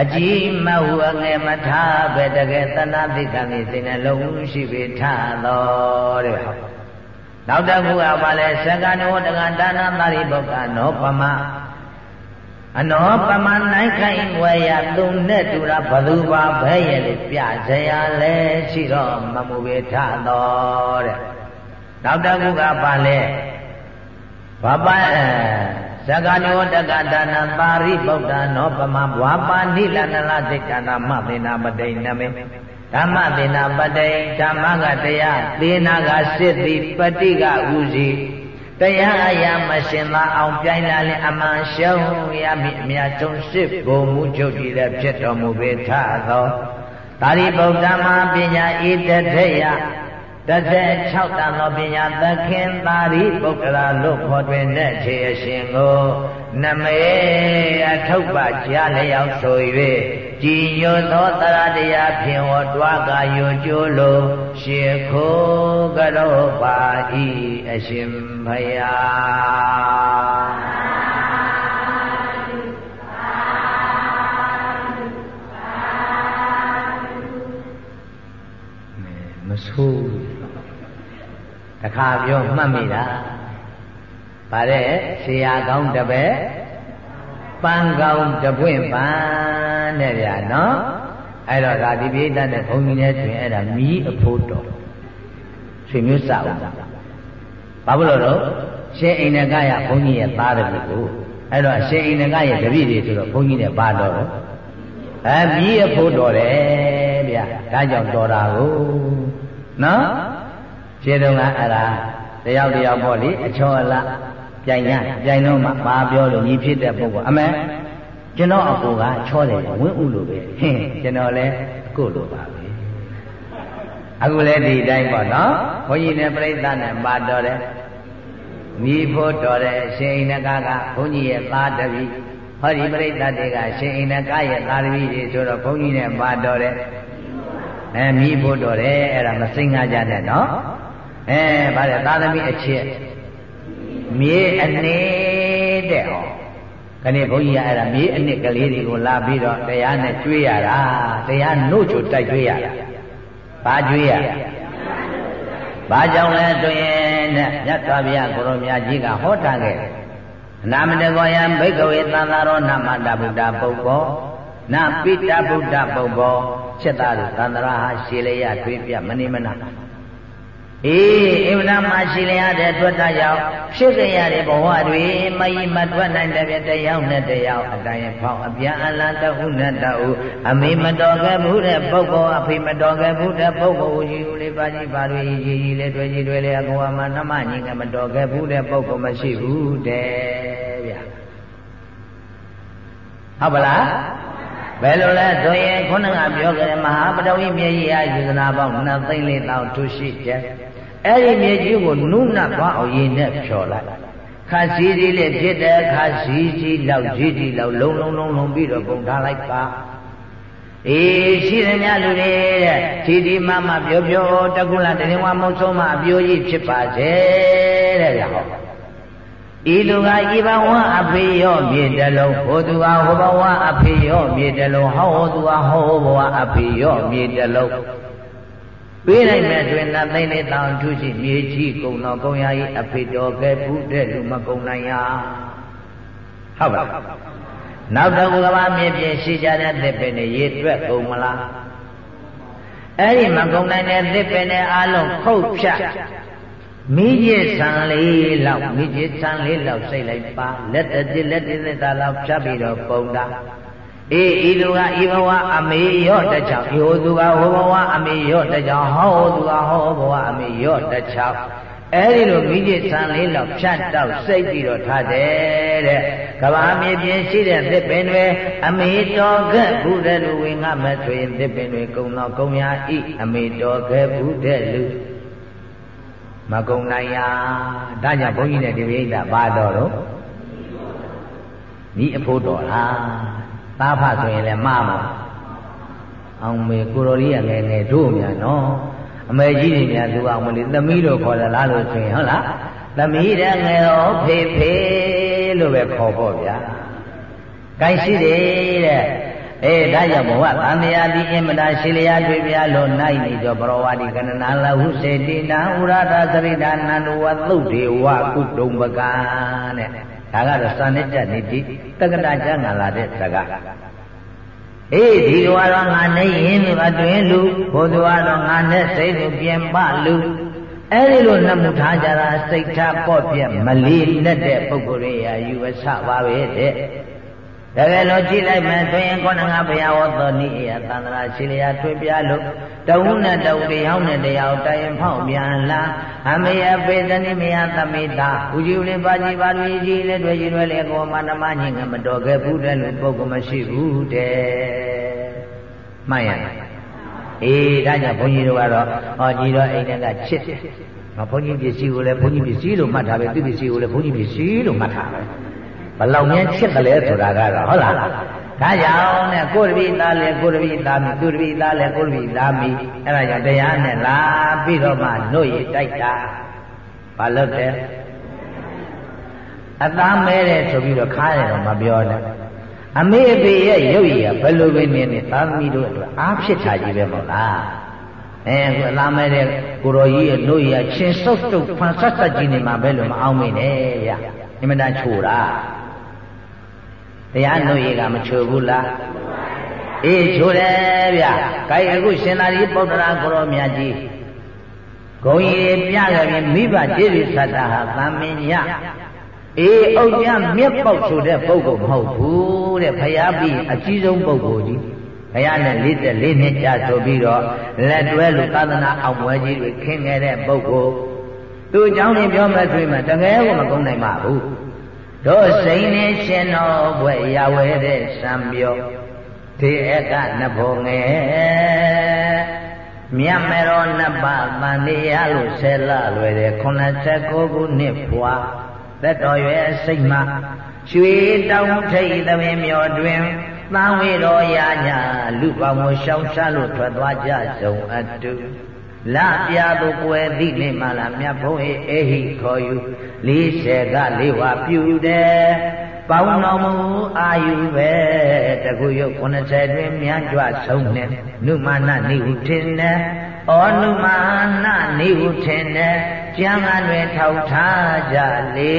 အကြီးမဟုအငယ်မထားပဲတကယ်သနာသိက္ခာမိစိတ်နှလုံးရှိပေထသောတဲ့ဟုတ် နောက်တစ်ခုကဘာလဲသက္ကနောတကဒါနသာရိပုတ္တနောပမအနောပမနိုင်ခိုင်ဝေယသူနဲ့တူတာဘသူပါဘဲရဲ့လေပြစရာလဲရှိတော့မမူပေထတော်တဲ့နောက်တစ်ခုကဘာလဲဘာပါသက္ကနောတကဒါနသာရိပုတ္တနောပမဘွာပါဏိလနလစိတ်ကနာမသေနာမတိန်နမေ ဓမ္မသေနာပတိဓမ္မကတရားသေနာကစစ်သည်ပฏิကဥစီတရားအရာမရှင်သာအောင်ပြိုင်လာလင်အမှန်ရှုံးရမည်အမြတ်ဆုံးစစ်ဘုံမူချုပ်တည်တဲ့ဖြစ်တော်မူပေထသောသာရိပုတ္တမပညာဤတထေယ 36တန်သောပညာသခင်သာရိပုတ္တရာလို့ခေါ်တွင်တဲ့ခြေအရှင်ကိုနမေအထုပ်ပါကြားလျောက်ဆို၍ကြည်ညိုသောတရားတရားဖြင့်ဟောတွားကာယိုကျိုးလိုရှေခိုးကြောပါဤအရှင်ဘုရားမဆိုး တခါပြောမှတ်မိတာဗါတဲ့ဆရာကောင်းတပည့်ပန်းကောင်းတပွင့်ပန်းတဲ့ဗျာနော်အဲ့တော့ဒါဒီပိဋကနဲ့ဘုန်းကြီးနဲ့တွင်အဲ့ဒါမီးအဖို့တော်ဆွေမျိုးစာဦးဘာလို့လို့ရှင်အိန္ဒကရဘုန်းကြီးရဲ့သားတပည့်ကိုအဲ့တော့ရှင်အိန္ဒကရဲ့တပည့်တွေဆိုတော့ဘုန်းကြီးနဲ့ပါတော်အဲမီးအဖို့တော်တယ်ဗျာဒါကြောင့်တော်တာကိုနော် ခြေတုံးကအဲ့ဒါတယောက်တယောက်ပေါ့လေအချောအလပြိုင်ရပြိုင်တော့မှဘာပြောလို့ညီဖြစ်တဲ့ပုဂ္ဂိုလ်အမေကျွန်တော်အကိုကချောတယ်ဝင်းဥလိုပဲဟင်းကျွန်တော်လည်းကိုလိုပါပဲအခုလည်းဒီတိုင်းပေါ့နော်ဘုန်းကြီးနဲ့ပြိဿနဲ့ပါတော်တယ်မိဖို့တော်တယ်ရှင်အိနကကဘုန်းကြီးရဲ့သားတပည့်ဟောဒီပြိဿတွေကရှင်အိနကရဲ့သားတပည့်တွေဆိုတော့ဘုန်းကြီးနဲ့ပါတော်တယ်အဲမိဖို့တော်တယ်အဲ့ဒါမစိမ့်ငါကြနဲ့နော် အဲဗါတဲ့သာသမီအချက်မြေအနေတဲ့ဟောခဏဘုန်းကြီးကအဲ့ဒါမြေအနစ်ကလေးတွေကိုလာပြီးတော့တရားနဲ့ကျွေးရတာတရားနှုတ်ချိုတိုက်ကျွေးရတာဘာကျွေးရဘာကြောင့်လဲဆိုရင်နဲ့မြတ်စွာဘုရားကိုရောမြတ်ကြီးကဟောထားခဲ့အနာမတကောယံဘိကဝေသံဃာရောနမတဗုဒ္ဓပုဂ္ဂောနပိတဗုဒ္ဓပုဂ္ဂောချက်သားတို့သန္တရာဟာရှည်လျက်တွေးပြမနေမနာ အေးအင်္ဂနာမရှိလျက်တဲ့အတွက်ကြောင့်ဖြစ်ကြရတဲ့ဘဝတွေမယီမထွက်နိုင်တဲ့တရားနဲ့တရားအတိုင်းဖောင်းအပြန်အလှတဟုနဲ့တဟုအမေမတော်ခဲ့ဘူးတဲ့ပုဂ္ဂိုလ်အဖေမတော်ခဲ့ဘူးတဲ့ပုဂ္ဂိုလ်ကြီးဦးလေးပါကြီးပါတွေကြီးကြီးလေးတွေ့ကြီးတွေ့လေအကောမှာနှမညီကမတော်ခဲ့ဘူးတဲ့ပုဂ္ဂိုလ်မရှိဘူးတဲ့ဗျာဟုတ်ပါလားဘယ်လိုလဲဆိုရင်ခုနကပြောခဲ့တဲ့မဟာပတော်ကြီးမြေကြီးအားယူဇနာပေါင်း2သိန်းလေးတောင်ထုရှိတယ် အဲ့ဒီမြေကြီးကိုနုနတ်သွားအောင်ရင်နဲ့ဖြော်လိုက်ခါစီစီလေးဖြစ်တဲ့ခါစီစီလောက်ကြီးကြီးလောက်လုံးလုံးလုံးလုံးပြီးတော့ပုံထားလိုက်ပါအေးရှိသမျှလူတွေတဲ့ဒီဒီမမပြောပြောတကုလတရင်ဝမုံဆုံးမအပြိုးကြီးဖြစ်ပါစေတဲ့ဗျာဟောဤလူကဤဘဝအဖေရောမြေတလုံးဟိုသူကဟိုဘဝအဖေရောမြေတလုံးဟောသူကဟောဘဝအဖေရောမြေတလုံး ပေးလိုက်မဲ့တွင်နတ်သိန်းလေးတောင်ထုရှိမြေကြီးကုံတော်ကုံရာကြီးအဖေတော်ကဲဘူးတဲ့လူမကုံနိုင်ရဟုတ်ပါနောက်တော့ကဘာမြေပြင်ရှိကြတဲ့သစ်ပင်တွေရေတွက်ကုန်မလားအဲ့ဒီမကုံနိုင်တဲ့သစ်ပင်တွေအလုံးခုတ်ဖြတ်မိကြီးဆံလေးလောက်မိကြီးဆံလေးလောက်စိတ်လိုက်ပါလက်တည်းလက်တည်းသက်သာလောက်ဖြတ်ပြီးတော့ပုံတာ အေးဤလူကဤဘဝအမေရော့တချောင်းဤဟိုသူကဟိုဘဝအမေရော့တချောင်းဟောသူကဟောဘဝအမေရော့တချောင်းအဲ့ဒီလိုမိကြီးဆံလေးလောက်ဖြတ်တောက်စိတ်ပြီးတော့ထားတယ်တဲ့ကဘာမြေပြင်ရှိတဲ့သစ်ပင်တွေအမေတော်ခဲ့ဘူးတဲ့လူဝင်ငါမဲ့ဆိုရင်သစ်ပင်တွေကုံတော့ကုံရာဤအမေတော်ခဲ့ဘူးတဲ့လူမကုံနိုင်ရဒါကြောင့်ဘုန်းကြီးနဲ့ဒီပိဋကပါတော်တော့ဤအဖို့တော်လား သားဖဆိုရင်လည်းမမအောင်မေကိုရိုကြီးကငယ်ငယ်တို့မြန်နော်အမေကြီးတွေများသူအောင်မလေးသမီးတို့ခေါ်တယ်လားလို့ဆိုရင်ဟုတ်လားသမီးတဲ့ငယ်တော်ဖေဖေလို့ပဲခေါ်ဖို့ဗျာ။ကိုင်းရှိတယ်တဲ့အေးဒါကြောင့်ဘဝသံဃာတိအင်မတာရှိလျာတွေ့ပြလို့နိုင်နေကြောပရောဝါဒီကဏနာလဟုစေတိနာဥရတာသရိတာနန္ဒဝသုတ်ဒေဝကုတုံပကံတဲ့ ဒါကတော့စံနဲ့တက်နေပြီတက္ကတာကျမ်းဂန်လာတဲ့စကားအေးဒီလိုကတော့ငါနေရင်လူအတွင်လူဘုရားတော့ငါနဲ့စိတ်ကိုပြင်ပလူအဲ့ဒီလိုနှမှုထားကြတာစိတ်ထားပေါ့ပြက်မလီလက်တဲ့ပုဂ္ဂိုလ်တွေရာယူဝဆပါပဲတဲ့ တကယ်လို့ကြည့်လိုက်မယ်ဆိုရင်ခေါဏငါဘုရားဝတ်တော်နိအယသန္တရာရှိလျာထွေပြလို့တဝုနဲ့တဝုတရားနဲ့တရားတိုင်ဖောက်ပြန်လာအမေအပေသနိမယသမိတာဦးကြီးလေးပါကြီးပါလူကြီးလေးတွေ့ကြီးတွေလေကောမနမညင်ကမတော်ခဲ့ဘူးတဲ့လို့ပုဂ္ဂိုလ်မရှိဘူးတဲ့မှတ်ရအေးဒါကြောင့်ဘုန်းကြီးတို့ကတော့ဟောကြီးတော့အိမ်ထဲကချစ်မဘုန်းကြီးပစ္စည်းကိုလည်းဘုန်းကြီးပစ္စည်းလို့မှတ်ထားပဲသူပစ္စည်းကိုလည်းဘုန်းကြီးပစ္စည်းလို့မှတ်ထားပဲ ဘလောက်များချစ်တယ်လဲဆိုတာကတော့ဟုတ်လားဒါကြောင့်နဲ့ကိုရပိသားလေကိုရပိသားမိသူရပိသားလေကိုရပိသားမိအဲ့ဒါကြောင့်တရားနဲ့လာပြီးတော့မှနှုတ်ရတိုက်တာဘာလို့လဲအသားမဲတယ်ဆိုပြီးတော့ခါရတော့မပြောနဲ့အမေအဖေရဲ့ရုပ်ရည်ကဘယ်လိုပဲနေနေသာသမီတို့အတွက်အားဖြစ်တာကြီးပဲမဟုတ်လားအဲခုအသားမဲတဲ့ကိုတော်ကြီးရဲ့နှုတ်ရည်ကချင်းစုပ်တုပ်ဖန်ဆက်ဆက်ကြီးနေမှာပဲလို့မအောင်မိနဲ့ဗျအင်မတန်ချိုတာ တရားနှုတ်ရည်ကမချိုဘူးလားအေးချိုတယ်ဗျ။ခိုင်အခုရှင်သာရိပုတ္တရာကိုရောမြတ်ကြီးဂုံရီပြခဲ့ပြီးမိဘကျေးဇူးသတ္တဟာသံမင်းညအေးအုတ်ကြမြက်ပေါက်ဆိုတဲ့ပုဂ္ဂိုလ်မဟုတ်ဘူးတဲ့ဖယားပြီးအကြီးဆုံးပုဂ္ဂိုလ်ကြီးဘုရားနဲ့44နှစ်ကြာဆိုပြီးတော့လက်တွဲလို့သာသနာအောင်ပွဲကြီးတွေခင်းခဲ့တဲ့ပုဂ္ဂိုလ်သူအကြောင်းလေးပြောမှဆိုရင်တကယ်ကိုမကုန်နိုင်ပါဘူး တို့စိန်နေရှင်တော်ဘွယ်ရဝဲတဲ့စံပြောဒီအကနဘောငယ်မြတ်မေရောနတ်ပါတန်တရားလို့ဆဲလာလွယ်တယ်89ခုနှစ်ဖွာသက်တော်ရွယ်စိတ်မှရွှေတောင်ထိတ်သမင်မြော်တွင်သံဝေတော်ရာညာလူပေါင်းကိုရှောင်ရှားလို့ထွက်သွားကြစုံအတူ လပြသူကွယ်သည့်နေ့မှလာမြတ်ဘုန်းအေဟိခေါ်ယူ40ကလေးဝပြုတယ်ပေါင်းတော်မူအာယုပဲတခုရုပ်90တွင်မြန်းကြွဆုံးနေနုမာနနေဟုထင်တယ်ဩနုမာနနေဟုထင်တယ်ကျမ်းဂန်တွေထောက်ထားကြလေ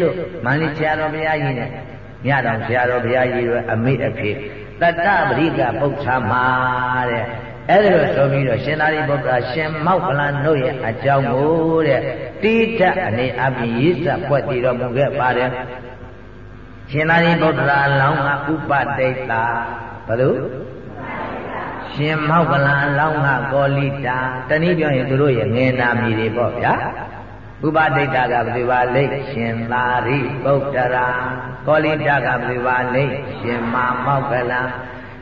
လို့မန္လိဆရာတော်ဘုရားကြီးနဲ့မြတ်တော်ဆရာတော်ဘုရားကြီးတို့အမိအဖြစ်တတ္တပရိကပု္ပ္ပာမှာတဲ့ အဲ့ဒါလို့ဆိုပြီးတော့ရှင်သာရိပုတ္တရာရှင်မောက္ကလန်တို့ရဲ့အကြောင်းကိုတဲ့တိထအနေအပြင်ရည်စပွက်တည်တော်မူခဲ့ပါတယ်ရှင်သာရိပုတ္တရာလောင်းကဥပတိတ်တာဘယ်လိုရှင်မောက္ကလန်လောင်းကကောလိတာတနည်းပြောရင်သူတို့ရဲ့ငယ်နာမည်တွေပေါ့ဗျာဥပဒိတကဘယ်လိုပါလိမ့်ရှင်သာရိပုတ္တရာကောလိတကဘယ်လိုပါလိမ့်ရှင်မမောက္ကလံ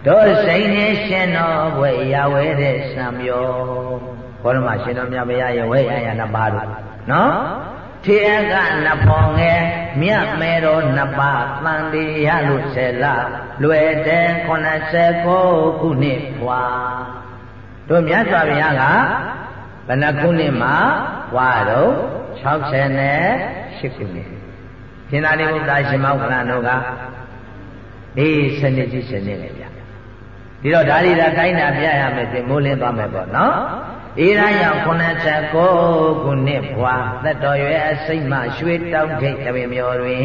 တို့စိန်နေရှင်တော်ဘွယ်ရဝဲတဲ့စံပြောဘောရမရှင်တော်မြတ်ဘုရားရဲ့ဝဲရရနှစ်ပါးတို့နော်ထေအကနှစ်ဖော်ငယ်မြတ်မဲတော်နှစ်ပါးတန်တေရလို့ဆယ်လလွယ်တဲ့89ခုနှစ်ဘွာတို့မြတ်စွာဘုရားကဘယ်နှခုနှစ်မှာဝါတော့68ခုနှစ်ရှင်သာရိပုတ္တရာရှင်မောက္ခလန်တို့ကအေးစနစ်ကြီးစနစ်လေဗျ ဒီတော့ဒါရီတာကိုင်းတာပြရမယ်ဆိုမိုးလင်းသွားမယ်ပေါ့နော်ဧရရောက်89ခုနှစ်ဘွာသက်တော်ရွယ်အစိမ့်မှရွှေတောင်းထိတ်တပင်မျောတွင်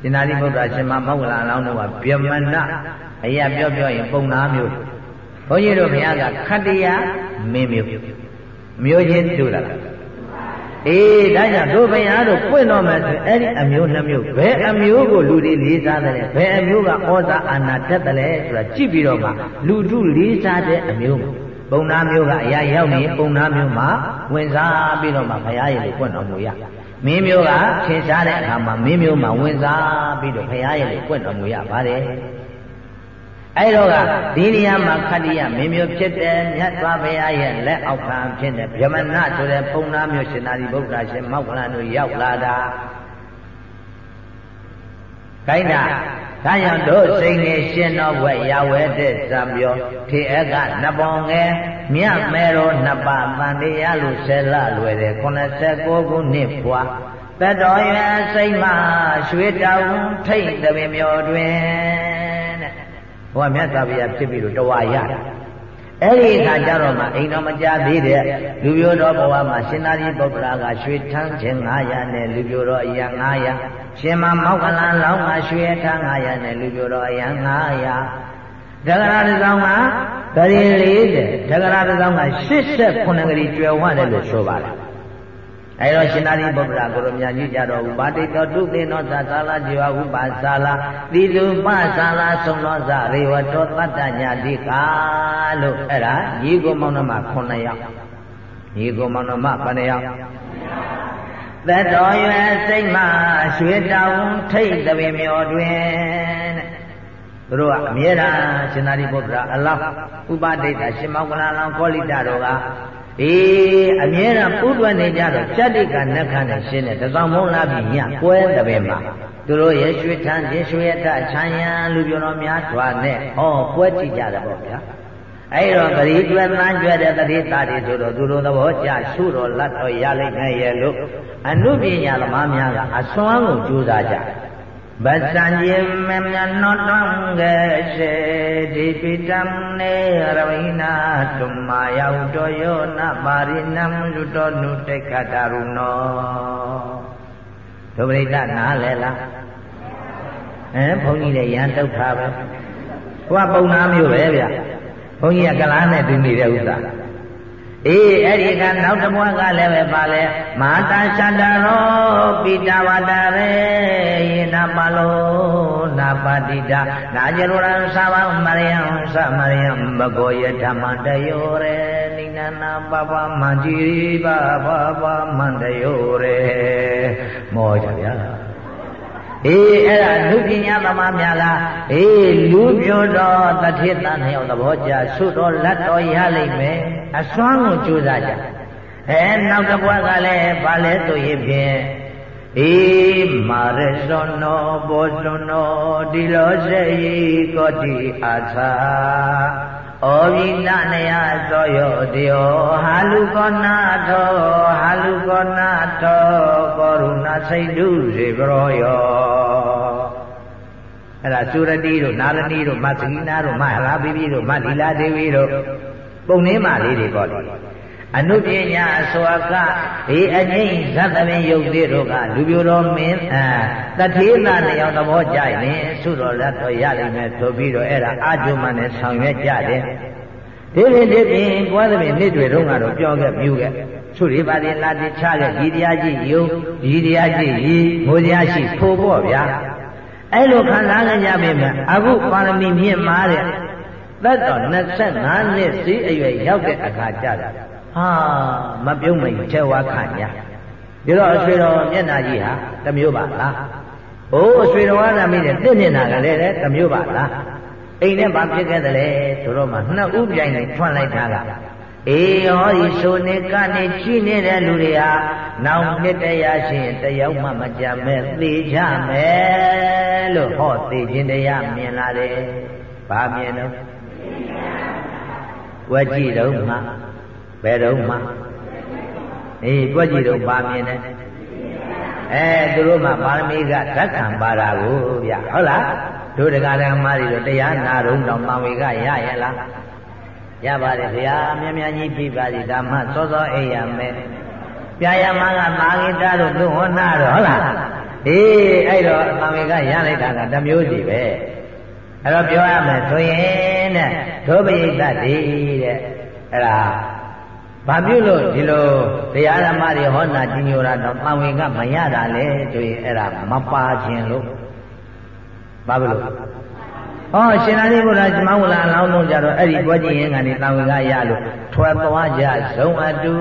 ရှင်သာရိပုတ္တရာရှင်မောက္ခလန်လောင်းတို့ကဗျမနအရာပြောပြောရင်ပုံနာမျိုးဘုန်းကြီးတို့ဘုရားကခတ္တယမင်းမျိုးမျိုးချင်းတူတာ အေးဒါကြောင့်တို့ဘုရားတို့ပွင့်တော်မယ်ဆိုအဲ့ဒီအမျိုးနှမျိုးဘယ်အမျိုးကိုလူတွေလေးစားတယ်ဘယ်အမျိုးကဩဇာအာဏာတက်တယ်ဆိုတာကြည့်ပြီးတော့မှလူထုလေးစားတဲ့အမျိုးပုံနာမျိုးကအရာရောက်နေပုံနာမျိုးမှာဝင်စားပြီးတော့မှဘုရားရဲ့ပွင့်တော်မူရမင်းမျိုးကထင်ရှားတဲ့အခါမှာမင်းမျိုးမှာဝင်စားပြီးတော့ဘုရားရဲ့ပွင့်တော်မူရပါတယ် အဲ့တော့ကဒီနေရာမှာခတ္တိယမင်းမျိုးဖြစ်တဲ့မြတ်စွာဘုရားရဲ့လက်အောက်ခံဖြစ်တဲ့ဗြဟ္မဏဆိုတဲ့ပုံနာမျိုးရှင်သာရိပုတ္တရာရှင်မောက္ခလန်တို့ရောက်လာတာခိုင်းတာဒါကြောင့်တို့စိန်နေရှင်တော်ဘွယ်ရဝဲတဲ့ဇံပြောထေအကနှစ်ပေါင်ငယ်မြတ်မဲတော်နှစ်ပါးတန်တရားလို့ဆယ်လလွယ်တယ်89ခုနှစ်ဘွာတတော်ရစိတ်မှရွှေတောင်ထိတ်တပင်မြော်တွင် ဘုရားမြတ်စွာဘုရားဖြစ်ပြီးတော့တဝါရတာအဲ့ဒီအခါကျတော့မှအိမ်တော်မကြသေးတဲ့လူပြိုတော်ဘဝမှာရှင်သာရိပုတ္တရာကရွှေထန်းခြင်း900နဲ့လူပြိုတော်အရာ900ရှင်မမောက္ကလန်လောင်းကရွှေထန်း900နဲ့လူပြိုတော်အရာ900တဂရတစောင်းကဂရီ40တဂရတစောင်းက89ဂရီကျွယ်ဝတယ်လို့ဆိုပါတယ် အဲတော့ရှင်သာရိပုတ္တရာကိုရမြတ်ကြီးကြတော့ဥပါတိတောတုသေနောသသာလာဇေဝဥပါသာလာတိတုပသာလာသုံသောဇရေဝတောတတ္တညာတိကာလို့အဲ့ဒါညီကိုမောင်နှမ9ယောက်ညီကိုမောင်နှမဘယ်နှယောက်သက်တော်ရွယ်စိတ်မှရွှေတောင်ထိတ်တပင်မြော်တွင်သူတို့ကအမြဲတမ်းရှင်သာရိပုတ္တရာအလောင်းဥပဒိတာရှင်မောကလလောင်းကောလိတတို့က အေးအမြဲတမ်းပူတွက်နေကြတော့စတ္တိကနက္ခနဲ့ရှင်းတဲ့တကောင်မုံလာပြီးညကွဲတဲ့ပဲမှာသူတို့ရဲ့ရွှေထန်းခြင်းရွှေရတချမ်းရံလူပြောတော်များစွာနဲ့ဟောပွဲကြည့်ကြတယ်ပေါ့ဗျာအဲ့တော့ဂရီကျွဲသန်းကျွဲတဲ့တတိသားတွေဆိုတော့သူတို့သဘောကျရှုတော်လတ်တော်ရလိမ့်မယ်ရဲ့လို့အနုပညာသမားများကအစွမ်းကိုကြိုးစားကြတယ် ဗသံယေမမြနောတွံကစေဒီပိတံနေရဝိနာတုမာယောတောယောနပါရိနံလူတော်နုတိခတရုနောဒုပရိတနားလဲလားအဲဘုန်းကြီးလည်းရန်တုတ်ထားပဲဟိုကပုံနာမျိုးပဲဗျဘုန်းကြီးကကလားနဲ့တူနေတဲ့ဥစ္စာ အေးအဲ့ဒီကနောက်တစ်ဘွားကလည်းပဲပါလေမာတာရှတရောပိတဝတရေယေနပါလောနာပါတိတာနာကြရောရံသဗ္ဗမရိယံသမရိယံဘဂောယဓမ္မတယောရေနိနနာပပမန္တိပါပပမန္တယောရေမောကြဗျာ အေးအဲ့ဒါလူပညာသမားများကအေးလူပြောတော်တထေတန်ယောသဘောကျဆုတော်လက်တော်ရလိမ့်မယ်အစွမ်းကိုကြိုးစားကြအဲနောက်တစ်ဘွားကလည်းဗာလဲဆိုရင်ဖြင့်အေးမာရစွန်နောဘောစွန်နောဒီလောစေကောတိအာသာဩဝိနနယသောယောတယောဟာလူကောနာထောဟာလူကောနာထောကောရုဏစိတ်တုစေပရောယော အဲ့ဒါသုရတိတို့နာရဏီတို့မသကိနာတို့မဟာရာဘိဘိတို့မလီလာဒေဝီတို့ပုံနှင်းမလေးတွေပေါ့လေအနုပညာအစွာကဒီအငိမ့်ဇတ်သမင်ယုတ်သေးတို့ကလူပြိုတော်မင်းအာတထေးသားနှစ်ယောက်သဘောကြရင်သုတော်လက်တော်ရလိမ့်မယ်ဆိုပြီးတော့အဲ့ဒါအာကျုမနဲ့ဆောင်ရွက်ကြတယ်ဒီပြင်ဒီပြင်ကွာသမင်နှစ်တွေတုန်းကတော့ပြောခဲ့ပြူခဲ့သူရိပါတိလာတိချခဲ့ဒီတရားကြီးယုံဒီတရားကြီးရီငိုတရားရှိဖိုးပေါ့ဗျာ အဲ့လိုခံစားကြပြီမြအခုပါရမီမြင့်မားတဲ့သက်တော်25နှစ်စီးအရွယ်ရောက်တဲ့အခါကျတာဟာမပြုံးမိန်ထဲဝါခညာဒီတော့အဆွေတော်မျက်နာကြီးဟာတမျိုးပါလား။အိုးအဆွေတော်ကသာမိတယ်တင့်မျက်နာကလည်းတမျိုးပါလား။အိမ်နဲ့ဘာဖြစ်ခဲ့တယ်လဲဆိုတော့မှနှစ်ဦးပြိုင်နေထွန်းလိုက်တာက အေးဟောဒီဆိုနေကနေကြည့်နေတဲ့လူတွေဟာနောက်နှစ်တရာရှိရင်တယောက်မှမကြမဲ့သေကြမယ်လို့ဟောသေခြင်းတရားမြင်လာတယ်။ဘာမြင်တော့ဝကြည့်တော့မှဘယ်တော့မှအေးတွက်ကြည့်တော့ပါမြင်တယ်အဲသူတို့မှပါရမီကဓာတ်ခံပါတာကိုဗျဟုတ်လားတို့တရားဓမ္မတွေတော့တရားနာတော့တောင်ပါဝေကရရဲ့လား ရပါတယ်ဗျာမြမြကြီးပြပါစီဓမ္မစောစောအိယာမဲပြာယမကမာဂိတတို့လူဟောနာတော့ဟုတ်လားအေးအဲ့တော့ပါဝေကရလိုက်တာကတမျိုးစီပဲအဲ့တော့ပြောရမယ်ဆိုရင်တဲ့ဒုပရိသတ်ဒီတဲ့အဲ့ဒါဘာပြုလို့ဒီလိုတရားဓမ္မတွေဟောနာကြီးညိုတာတော့ပံဝင်ကမရတာလေဆိုရင်အဲ့ဒါမပါခြင်းလို့ဘာလို့ ဟောရှင်သာရိပုတ္တရာဇမဝလာအလောင်းလုံးကြတော့အဲ့ဒီပွဲကြည့်ရင်ကနေတံဝင်ကရလို့ထွက်သွားကြဇုံအတူ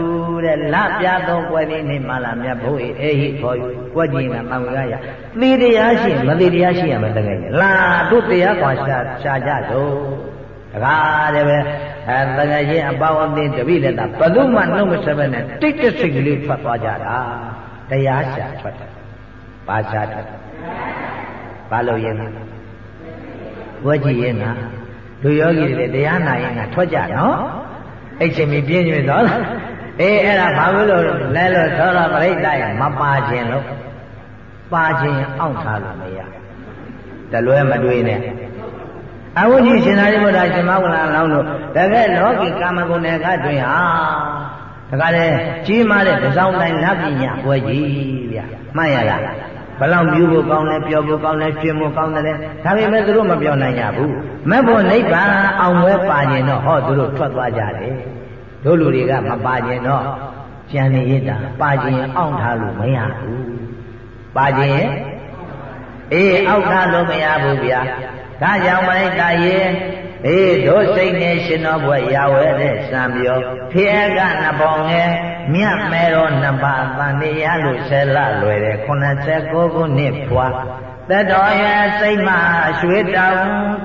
တဲ့လပြသောပွဲလေးနေမှလာမြတ်ဘုရားအေဟိခေါ်ယူပွဲကြည့်ရင်ကတံဝင်ကရသေတရားရှိမသေတရားရှိရမယ်တကယ်လာတို့တရားကွာရှာရှာကြတော့တကားတယ်ပဲအဲတကယ်ချင်းအပေါင်းအသင်းတပိလက်တာဘယ်သူမှနှုတ်မဆက်ပဲနဲ့တိတ်တဆိတ်ကလေးထွက်သွားကြတာတရားရှာထွက်တယ်ဘာရှာထွက်ဘာလို့ရင်လဲ ဘွဲကြည့်ရင်ကလူယောဂီတွေတရားနာရင်ကထွက်ကြနော်အဲ့ချိန်မပြင်းနေတော့အေးအဲ့ဒါဘာလို့လို့လဲလို့သောတော်ပြိတ္တရမပါခြင်းလို့ပါခြင်းအောင့်ထားလို့မရတလွဲမတွေးနဲ့အဝိဇ္ဇရှင်သာရိပုတ္တရှင်မဝလာလောင်းတို့တကယ်လောကီကာမဂုဏ်တွေကတွင်ဟာတကယ်လေကြီးမားတဲ့တစောင်းတိုင်းလက်ပညာပွဲကြီးဗျမှတ်ရလား ဘလောက်မြူဖို့ကောင်းလဲပြောဖို့ကောင်းလဲကျွင်ဖို့ကောင်းတယ်ဒါပေမဲ့သူတို့မပြောနိုင်ကြဘူးမက်ဖို့နိဗ္ဗာန်အောင်ပွဲပါရင်တော့ဟောသူတို့ထွက်သွားကြတယ်တို့လူတွေကမပါခြင်းတော့ကြံနေရတာပါခြင်းအောင်ထားလို့မရဘူးပါခြင်းအေးအောက်ထားလို့မရဘူးဗျာဒါကြောင့်မလိုက်တာရေ အေးတို့စိတ်နဲ့ရှင်တော်ဘွယ်ရဝဲတဲ့စံပြောဖေကနှစ်ပေါင်ငယ်မြတ်မဲတော်နှစ်ပါးတန်နေရလို့ဆဲလလွယ်တဲ့89ခုနှစ်ဖွာတတော်ရစိတ်မှရွှေတောင်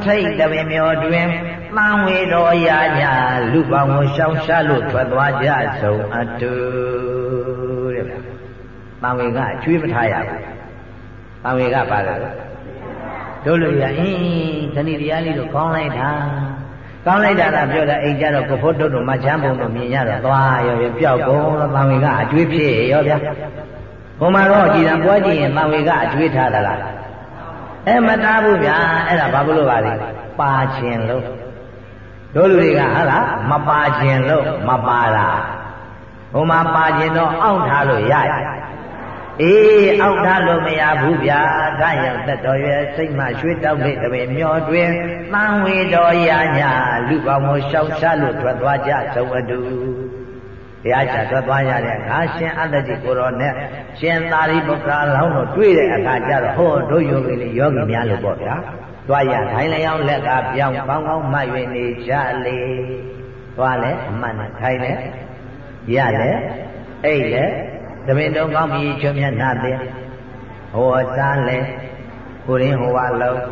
ထိတ်တပင်မျောတွင်တန်ဝေတော်ရာညာလူပေါင်းကိုရှောင်ရှားလို့ထွက်သွားကြဆုံးအတူတဲ့ဗျတန်ဝေကအကျွေးမထားရဘူးတန်ဝေကပါလဲ တို့လူရအင်းသတိတရားလေးတို့ကောင်းလိုက်တာကောင်းလိုက်တာလားပြောတာအိမ်ကြတော့ကိုဖို့တုတ်တို့မချမ်းပုံတို့မြင်ရတော့သွားရောပြပျောက်ကုန်တော့တန်ဝေကအကျွေးဖြစ်ရောဗျာဘုံမှာတော့ကြည်တံပွားကြည့်ရင်တန်ဝေကအကျွေးထားသလားအဲမတားဘူးဗျာအဲ့ဒါဘာလို့ပါလဲပါခြင်းလို့တို့လူတွေကဟာလားမပါခြင်းလို့မပါတာဘုံမှာပါခြင်းတော့အောင့်ထားလို့ရရ အေးအောက်ထားလို့မရဘူးဗျာဒါရောက်သက်တော်ရဲ့စိတ်မှရွှေတောက်တဲ့တပင်မျောတွင်တန်ဝေတော်ရာညာလူပေါင်းကိုရှောက်ချလို့ထွက်သွားကြသုံးအတူတရားချထွက်သွားရတဲ့အခါရှင်အတ္တတိကိုရောနဲ့ရှင်သာရိပုတ္တရာလောင်းတို့တွေ့တဲ့အခါကျတော့ဟောတို့ယောဂီလေးယောဂီများလို့ပေါ့ဗျာသွားရထိုင်လျောင်းလက်ကပြောင်းကောင်းကောင်းမှတ်၍နေကြလေသွားလဲအမှန်နဲ့ထိုင်လဲရလဲအိတ်လဲ သမင်တုံကောင်းပြီချွမျက်နှာသင်ဟောစားလဲကိုရင်းဟောဝလုံး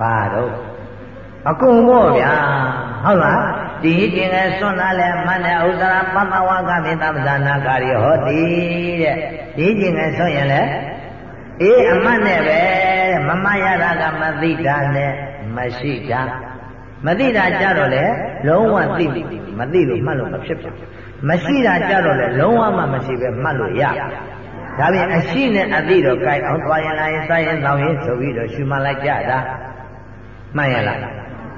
ပါတော့အကုန်ပေါ့ဗျာဟုတ်လားဒီတင်ငယ်စွန့်လာလဲမန္တဥဒရာပမဝကမေတ္တပဒနာကာရီဟောတိတဲ့ဒီတင်ငယ်စွန့်ရင်လဲအေးအမတ်နဲ့ပဲမမရတာကမသိတာနဲ့မရှိတာမသိတာကြတော့လေလုံးဝသိမသိလို့မှတ်လို့မဖြစ်ဘူး မရှိတာကြတော့လေလုံးဝမှမရှိပဲမှတ်လို့ရဒါပြင်အရှိနဲ့အသိတော့ကြိုက်အောင်သွားရင်လာရင်စားရင်တောင်းရင်ဆိုပြီးတော့ရှုမှတ်လိုက်ကြတာမှန်ရလား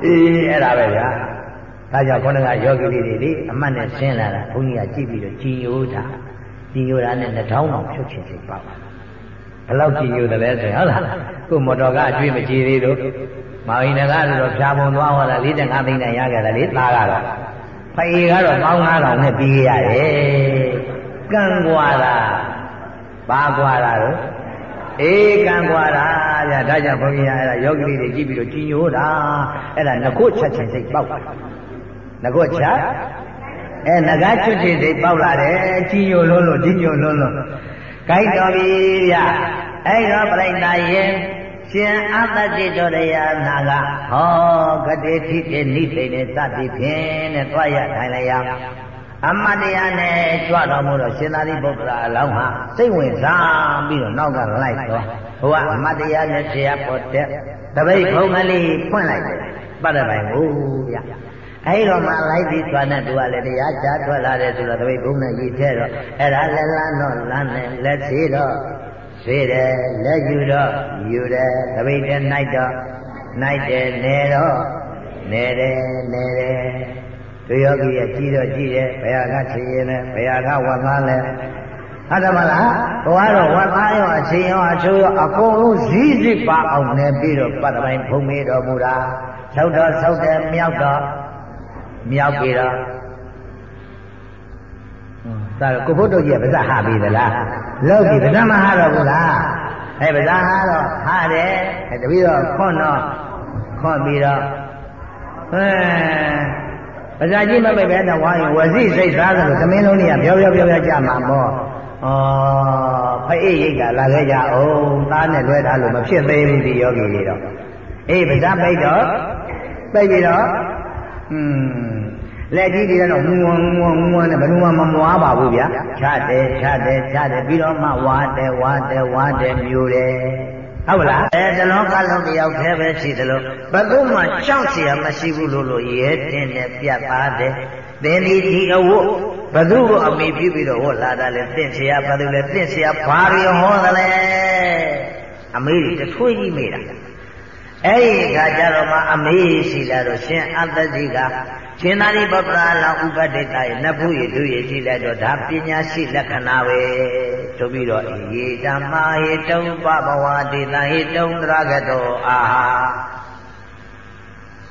အေးအဲ့ဒါပဲဗျာဒါကြောင့်ခေါင်းကယောဂီလေးတွေလေအမှတ်နဲ့ဆင်းလာတာဘုန်းကြီးကကြည့်ပြီးတော့ကြည်ညိုတာကြည်ညိုတာနဲ့နှထောင်းအောင်ဖြုတ်ချင်စိတ်ပေါ့ဘယ်လောက်ကြည်ညိုတယ်လဲဆိုရင်ဟုတ်လားကိုမော်တော်ကအကျွေးမကြည်သေးလို့မောင်ရင်ကလည်းဖြာပုံသွားဟောတာ၄၅သိန်းနဲ့ရခဲ့တယ်လေသားကတော့ ဖေကတော့ပေါင်း9000နဲ့ပြီးရတယ်ကံကွာတာဘာကွာတာတော့အေးကံကွာတာဗျာဒါကြောင့်ဘုန်းကြီးကအဲ့ဒါယောဂီလေးတွေကြည့်ပြီးတော့ကြီးညိုတာအဲ့ဒါငကုတ်ချက်ချင်းစိတ်ပေါက်ငကုတ်ချက်အဲငကားချွတ်ချင်စိတ်ပေါက်လာတယ်ကြီးညိုလုံးလို့ကြီးညိုလုံးလို့ကြိုက်တော်ပြီဗျာအဲ့တော့ပြိဋ္ဌာယေ ရှင်အတ္တတိတော်ရယာနာကဟောကတိထိတိနိသိနေစသည်ဖြင့်နဲ့တွားရထိုင်လျာအမတ်တရားနဲ့ကြွတော်မူတော့ရှင်သာရိပုတ္တရာအလောင်းဟာစိတ်ဝင်စားပြီးတော့နောက်ကလိုက်တော့ဟိုကအမတ်တရားနဲ့ဆရာပေါ်တဲ့တပိတ်ခုံးကလေးဖွင့်လိုက်တယ်ပတ်တဲ့ပိုင်ကိုဗျအဲဒီတော့မှလိုက်ပြီးသွားတဲ့သူကလည်းတရားချထွက်လာတယ်ဆိုတော့တပိတ်ဘုံနဲ့ရည်ထဲတော့အဲ့ဒါလည်းလမ်းတော့လမ်းနဲ့လက်သေးတော့ သေးတယ်လက်ယူတော့ယူတယ်တပိတ်တဲ့နိုင်တော့နိုင်တယ်နေတော့နေတယ်နေတယ်သူယောဂီရဲ့ကြီးတော့ကြီးတယ်ဘယ်ဟာကချင်ရင်လဲဘယ်ဟာကဝတ်သားလဲဟုတ်တယ်မလားဘဝတော့ဝတ်သားရောအချင်းရောအချိုးရောအကုန်လုံးစည်းစိပါအောင်နေပြီးတော့ပတ်တိုင်းဖုံးမေးတော်မူတာဆောက်တော့ဆောက်တယ်မြောက်တော့မြောက်ပြီးတော့ ဒါကိုဖို့တို့ကြီးကဗဇဟာပြီသလားလောက်ပြီဗဇမဟာတော့ဘူးလားအဲဗဇဟာတော့ဟာတယ်အဲတပီတော့ခွန်းတော့ခွန်းပြီးတော့အဲပဇာကြီးမပိတ်ပဲတော့ဝါရင်ဝစီစိတ်သားသလိုသမင်းလုံးကြီးကပြောပြောပြောပြောကြမှာပေါ့ဩဖအေးရိတ်ကလာခဲ့ကြအောင်သားနဲ့လွဲထားလို့မဖြစ်သေးဘူးဒီယောဂီတွေတော့အေးပဇာပိတ်တော့ပိတ်ပြီးတော့อืม လက်ကြီးတွေကတော့ငုံငုံငုံနဲ့ဘယ်သူမှမမွားပါဘူးဗျာချတယ်ချတယ်ချတယ်ပြီးတော့မှဝါတယ်ဝါတယ်ဝါတယ်မျိုးတယ်ဟုတ်လားအဲတလောကလုံးတယောက်တည်းပဲရှိသလိုဘယ်သူမှကြောက်เสียမရှိဘူးလို့လို့ရဲတင်နဲ့ပြတ်သားတယ်သင်ဒီဒီအဝတ်ဘသူ့ကိုအမိပြုပြီးတော့ဟောလာတာလေတင့်เสียဘသူလဲတင့်เสียဘာရီဟောတယ်လဲအမေကြီးတထွေးကြီးမိတာ အဲ့ဒီခါကျတော့မှအမေရှိလာတော့ရှင်အတ္တတိကရှင်သာရိပုတ္တရာလောဥပဒိတရဲ့နတ်ဘူးရသူရရှိလိုက်တော့ဒါပညာရှိလက္ခဏာပဲဆိုပြီးတော့ယေတမဟေတုံပဘဝတိတဟေတုံတရကတောအာ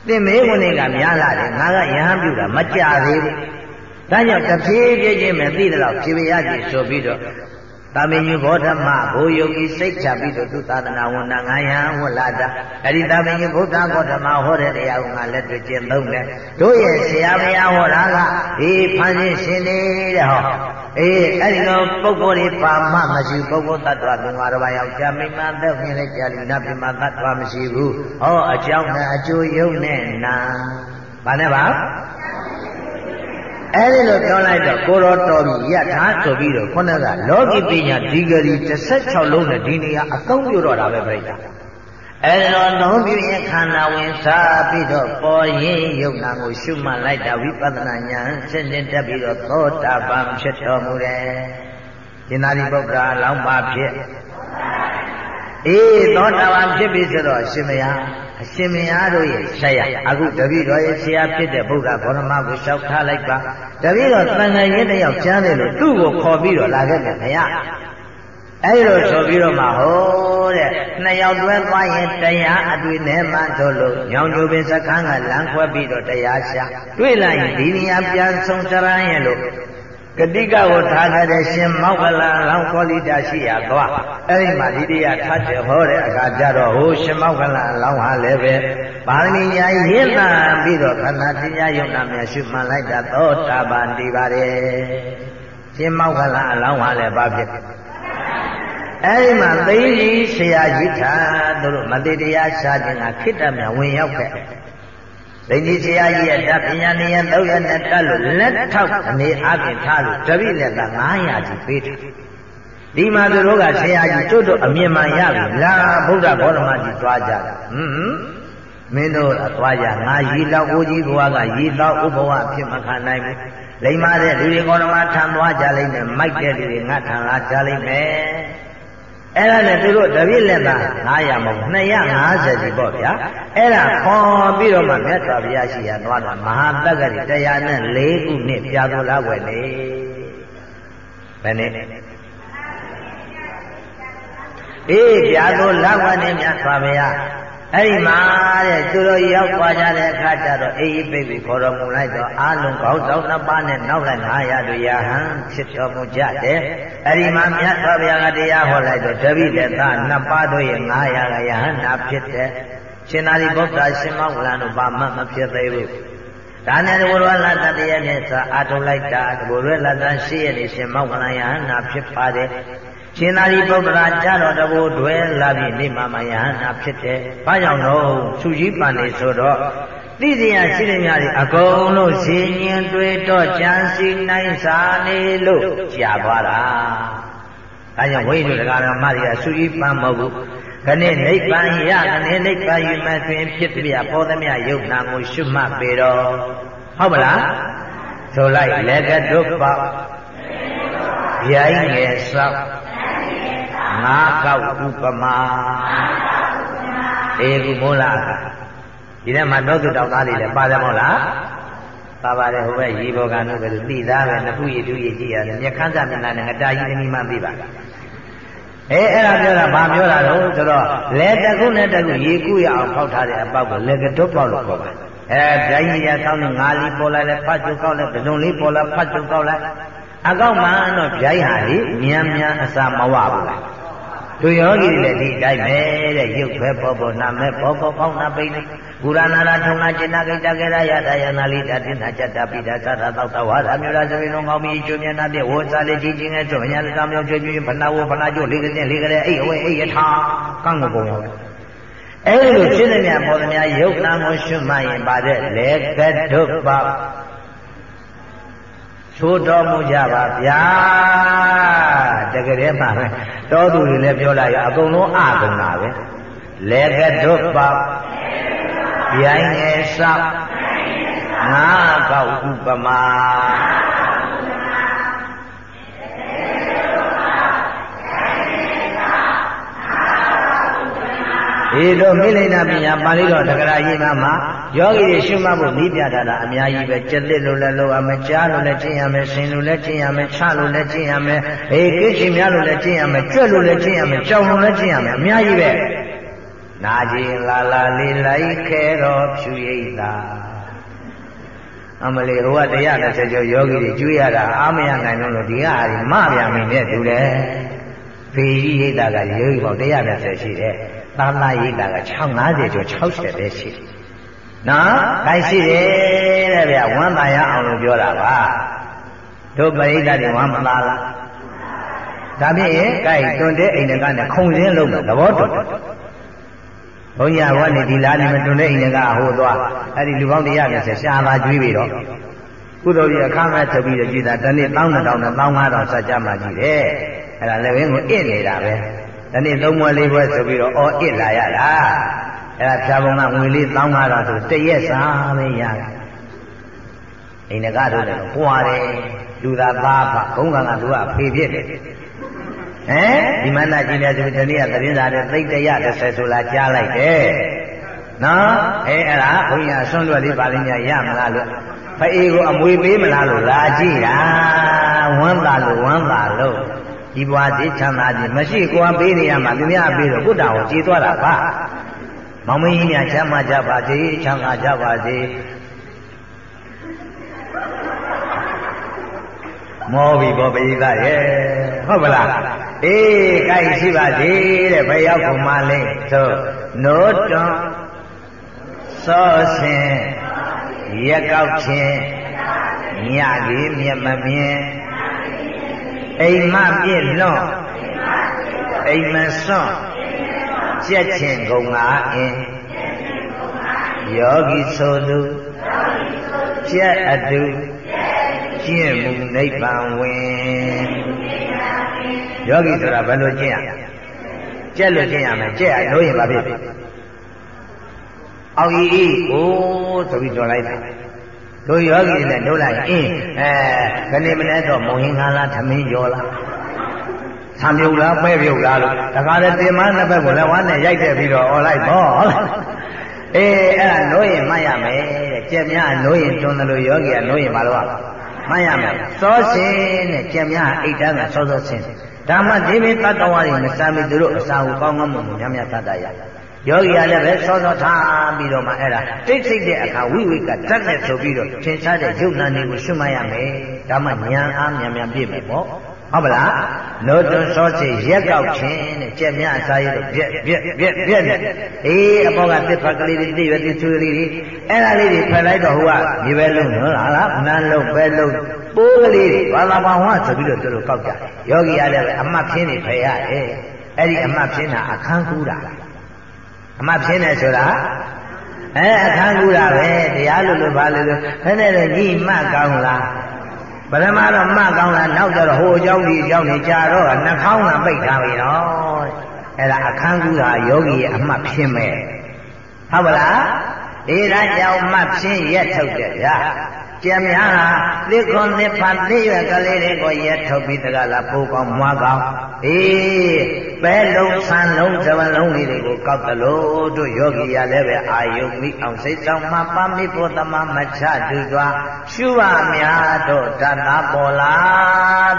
သင်မေဝင်ကများလာတယ်ငါကယဟန်ပြုတာမကြသေးဘူးဒါကြောင့်တဖြည်းဖြည်းချင်းပဲသိတယ်တော့ဖြေပြရကြည့်ဆိုပြီးတော့ တာမင်ညုဘောဓမဘိုလ်ယုံကြီးစိတ်ချပြီးတော့သူသာသနာဝန်နာငါယံဝလာတာအဲ့ဒီတာမင်ညုဘုဒ္ဓဘောဓမဟောတဲ့တရားကိုငါလက်တွေ့ကျင့်သုံးတယ်တို့ရဲ့ဆရာမယားဟောတာကဒီဖန်ဆင်းရှင်နေတဲ့ဟောအေးအဲ့ဒီလိုပုဂ္ဂိုလ်တွေပါမမရှိပုဂ္ဂိုလ်တ attva ကငါတော်ဘာယောက်ျားမိမသက်ဖြင့်လည်းကြာလီနာပြမတ attva မရှိဘူးဟောအကြောင်းနဲ့အကျိုးယုံနဲ့နာဘာနဲ့ပါ အဲဒီလိုပြောလိုက်တော့ကိုရောတော်ပြီယထာဆိုပြီးတော့ခုနကလောကီပညာဒီဂရီ16လုံးနဲ့ဒီနေရာအသုံးပြုတော့တာပဲပြိတ္တာအဲဒီတော့လုံးပြရင်ခန္ဓာဝင်စားပြီးတော့ပေါ်ရင်ယုံနာကိုရှုမှတ်လိုက်တာဝိပဿနာဉာဏ်ဆင့်တင်တက်ပြီးတော့သောတာပန်ဖြစ်တော်မူတယ်။ရှင်သာရိပုတ္တရာလောင်းပါဖြစ်အေးသောတာပန်ဖြစ်ပြီဆိုတော့ရှင်မယား အရှင်မယားတို့ရဲ့ဆက်ရအခုတပည့်တော်ရဲ့ဆရာဖြစ်တဲ့ဗုဒ္ဓဘောရမကိုလျှောက်ထားလိုက်ပါတပည့်တော်တန်ခါရင်တယောက်ကျမ်းတယ်လို့သူ့ကိုခေါ်ပြီးတော့လာခဲ့တယ်ခင်ဗျာအဲ့လိုဆိုပြီးတော့မှဟိုတဲ့နှစ်ယောက်တွဲသွားရင်တရားအတွေ့နဲ့မှတို့လို့ညောင်ကျိုးပင်စခန်းကလမ်းခွဲပြီးတော့တရားရှာတွေ့လိုက်ရင်ဒီနေရာပြန်ဆုံးစရမ်းရဲ့လို့ ကတိကကိုထားခဲ့တဲ့ရှင်မောက္ကလလောင်းကောလိတာရှိရသွားအဲ့ဒီမှာဒီတရားထားတယ်ဟောတဲ့အခါကျတော့ဟိုရှင်မောက္ကလလောင်းဟာလည်းပဲပါရမီညာရင့်လာပြီးတော့ခန္ဓာတရားယုံနာမြရှုမှန်လိုက်တာသောတာပန်ဒီပါတယ်ရှင်မောက္ကလအလောင်းဟာလည်းဘာဖြစ်အဲ့ဒီမှာသိကြီးဆရာကြီးထာတို့မတိတရားရှာခြင်းကခိတ္တမြဝင်ရောက်ခဲ့ ဒိဋ္ဌိဆရာကြီးရဲ့ဓာတ်ပညာဉာဏ်သုံးရနဲ့တက်လို့လက်ထောက်အနေအပြင်ထားလို့တပိလက်က900ကြီးပေးတယ်ဒီမှာသူတို့ကဆရာကြီးတို့တို့အမြင်မှန်ရပြီလာဗုဒ္ဓဘောဓမကြီးသွားကြတာဟွန်းမင်းတို့ကသွားကြငါရီလောက်အိုးကြီးဘဝကရီလောက်ဥဘဝအဖြစ်မခံနိုင်ဘူးလိမ္မာတဲ့လူတွေဘောဓမထံသွားကြလိမ့်မယ်မိုက်တဲ့လူတွေငါထံလာကြလိမ့်မယ် အဲ့ဒါနဲ့သူတို့တပြည့်လက်သား900မဟုတ်250စီပေါ့ဗျာအဲ့ဒါခေါ်ပြီးတော့မှမြတ်စွာဘုရားရှိရသွားတာမဟာတက္ကရီ104ခုနှစ်ပြာတော်လာွယ်နေဘယ်နဲ့အေးပြာတော်လာွယ်နေမြတ်စွာဘုရား အဲ့ဒီမှာတဲ့သူတို့ရောက်သွားကြတဲ့အခါကျတော့အေးပိတ်ပြီးခေါ်တော်မူလိုက်တော့အာလုံးကောင်းဆောင်နှစ်ပါးနဲ့နောက်လိုက်900တို့ရဟန်းဖြစ်တော်မူကြတယ်အဲ့ဒီမှာမြတ်စွာဘုရားကတရားဟောလိုက်တော့တပိလက်သားနှစ်ပါးတို့ရဲ့900ကယဟန္တာဖြစ်တယ်ရှင်သာရိပုတ္တရာရှင်မောင်လန်တို့ဘာမှမဖြစ်သေးဘူးဒါနဲ့တဘုရားလတ္တတရနဲ့သာအာထုလိုက်တာတဘုရားလတ္တရှိရနေရှင်မောင်လန်ယဟန္တာဖြစ်ပါတယ် ရှင်သာရိပုတ္တရာကြတော့တဘိုးတွဲလာပြီးနေမှာမယဟနာဖြစ်တယ်။ဘာကြောင့်တော့သူကြီးပန်နေဆိုတော့သိစရာရှိတဲ့များတွေအကုန်လုံးဇင်ញင်တွေတော့ကြံစီနိုင်စာနေလို့ကြာသွားတာ။ဒါကြောင့်ဝိဓုတကာတော်မရီကသူကြီးပန်မဟုတ်ဘူး။ခဏနိဗ္ဗာန်ရခဏနိဗ္ဗာန်ယူမဲ့တွင်ဖြစ်ပြပေါ်သမျှယုတ်နာကိုရှုမှတ်ပေတော့ဟုတ်ပလား။ဆိုလိုက်လက်ကတုပ္ပရိုင်းငယ်ဆောက် ငါးကောက်ဥပမာအေကုမိုးလားဒီထဲမှာတောသူတောက်သားတွေလည်းပါတယ်မဟုတ်လားပါပါတယ်ဟိုဘက်ရေဘောကနုပဲလို့သိသားပဲနှစ်ခုရည်တူရည်ကြည့်ရတယ်မျက်ခမ်းစာမျက်နှာနဲ့ငတာကြီးသမီးမှသိပါအဲအဲ့ဒါပြောတာဘာပြောတာတော့ဆိုတော့လဲတကုနဲ့တကုရေကူရအောင်ဖောက်ထားတဲ့အပေါက်ကလေကတုတ်ပေါက်လို့ခေါ်ပါအဲဓာကြီးရဆောင်းနေငါးလီပေါ်လိုက်လဲဖတ်ချုပ်ကောက်လဲပစုံလေးပေါ်လာဖတ်ချုပ်ကောက်လိုက်အကောက်မှတော့ဗျိုင်းဟာလေမြန်မြန်အစာမဝဘူးလား သူယောဂီတွေလည်းဒီတိုင်းပဲတဲ့ရုပ်ပဲပေါ်ပေါ်နာမဲပေါ်ပေါ်ပေါင်းနာပိနေကုရနာရာထုံနာจิตကိတကေရယတယနာလိတတိနာချက်တပိဒါသရတောတဝါရမျိုးရာစရိလုံးကောင်းပြီးကျွမျက်နာပြဝေစာလေးကြီးချင်းနဲ့ကျွညာလကမျိုးကျွကျွဖနာဝဖနာကျွလေးကင်းလေးကလေးအိအဝဲအိယထာကန့်ကိုပုံရောအဲ့လိုဖြစ်နေမြပေါ်သမျှယုတ်နာကိုရှုမှတ်ရင်ပါတဲ့လေကတုပ္ပ ချိုးတော်မူကြပါဗျာတကယ်တည်းမှပဲတောသူတွေလည်းပြောလိုက်ရအကုန်လုံးအကုန်တာပဲလေကတုပ္ပရိုင်းငယ်ဆောက်ငါကောက်ဥပမာ ဒီလိုမိလိန်နာပညာပါဠိတော်တက္ကရာကြီးမှာမှာယောဂီတွေရှုမှတ်ဖို့ဤပြတာတာအများကြီးပဲကြက်တစ်လို့လည်းလုပ်ရမယ်ကြားလို့လည်းကျင့်ရမယ်ဆင်လို့လည်းကျင့်ရမယ်ချလို့လည်းကျင့်ရမယ်အေးကိချင်များလို့လည်းကျင့်ရမယ်ကြွက်လို့လည်းကျင့်ရမယ်ကြောင်လို့လည်းကျင့်ရမယ်အများကြီးပဲနာကျင်လာလာလေးလိုက်ခဲတော်ဖြူရိပ်သာအမလေးဟိုကတရားနဲ့ဆက်ကျော်ယောဂီတွေကျွေးရတာအာမရနိုင်လို့ဒီကအားမပြန်မင်းနဲ့တူတယ်ဖေကြီးရိပ်သာကယောဂီပေါင်းတရားနဲ့ဆက်ရှိတယ် သာသနာရိပ်သာက650ကျော်60ပဲရှိတယ်နော်ခိုင်ရှိတယ်တဲ့ဗျဝမ်းသာရအောင်လို့ပြောတာပါတို့ပရိသတ်တွေဝမ်းမသာလားဒါဖြင့်ကိုင်တွန်တဲ့အိမ်တကနဲ့ခုံစင်းလုံးမယ်သဘောတူဘုန်းကြီးကဝတ်နေဒီလားနေမတွန်တဲ့အိမ်တကဟိုသွားအဲ့ဒီလူပေါင်းတရားနဲ့ဆက်ရှားပါကျွေးပြီးတော့ကုသိုလ်ကြီးအခမဲ့ထုတ်ပြီးတော့ကြည်တာတနေ့1200နဲ့1500ဆက်ကြမှာကြည့်တယ်အဲ့ဒါလည်းဝင်းကိုအစ်နေတာပဲ တနေ့သုံးပွဲလေးပွဲဆိုပြီးတော့အော်အစ်လာရတာအဲ့ဒါဖြာပုံကငွေလေးတောင်းလာတော့ဆိုတရက်စားပဲရတယ်အိန္ဒကတို့လည်းပွာတယ်လူသာသားဖဘုံကံကသူကဖေဖြစ်တယ်ဟမ်ဒီမန္တကြီးလည်းဆိုဒီနေ့ကသတင်းစာနဲ့သိတရ30ဆိုလာကြားလိုက်တယ်နော်အဲအဲ့ဒါဘုန်းကြီးအစွန်းတွက်လေးပါလိမ့်ရမလားလို့ဖအေးကိုအမွေပေးမလားလို့လာကြည့်တာဝမ်းသာလို့ဝမ်းသာလို့ ဒီဘွားသိချမ်းသာခြင်းမရှိကိုယ်ပေးနေရမှာသူများပေးတော့ကုတ္တကိုကြည်သွားတာပါမောင်မင်းကြီးများချမ်းသာကြပါစေချမ်းသာကြပါစေမောပြီဘောပိသရဲ့ဟုတ်ပလားအေးကြိုက်ရှိပါစေတဲ့ဘယ်ရောက်ခုမှလဲဆိုနိုးတွန်စောဆင်ရက်ကောက်ခြင်းညကြီးမြတ်မမြင် အိမ်မပြည့်လွန်အိမ်မစွန့်ကြက်ချင်းကုန်ငါအင်းယောဂီဆိုသူကြက်အတူကျင့်မှုနိဗ္ဗာန်ဝင်ယောဂီဆိုတာဘယ်လိုကျင့်ရကြက်လို့ကျင့်ရမယ်ကြက်ရလို့ရင်ဘာဖြစ်အောင်ဤဤဟိုးဆိုပြီးတော်လိုက်တာ တို့ယောဂီတွေနဲ့တို့လိုက်အင်းအဲခဏမနဲ့တော့မုံဟင်္ဂါလားသမင်းရောလားဆံပြုတ်လားပဲပြုတ်လားလို့တခါတည်းတင်မနှစ်ဘက်ကိုလည်းဝမ်းနဲ့ရိုက်တဲ့ပြီးတော့អော်လိုက်ပေါ့ဟုတ်လားအေးအဲ့ဒါနိုးရင်မှတ်ရမယ်တဲ့ကြက်များနိုးရင်တွန်းတယ်လို့ယောဂီကနိုးရင်မလို့မှတ်ရမယ်စောစင်းတဲ့ကြက်များအိတ်တန်းကစောစောစင်းဒါမှဒီမေတ္တဝါရီမစားမီသူတို့အစာကိုကောင်းကောင်းမွန်မွန်များများသတ်တတ်ရ ယောဂီကလည်းပဲစောစောထားပြီးတော့မှအဲ့ဒါတိတ်ဆိတ်တဲ့အခါဝိဝိကတတ်နဲ့ဆိုပြီးတော့သင်္ချတဲ့ယုတ်နာတွေကိုရှုမှတ်ရမယ်ဒါမှဉာဏ်အားမြန်မြန်ပြည့်မယ်ပေါ့ဟုတ်ပလားနိုးတွန်းစောစီရက်ကောက်ခြင်းတဲ့ကြက်မြအစာရည်ပြက်ပြက်ပြက်ပြက်နဲ့အေးအပေါ်ကတစ်ဖက်ကလေးတွေတိရွယ်တိဆွေလေးတွေအဲ့ဒါလေးတွေဖယ်လိုက်တော့ဟိုကမြေပဲလုံးနော်လားနန်းလုံးပဲလုံးပိုးကလေးတွေဘာသာဘာဝဆိုပြီးတော့သူတို့ကောက်ကြယောဂီရလည်းအမှတ်ဖြင်းနေဖယ်ရတယ်အဲ့ဒီအမှတ်ဖြင်းတာအခန်းကူးတာ အမှတ်ဖြင်းတယ်ဆိုတာအဲအခန်းကူးတာပဲတရားလို့လို့ဘာလို့လို့ဘယ်နဲ့လဲညီမှတ်ကောင်းလားပရမတော့မှတ်ကောင်းလားနောက်ကျတော့ဟိုအကြောင်းဒီအကြောင်းနေကြာတော့နှာခေါင်းကပိတ်ထားပြီနော်အဲ့ဒါအခန်းကူးတာယောဂီရဲ့အမှတ်ဖြင်းမဲ့ဟုတ်ပါလားဒီဒါကြောင့်မှတ်ဖြင်းရက်ထုတ်တယ်ဗျာ ကျက်များဟာသိခွန်သစ်ဖန်သိရွက်ကလေးတွေကိုရက်ထုတ်ပြီးတကလားပိုးကောင်းမွားကောင်းအေးပဲလုံးဆန်းလုံးဇဝလုံးလေးတွေကိုကောက်တလို့တို့ယောဂီရလည်းပဲအာယုမိအောင်စိတ်ဆောင်မှပါမိဖို့သမမချတူစွာရှုပါများတို့တဏပေါ်လာ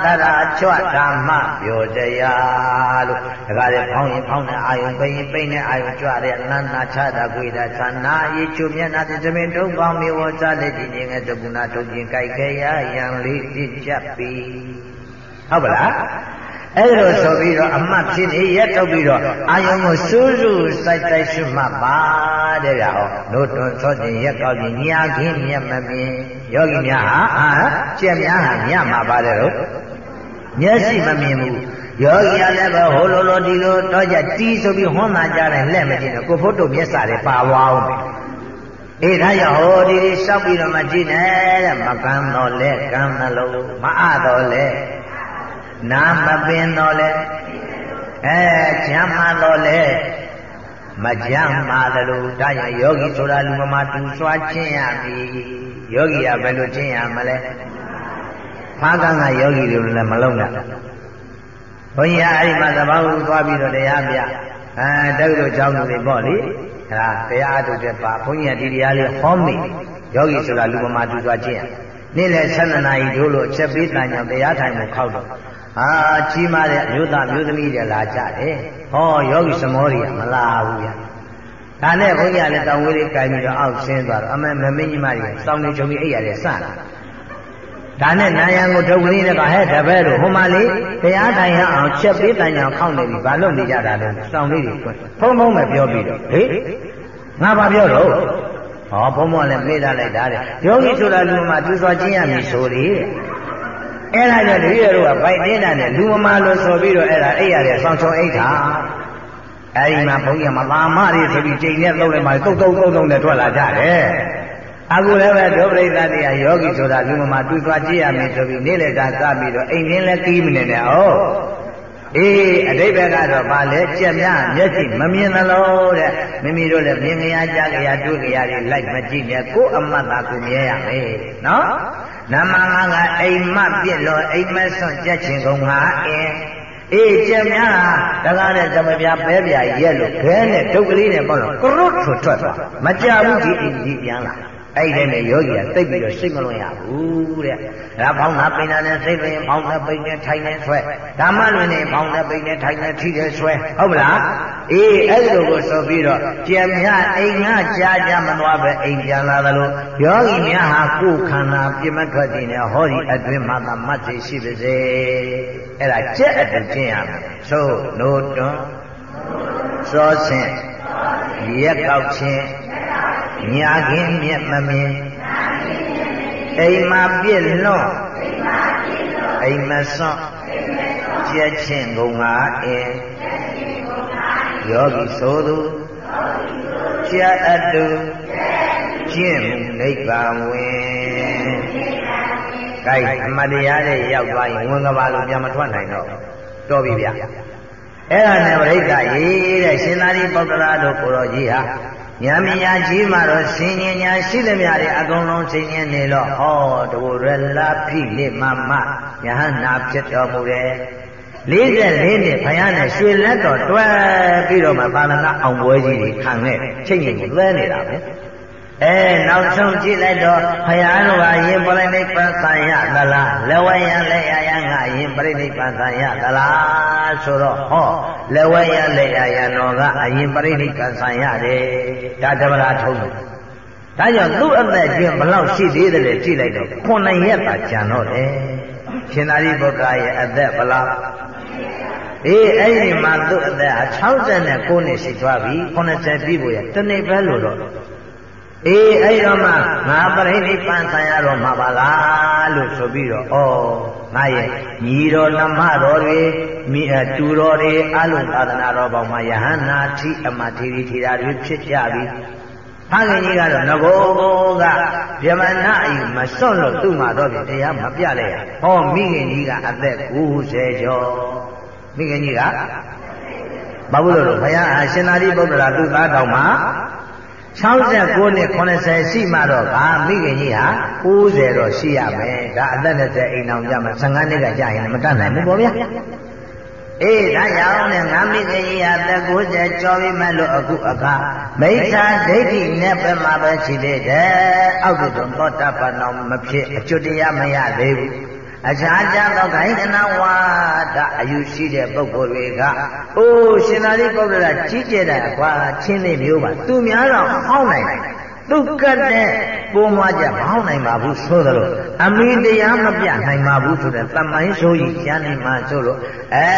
တရာချွတ်ဓမ္မပြောတရားလို့ဒါကြတဲ့ဖောင်းရင်ဖောင်းတဲ့အာယုပိန်ပိန်တဲ့အာယုကြွတဲ့နန္နာချတာကွေတာသနာရေချုမျက်နာတဲ့သမင်တုံးကောင်းမျိုးဝစားတဲ့ဒီငယ်တကုနာထုတ်ခြင်းကြိုက်ခဲရရန်လေးပြစ်ချက်ပြီဟုတ်ပါလားအဲ့ဒါလို့ဆိုပြီးတော့အမှတ်ဖြစ်နေရက်ထုတ်ပြီးတော့အာယုံကိုစူးစူးစိုက်တိုက်ရှုမှတ်ပါတဲ့ဗျာဟောလို့တွန်သောတင်ရက်ကောက်ပြီးညာခင်းမျက်မမြင်ယောဂီများဟာအာကျက်များဟာညမှာပါတယ်တော့မျက်စိမမြင်ဘူးယောဂီကလည်းပဲဟိုလိုလိုဒီလိုတော့ကြတီးဆိုပြီးဟွန်းမှကြတယ်လက်မကြည့်တော့ကိုဖို့တို့မျက်စာတွေပါဝါအောင် အေးဒါရဟောဒီရှောက်ပြီးတော့မှကြည့်နေတဲ့မကမ်းတော့လဲကမ်းနှလုံးမအတော့လဲနာမပင်တော့လဲအဲကျမ်းမှတော့လဲမကြမ်းမှလို့ဒါရယောဂီဆိုတာလူမမတူစွာချင်းရပြီယောဂီကဘယ်လိုချင်းရမလဲဖာကံကယောဂီတွေလည်းမလုံးတာဘုန်းကြီးအဲ့ဒီမှာသဘောကိုသွားပြီးတော့တရားပြအဲတက္ကသိုလ်ကျောင်းသူတွေပေါ့လေ အဲဒါတရားအထုတ်တဲ့ပါဘုန်းကြီးကဒီတရားလေးဟောမိယောဂီဆိုတာလူမမာတူသွားခြင်းနေ့လယ်7နာရီတို့လို့ချက်ပေးတန်ကြောင်တရားထိုင်မှုခောက်တော့အာကြီးမားတဲ့အမျိုးသားမျိုးသမီးတွေလာကြတယ်ဟောယောဂီစမောတွေကမလာဘူးဗျဒါနဲ့ဘုန်းကြီးကလည်းတောင်ဝေးလေးကြိုင်ပြီးတော့အောက်ဆင်းသွားတော့အမေမမင်းကြီးမတွေစောင်းနေချုံပြီးအိပ်ရတယ်စလာ ဒါနဲ့နာယံကိုထုတ်ကလေးနဲ့ကဟဲ့တပည့်တို့ဟိုမှာလေတရားထိုင်ရအောင်ချက်ပေးတန်ကြောင်ခောက်နေပြီဘာလို့နေကြတာလဲစောင်းလေးတွေဖွင့်ဖုံဖုံပဲပြောပြီးတော့ဟေးငါဘာပြောတော့ဟောဘုံဘုံလည်းမေ့ထားလိုက်တာတဲ့ယောဂီဆိုတာလူမှာသူစွာကျင့်ရမည်ဆိုလေအဲ့ဒါကြောင့်ဒီရတို့ကဗိုက်နေတာနဲ့လူမမာလို့ဆိုပြီးတော့အဲ့ဒါအိပ်ရတဲ့ဆောင်းချုံအိတ်တာအဲ့ဒီမှာဘုန်းကြီးမသာမတွေဆိုပြီးချိန်နဲ့သုံးလိုက်မှတုတ်တုတ်တုတ်တုတ်နဲ့ထွက်လာကြတယ် အခုလည်းပဲဒုပရိသတ်တွေကယောဂီဆိုတာလူမမာတူသွားကြည့်ရမယ်ဆိုပြီးနေ့လည်ကစပြီးတော့အိမ်ရင်းလည်းကြီးမနေနဲ့ဩအေးအတိဘက်ကတော့ဗာလဲကြက်များမျက်စိမမြင်သလို့တဲ့မိမိတို့လည်းမြင်ကြရကြားကြရတွေ့ကြရတွေလိုက်မကြည့်နဲ့ကိုယ်အမတ်သာကိုမြဲရမယ်နော်နမငါကအိမ်မပြစ်လို့အိမ်မဆွန့်ကြက်ချင်ကုန်ငါအင်းအေးကြက်များတကားတဲ့သမပြပဲပြရက်လို့ခဲနဲ့ဒုတ်ကလေးနဲ့ပေါ့လို့ကရုတ်ထွက်ထွက်သွားမကြဘူးဒီအိမ်ကြီးပြန်လာ အဲ့ဒီနဲ့ယောဂီကသိပြီးတော့စိတ်မလွန်ရဘူးတဲ့ဒါဖောင်းတာပိန်တာနဲ့စိတ်လွင်ဖောင်းတဲ့ပိန်နဲ့ထိုင်နဲ့ဆွဲဓမ္မလွင်နဲ့ဖောင်းတဲ့ပိန်နဲ့ထိုင်နဲ့ထိတဲ့ဆွဲဟုတ်မလားအေးအဲ့ဒီလိုကိုဆိုပြီးတော့ကြံမြအိမ်ငါကြားကြမသွားပဲအိမ်ပြန်လာသလိုယောဂီများဟာကိုယ်ခန္ဓာပြမထွက်ခြင်းနဲ့ဟောဒီအတွင်မှာသမတ်စီရှိပါစေအဲ့ဒါကြက်အတူကျင့်ရမယ်သို့နိုးတွန်းစောဆင့်ရက်ကောက်ခြင်း ညာခင်းမြက်မမြင်အိမ်မှာပြည့်လွန်အိမ်မစွန့်ကြက်ချင်းကုန်ငါအင်းယောဂီဆိုသူကြက်အတူကျင့်မှုနိဗ္ဗာန်ဝင်။ဒါအမတရားတဲ့ရောက်သွားရင်ဝင်ကဘာလို့ပြန်မထွက်နိုင်တော့တော်ပြီဗျ။အဲ့ဒါနဲ့ပြိဿရေးတဲ့ရှင်သာရိပုတ္တရာတို့ကိုရောကြီးဟာ ညာမညာကြီးမှတော့ဆင်ញင်ညာရှိသမျှတွေအကုန်လုံးဆင်ញင်နေတော့ဟောတဘူရလာဖိလိမမယဟနာဖြစ်တော်မူတယ်44နှစ်ဘုရားနဲ့ရွှေလက်တော်တွဲပြီးတော့မှသာသနာအောင်ပွဲကြီးတွေခံခဲ့ချိန်ကြီးကိုသဲနေတာပဲ အဲနောက်ဆုံးကြည့်လိုက်တော့ဘုရားတော်ကရင်ပြိဋိဘံသံရသလားလက်ဝဲရလက်ရရငါရင်ပြိဋိဘံသံရသလားဆိုတော့ဟောလက်ဝဲရလက်ရရတော်ကအရင်ပြိဋိဘံသံရတယ်ဒါတဗလာထုံးတယ်ဒါကြောင့်သူ့အသက်ကျွန်းဘလောက်ရှိသေးတယ်လဲကြည့်လိုက်တော့ခုနှစ်ရက်သာကြံတော့တယ်ရှင်သာရိပုတ္တရာရဲ့အသက်ဘလောက်အေးအဲ့ဒီမှာသူ့အသက်ဟာ69နှစ်ရှိသွားပြီ80ပြည့်ဖို့ရတနေ့ပဲလို့တော့ အေးအဲ့တော့မှငါပရိနိဗ္ဗာန်ဆံရတော့မှာပါလားလို့ဆိုပြီးတော့ဩငါရဲ့ညီတော်နမတော်တွေမိအတူတော်တွေအလုံးသာသနာတော်ပေါင်းမှာယဟန္နာတိအမထေရီထေရာတွေဖြစ်ကြပြီဖခင်ကြီးကတော့ငကိုကဗြဟ္မဏအယူမစွန့်လို့သူ့မှာတော့တရားမပြလိုက်ရဟောမိခင်ကြီးကအသက်90ကျော်မိခင်ကြီးကဘာလို့လို့ဘုရားအရှင်သာရိပုတ္တရာသူ့သားတော်မှာ 69နှစ်80ရှိမှတော့ဗာမိခင်ကြီးဟာ90တော့ရှိရမယ်ဒါအသက်20အိမ်အောင်ကြမှာ15နှစ်ကကြာရင်မတတ်နိုင်ဘူးပေါ့ဗျာအေးဒါကြောင့်နဲ့ငါမိခင်ကြီးဟာသက်90ကျော်ပြီမဲ့လို့အခုအခါမိစ္ဆာဒိဋ္ဌိနဲ့ပဲမှာပဲရှိသေးတယ်အောက်တုံသောတပန်တော်မဖြစ်အကျွတ်တရားမရသေးဘူး အခြားခြားသောခိုင်ကနဝါဒအယူရှိတဲ့ပုဂ္ဂိုလ်တွေကအိုးရှင်သာရိပုတ္တရာကြီးကျယ်တဲ့ကွာချင်းလေးမျိုးပါသူများတော့ဟောင်းနိုင်တယ်သူကတ်တဲ့ပုံမကြမဟောင်းနိုင်ပါဘူးဆိုသလိုအမိတရားမပြနိုင်ပါဘူးဆိုတဲ့တမိုင်းဆိုကြီးကျမ်းနေမှာဆိုလို့အဲ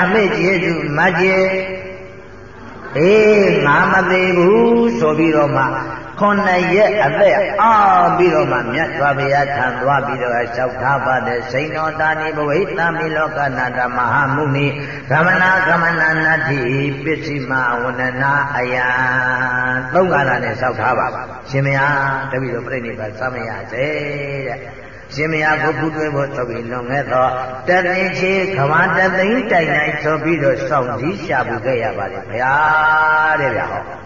အမေကျေစုမကျေအေးငါမသေးဘူးဆိုပြီးတော့မှ ခုနှစ်ရက်အသက်အားပြီးတော့မှမြတ်စွာဘုရားထံသွားပြီးတော့လျှောက်ထားပါတယ်စိန်တော်တာနိဘဝိသမိလောကနာတမဟာမုနိကမနာကမနာနတ္တိပစ္စည်းမဝန္ဒနာအယံသုံးကာလနဲ့လျှောက်ထားပါရှင်မယားတပည့်တော်ပြိဋိဘသမယစေတဲ့ရှင်မယားကိုဖူးတွဲဖို့ဆိုပြီးလွန်ခဲ့တော့တသိချေခမတသိန်းတိုင်တိုင်ဆိုပြီးတော့စောင့်ကြီးရှာပူခဲ့ရပါတယ်ဘုရားတဲ့ဗျာဟော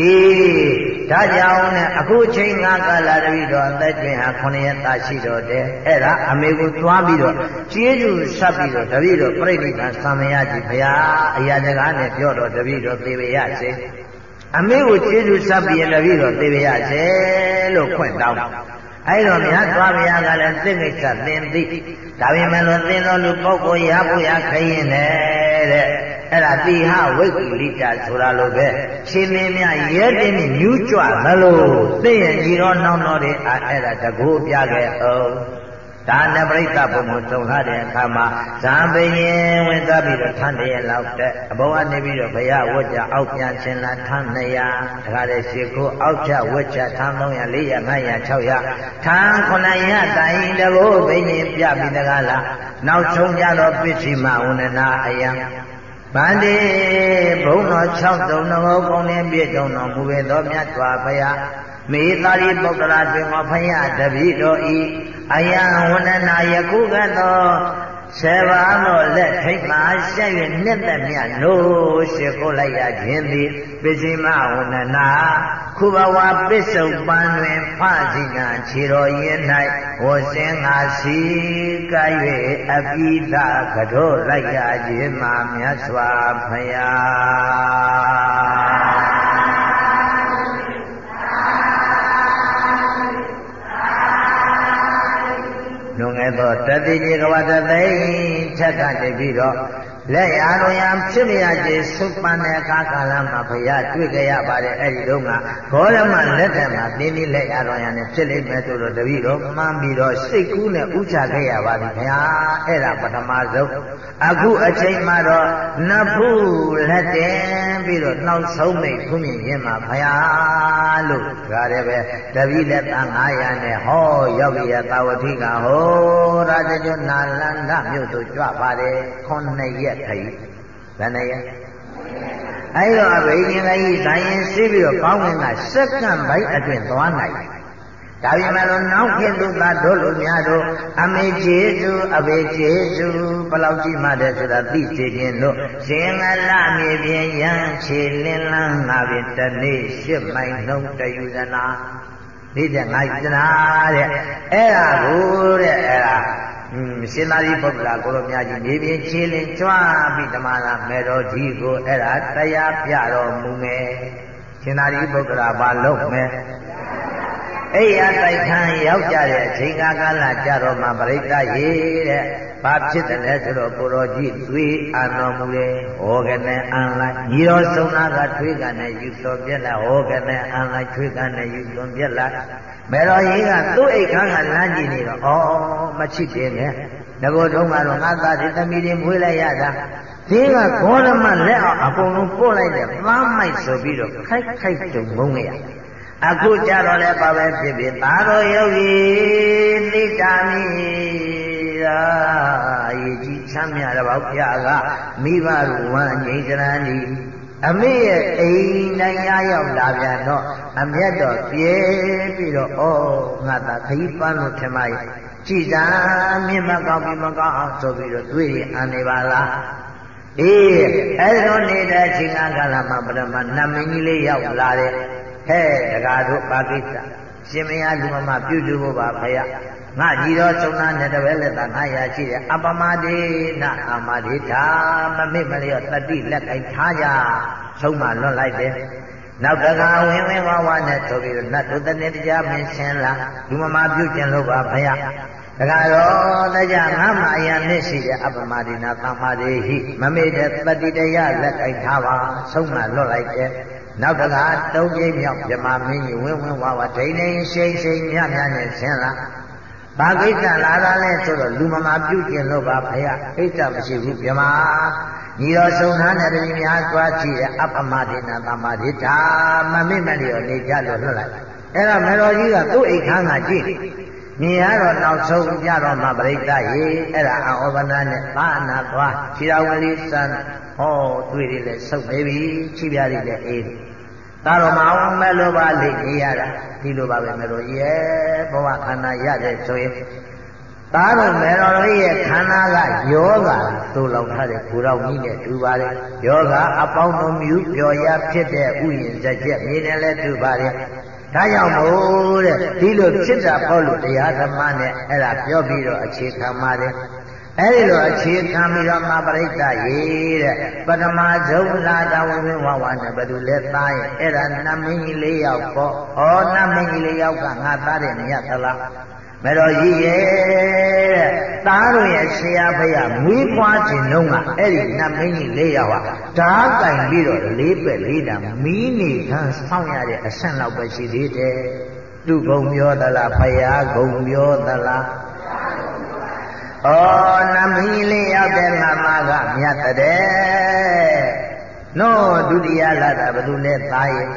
အေးဒါကြောင့်နဲ့အခုချိန်ငါကာလတပိတော့အသက်ကျွင်ဟာ9ရက်သားရှိတော့တယ်အဲ့ဒါအမေကိုသွားပြီးတော့ကျေးဇူးဆက်ပြီးတော့တပိတော့ပြိဋိဘံသံမယကြီးဘုရားအရာတကားနဲ့ပြောတော့တပိတော့သေဝရစေအမေကိုကျေးဇူးဆက်ပြီးရင်တပိတော့သေဝရစေလို့ခွင့်တောင်းအဲ့တော့မြတ်စွာဘုရားကလည်းသိကိစ္စသင်သိဒါပေမဲ့လို့သင်တော်လူပုဂ္ဂိုလ်ရဖို့ရခရင်တဲ့ အဲ့ဒါတိဟဝိကိလိတာဆိုတာလိုပဲရှင်မင်းများရဲတင်းနဲ့မြူးကြွသလိုသိရင်ဒီတော့နှောင်းတော်တွေအဲ့ဒါတကူပြခဲ့အောင်ဒါနဲ့ပြိဿဘုံကိုသုံလာတဲ့အခါမှာဇာပရင်ဝင်သွားပြီးတော့ထန်းတရလောက်တဲ့အဘောကနေပြီးတော့ဘုရားဝတ်ကြအောက်ပြန်ရှင်လာထန်း200တခါတည်းရှေခိုးအောက်ချဝတ်ချထန်း300 400 500 600ထန်း900တိုင်တကိုဘိရင်ပြပြီးတကားလားနောက်ဆုံးကြတော့ပစ္စည်းမဝန္ဒနာအယံ ဗန္တိဘုံတော်6တုံငေါကောင်းတဲ့ပြည့်စုံတော်မူပေသောမြတ်စွာဘုရားမေသာရိပုတ္တရာတွင်မဖယားတပိတော်ဤအယံဝန္ဒနာယခုကသော ဆေဘာသောလက်ထိတ်မှရှက်၍နှစ်သက်မြတ်နိုးရှိခိုးလိုက်ရခြင်းသည်ပစ္စည်းမဝန္ဒနာခုဘဝပစ္စုပန်တွင်ဖစီနာခြေတော်ရင်၌ဝစင်ငါစီက၍အပိသကတော်လိုက်ရခြင်းမှာမြတ်စွာဘုရားလွန်ခဲ့ သောတတိจิကဝတသိထက်ကနေပြီးတော့ လက်ရတော်ရန်ဖြစ်မရခြင်းစုပန်တဲ့အခါကာလမှာဘုရားတွေ့ကြရပါတယ်အဲ့ဒီတော့ကဂေါရမလက်ထက်မှာတင်းတင်းလက်ရတော်ရန်နဲ့ဖြစ်လိမ့်မယ်ဆိုတော့တပည့်တော်မှန်းပြီးတော့စိတ်ကူးနဲ့ဥချခဲ့ရပါပြီဘုရားအဲ့ဒါပထမဆုံးအခုအချိန်မှာတော့နဖူးလက်တင်ပြီးတော့နှောက်ဆုံးမိတ်ခုမြင်ရင်မှာဘုရားလို့ဒါလည်းပဲတပည့်လက်သား900နဲ့ဟောရောက်ရတာဝတိကဟောရာဇကျွနာလန္ဒမြို့သို့ကြွပါတယ်ခုနှစ်ရက်ထိုင်ဘယ်နဲ့ရအဲ့တော့အဘိညာဉ်ကြီးဇာရင်စီးပြီးတော့ကောင်းဝင်ကစက္ကန့်ပိုင်းအတွင်းသွားနိုင်ဒါပေမဲ့လို့နောက်ခေတ်လူသားတို့လူများတို့အမေကျေစုအဘေကျေစုဘလောက်ကြည့်မှတဲ့ဆိုတာသိစေခြင်းလို့ရှင်ငလမြေပြင်ရန်ခြေလင်းလန်းငါပင်တနေ့ရှစ်မိုင်နှုံးတယူဇနာဒီတဲ့ငါယူဇနာတဲ့အဲ့ဒါကိုတဲ့အဲ့ဒါ ရှင်သာရိပုတ္တရာကိုလိုမြတ်ကြီးနေပြင်းချီလင်းကြွားပြီးဓမ္မလာမေတော်ကြီးကိုအဲ့ဒါတရားပြတော်မူမယ်ရှင်သာရိပုတ္တရာဘာလုပ်မယ် အဲ့ရတိုက်ခန်းရောက်ကြတဲ့အချိန်ကာလကြတော့မှပရိသတ်ရေတဲ့ဘာဖြစ်တယ်လဲဆိုတော့ကိုတော်ကြီးသွေးအာတော်မူတယ်ဟောကနဲ့အန်လိုက်ညီတော်ဆုံးနာကထွေးကနဲ့ယူတော်ပြက်လာဟောကနဲ့အန်လိုက်ထွေးကနဲ့ယူတော်ပြက်လာမေတော်ကြီးကသူ့အိတ်ခန်းကလမ်းကြည့်နေတော့ဩမချစ်တယ်နဲ့ငကိုတုံးကတော့ငါသားဒီသမီးတွေမွေးလိုက်ရတာဒီကဂေါရမလက်အောင်အကုန်လုံးပို့လိုက်တဲ့ပန်းမိုက်ဆိုပြီးတော့ခိုက်ခိုက်တုံမုန်းလိုက်ရ အခုကြတော့လည်းပါပဲဖြစ်ဖြစ်သာတော်ယောဂီတိတာမိရာရေကြီးချမ်းမြတဲ့ဘောက်ပြကမိဘတို့ဝမ်းငြိမ်းစရန်ဒီအမေရဲ့အိမ်တိုင်းရရောက်လာပြန်တော့အမျက်တော့ပြဲပြီးတော့ဩငါသာခကြီးပန်းလို့ထင်ပါရဲ့ကြည်သာမြင်မကောင်းပြီးမကောင်းအောင်ဆိုပြီးတော့တွေ့ရင်အန်နေပါလားအေးအဲ့လိုနေတဲ့အချိန်ကာလမှာပရမနတ်မင်းကြီးလေးရောက်လာတယ် ဟဲ့တကားတို့ပါကိစ္စရှင်မယားလူမမပြုစုဖို့ပါဖယားငါကြည်တော်သုံးနာနဲ့တပည့်လက်သာငါရရှိတယ်အပမဒေနအမဒေတာမမေ့မလျော့တတိလက်ကိုက်ထားကြဆုံးမလွတ်လိုက်တယ်နောက်တကားဝင်းဝင်းဝါဝါနဲ့ဆိုပြီးတော့နတ်တို့တနေ့တရားမင်းရှင်းလာလူမမပြုကျင်လို့ပါဖယားတကားတော့တရားငါမှအယံနဲ့ရှိတဲ့အပမဒေနာသမ္မာဒေဟိမမေ့တဲ့တတိတရားလက်ကိုက်ထားပါဆုံးမလွတ်လိုက်တယ် နောက်တကတုံးပြိမြောက်မြမမင်းကြီးဝင်းဝင်းဝါဝဒိန်နေရှိန်ရှိန်မြမြနဲ့ဆင်းလာဘာကိစ္စလာတာလဲဆိုတော့လူမမာပြုကျင်လို့ပါဖရအိတ်တမရှိဘူးမြမညီတော်ဆုံးသားနဲ့တည်းများသွားကြည့်တဲ့အပမဒေနာသမာဓိတာမမိမလျော်နေကြလို့လွတ်လိုက်အဲ့ဒါမေတော်ကြီးကသူ့အိတ်ခန်းကကြည့်မြင်ရတော့နောက်ဆုံးကြတော့မှပရိသတ်ရေအဲ့ဒါအောဘနာနဲ့သာနာသွားခြေတော်ဝလေးစံဟောတွေ့တယ်လေဆုပ်နေပြီခြေပြားလေးလည်းအေးတယ် သာတော်မအောင်မဲ့လိုပါလိနေရတာဒီလိုပါပဲမေတော်ကြီးရဲ့ဘဝခန္ဓာရတယ်ဆိုရင်သားတော်မေတော်တို့ရဲ့ခန္ဓာကယောဂသို့လောက်ထားတဲ့ကိုတော်ကြီးနဲ့တူပါတယ်ယောဂအပေါင်းတို့မြူပျော်ရဖြစ်တဲ့ဥယျာဉ်စက်ချက်မြေနဲ့လည်းတူပါတယ်ဒါကြောင့်မို့တဲ့ဒီလိုဖြစ်တာပေါ့လို့တရားဓမ္မနဲ့အဲ့ဒါပြောပြီးတော့အခြေခံပါတယ် အဲ့ဒီလိုအခြေခံပြီးတော့မှပရိသတ်ရေးတဲ့ပထမဆုံးလာတာဝိဝဝဝနဲ့ဘယ်သူလဲသားရဲ့အဲ့ဒါနတ်မင်းကြီးလေးယောက်ပေါ့ဩနတ်မင်းကြီးလေးယောက်ကငါသားတယ်မရသလားမတော်ကြီးရဲ့တဲ့သားတို့ရဲ့ဆရာဖယားမွေးဖွားခြင်းတော့ကအဲ့ဒီနတ်မင်းကြီးလေးယောက်ကဓာတ်ကင်ပြီးတော့လေးပက်လေးတာမီးနေထမ်းဆောင်းရတဲ့အဆင့်လောက်ပဲရှိသေးတယ်သူကုံပြောသလားဖယားကုံပြောသလား ဩနမီလေးရောက်တဲ့ငါမကမြတ်တဲ့နောဒုတိယလာတာဘယ်သူလဲသားရဲ့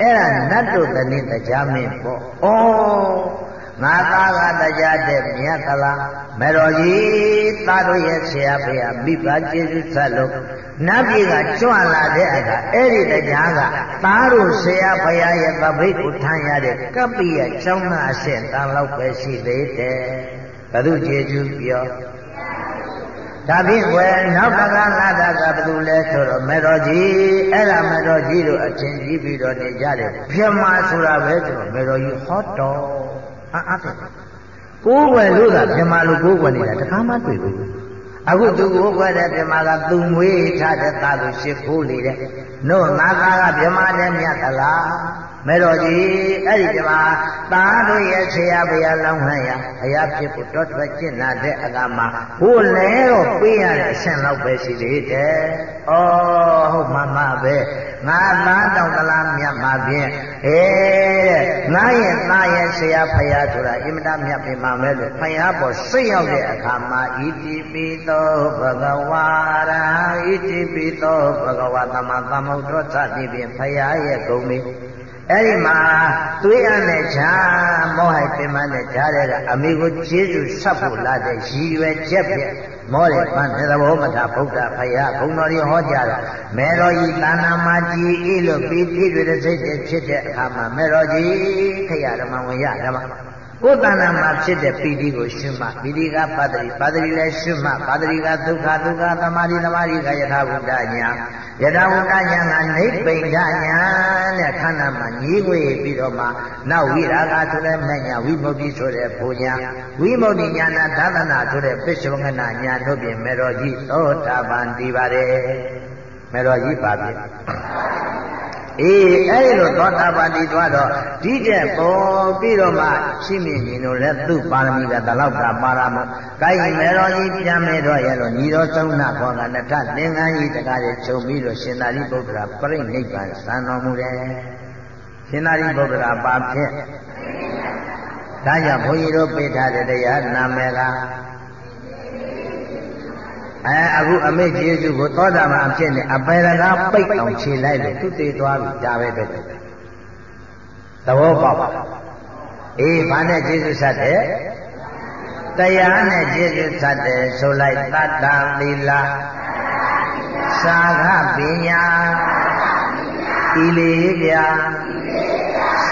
အဲ့ဒါနတ်တို့တနေ့တရားမင်းပေါ့ဩငါသားကတရားတဲ့မြတ်သလားမေတော်ကြီးသားတို့ရဲ့ဆရာဖေဟာမိဘကျေးဇူးဆက်လို့နတ်ပြည်ကကြွလာတဲ့အခါအဲ့ဒီတရားကသားတို့ဆရာဖေဟာရဲ့သဘိတ်ကိုထမ်းရတဲ့ကပ္ပိယကျောင်းသားအရှင်တန်လောက်ပဲရှိသေးတယ် ဘု து ကျေကျူးပြောဒါဖြင့်ွယ်နောက်ကကလာတာကဘယ်သူလဲဆိုတော့မေတော်ကြီးအဲ့ဒါမေတော်ကြီးတို့အထင်ကြီးပြီးတော့နေကြတယ်ပြမဆိုတာပဲဆိုတော့မေတော်ကြီးဟောတော်အာအဲ့ကိုးွယ်လို့ကပြမလို့ကိုးွယ်နေတာတခါမှတွေ့ဘူးအခုသူကိုးွယ်တဲ့ပြမကသူမွေးထားတဲ့သားကိုရှစ်ခိုးလေတဲ့နို့ငါသားကပြမနဲ့မြတ်သလား မဲတော်ကြီးအဲ့ဒီဒီမှာသားတို့ရဲ့ဆရာဘုရားလောင်းဟန်ရဘုရားဖြစ်ဖို့တော်ထွက်ကျင့်လာတဲ့အခါမှာဟိုလဲတော့ပေးရတဲ့အရှင်လောက်ပဲရှိသေးတယ်။အော်ဟုတ်မှမှပဲငါသားတောင်ကလားမြတ်မှာဖြင့်အေးတဲ့ငါရဲ့သားရဲ့ဆရာဘုရားဆိုတာအင်မတမြတ်ပြီမှမဲလို့ဘုရားပေါ်စိတ်ရောက်တဲ့အခါမှာဣတိပိသောဘဂဝါရာဣတိပိသောဘဂဝါသမသမုဒ္ဒောသတိဖြင့်ဘုရားရဲ့ဂုဏ်လေး အဲ့ဒီမှာသွေးအပ်နဲ့ဈာမောဟိုက်ပင်မနဲ့ဈာတဲ့ကအမိကိုကျေးဇူးဆက်ဖို့လာတဲ့ရည်ရွယ်ချက်ဖြင့်မောတဲ့ပန်းတဲ့သဘောမထားဗုဒ္ဓဖယားဘုံတော်ကြီးဟောကြားတော့မေတော်ကြီးသာနာမကြီးဤလို့ပြီးပြီးတွေစိတ်ဖြစ်တဲ့အခါမှာမေတော်ကြီးခရဓမ္မဝင်ရဓမ္မ ကိုယ်တဏ္ဍာမှာဖြစ်တဲ့ပီတိကိုရှင်းမှပီတိကပါတိပါတိလည်းရှင်းမှပါတိကဒုက္ခဒုက္ခသမာဓိသမာဓိကယထာဘုဒ္ဓညာယထာဘုဒ္ဓညာကနိဗ္ဗိဒညာနဲ့ခန္ဓာမှာညီးဝေးပြီးတော့မှနောက်ဝိရာဂဆိုတဲ့မညာဝိမု क्ति ဆိုတဲ့ဘုံညာဝိမု क्ति ညာနာသာသနာဆိုတဲ့ပစ္စဝကနာညာတို့ပြင်မေတော်ကြီးသောတာပန်တည်ပါတယ်မေတော်ကြီးပါပြီ အေးအဲ့ဒီလိုသောတာပတိသွားတော့ဒီတဲ့ပေါ်ပြီးတော့မှရှိမြင်နေလို့လဲသူ့ပါရမီကတလောက်ကပါရမ။ကိုင်းမေတော်ကြီးပြန်မေတော့ရဲ့လို့ညီတော်သုံးနာခေါ်ကနထသင်္ကန်းကြီးတကားရဲ့ချုပ်ပြီးတော့ရှင်သာရိပုတ္တရာပြိဋိဘံစံတော်မူတယ်။ရှင်သာရိပုတ္တရာပါဖြစ်။ဒါကြောင့်ဘုန်းကြီးတို့ပေးထားတဲ့တရားနာမည်က အဲအခုအမေကျေးဇူးကိုသောတာပန်အဖြစ်နဲ့အပေရကပိတ်အောင်ခြေလိုက်လို့သူတည်သွားပြီဒါပဲပဲသဘောပေါက်ပါအေးဘာနဲ့ကျေးဇူးဆက်တယ်တရားနဲ့ကျေးဇူးဆက်တယ်ဆိုလိုက်တတ္တသီလသာခပညာဤလေးပြ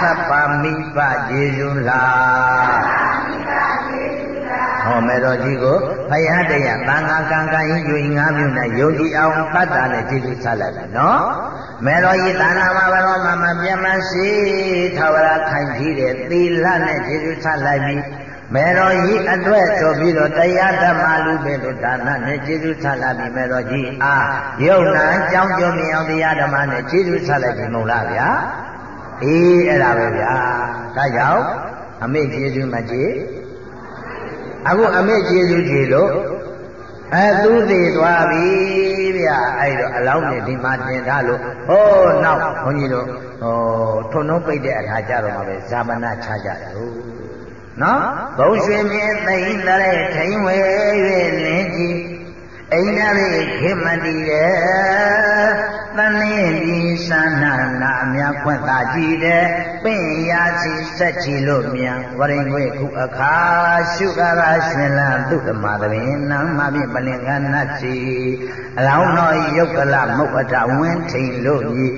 သဗ္ဗမိပကျေးဇူးလား ဟောမေတော်ကြီးကိုဘုရားတရားသံဃာကံကံဤယူငါးမျိုးနဲ့ယုံကြည်အောင်တတ်တာနဲ့ကျေးဇူးဆက်လိုက်တယ်နော်မေတော်ကြီးသာနာမှာဘရောမှာမပြတ်မရှိထာဝရခိုင်ကြီးတဲ့သီလနဲ့ကျေးဇူးဆက်လိုက်ပြီးမေတော်ကြီးအတွက်ဆိုပြီးတော့တရားဓမ္မလူပဲလို့ဒါနနဲ့ကျေးဇူးဆက်လိုက်ပြီးမေတော်ကြီးအားယုံနာကြောင်းကြုံမြောင်တရားဓမ္မနဲ့ကျေးဇူးဆက်လိုက်ပြီမဟုတ်လားဗျာအေးအဲ့ဒါပဲဗျာဒါကြောင့်အမေကျေးဇူးမကြည် အခုအမေကျေစုကြည်လို့အဲသူသေးသွားပြီဗျအဲ့တော့အလောင်းနေဒီမှာတင်ထားလို့ဟောနောက်ဘုန်းကြီးတို့ဟောထုံနှုံးပိတ်တဲ့အခါကျတော့မှပဲဇာမနာချကြတယ်ဟုတ်နော်ဘုံရွှေမြင်းသိမ့်တဲ့ထိန်ဝဲ၍လင်းကြည့် အိန္ဒြေခေမတိရဲ့တန်နေဒီသာနာနာအများခွင့်သာကြည်တဲ့ပင့်ရာစီဆက်ချီလို့မြန်ဝရင်ခွေခုအခါရှုကားရာရှင်လန်းသူဓမ္မသဘင်နာမဖြင့်ပလင်ကနတ်စီအလောင်းတော်ယုတ်ကလမုတ်အထဝင်းထိန်လို့ဤ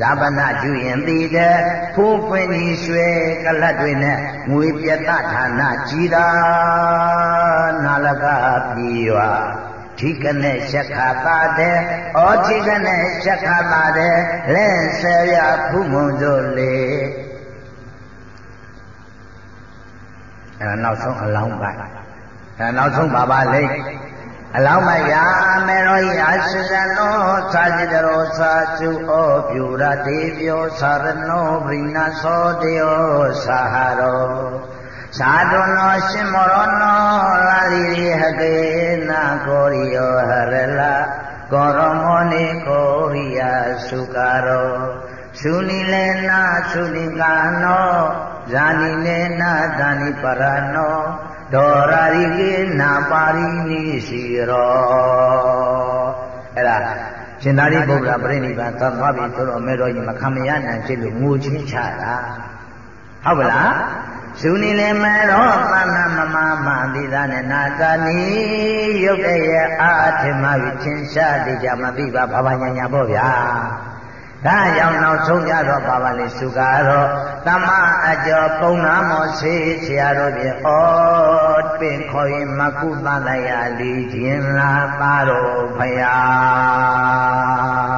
ဇာပနာကျူရင်တည်တဲ့ဖိုးပွင့်ကြီးရွှဲကလတ်တွေနဲ့ငွေပြတဌာနကြီးတာနာလကပြေရွာ ထိကနဲ့ရှက်ခါပါတဲ့ဩထိကနဲ့ရှက်ခါပါတဲ့လဲဆယ်ရဖုမုံတို့လေအဲနောက်ဆုံးအလောင်းပိုက်အဲနောက်ဆုံးပါပါလိမ့်အလောင်းမရမေရောဤအာသဇနောသာจิตရောသာစုဩပြူရတေပြောသာရနောဗိနာသောတယောသာဟရော သာတုနောရှင်မောရောနောလာရိဟကေနာကိုရိယောဟရလကောရမောနိကိုရိယသုကာရောသုနိလေနာသုနိကာနောဇာနိလေနာဇာနိပရနောဒေါရာရိကေနာပါရိနိစီရောအဲ့ဒါရှင်သာရိပုတ္တရာပြိဋိဘံသတ်သွားပြီဆိုတော့မေတော်ကြီးမခံမရနိုင်ဖြစ်လို့ငိုချင်းချတာ ဟုတ်ပါလားဇူနီလေမေရောသန္နမမမတိသာနဲ့နာတာနီရုပ်တရဲ့အာထင်မှပြီးသင်္ရှာတိကြမသိပါဘာဘာညာညာပေါ့ဗျာဒါကြောင့်နောက်ဆုံးကြတော့ပါပါလေစုကားတော့တမအကျော်ပုံနာမောဆေးဆရာတော်ဖြင့်ဩပင်ခေါ်ရင်မကုသလိုက်ရလီခြင်းလာပါတော်ဖယား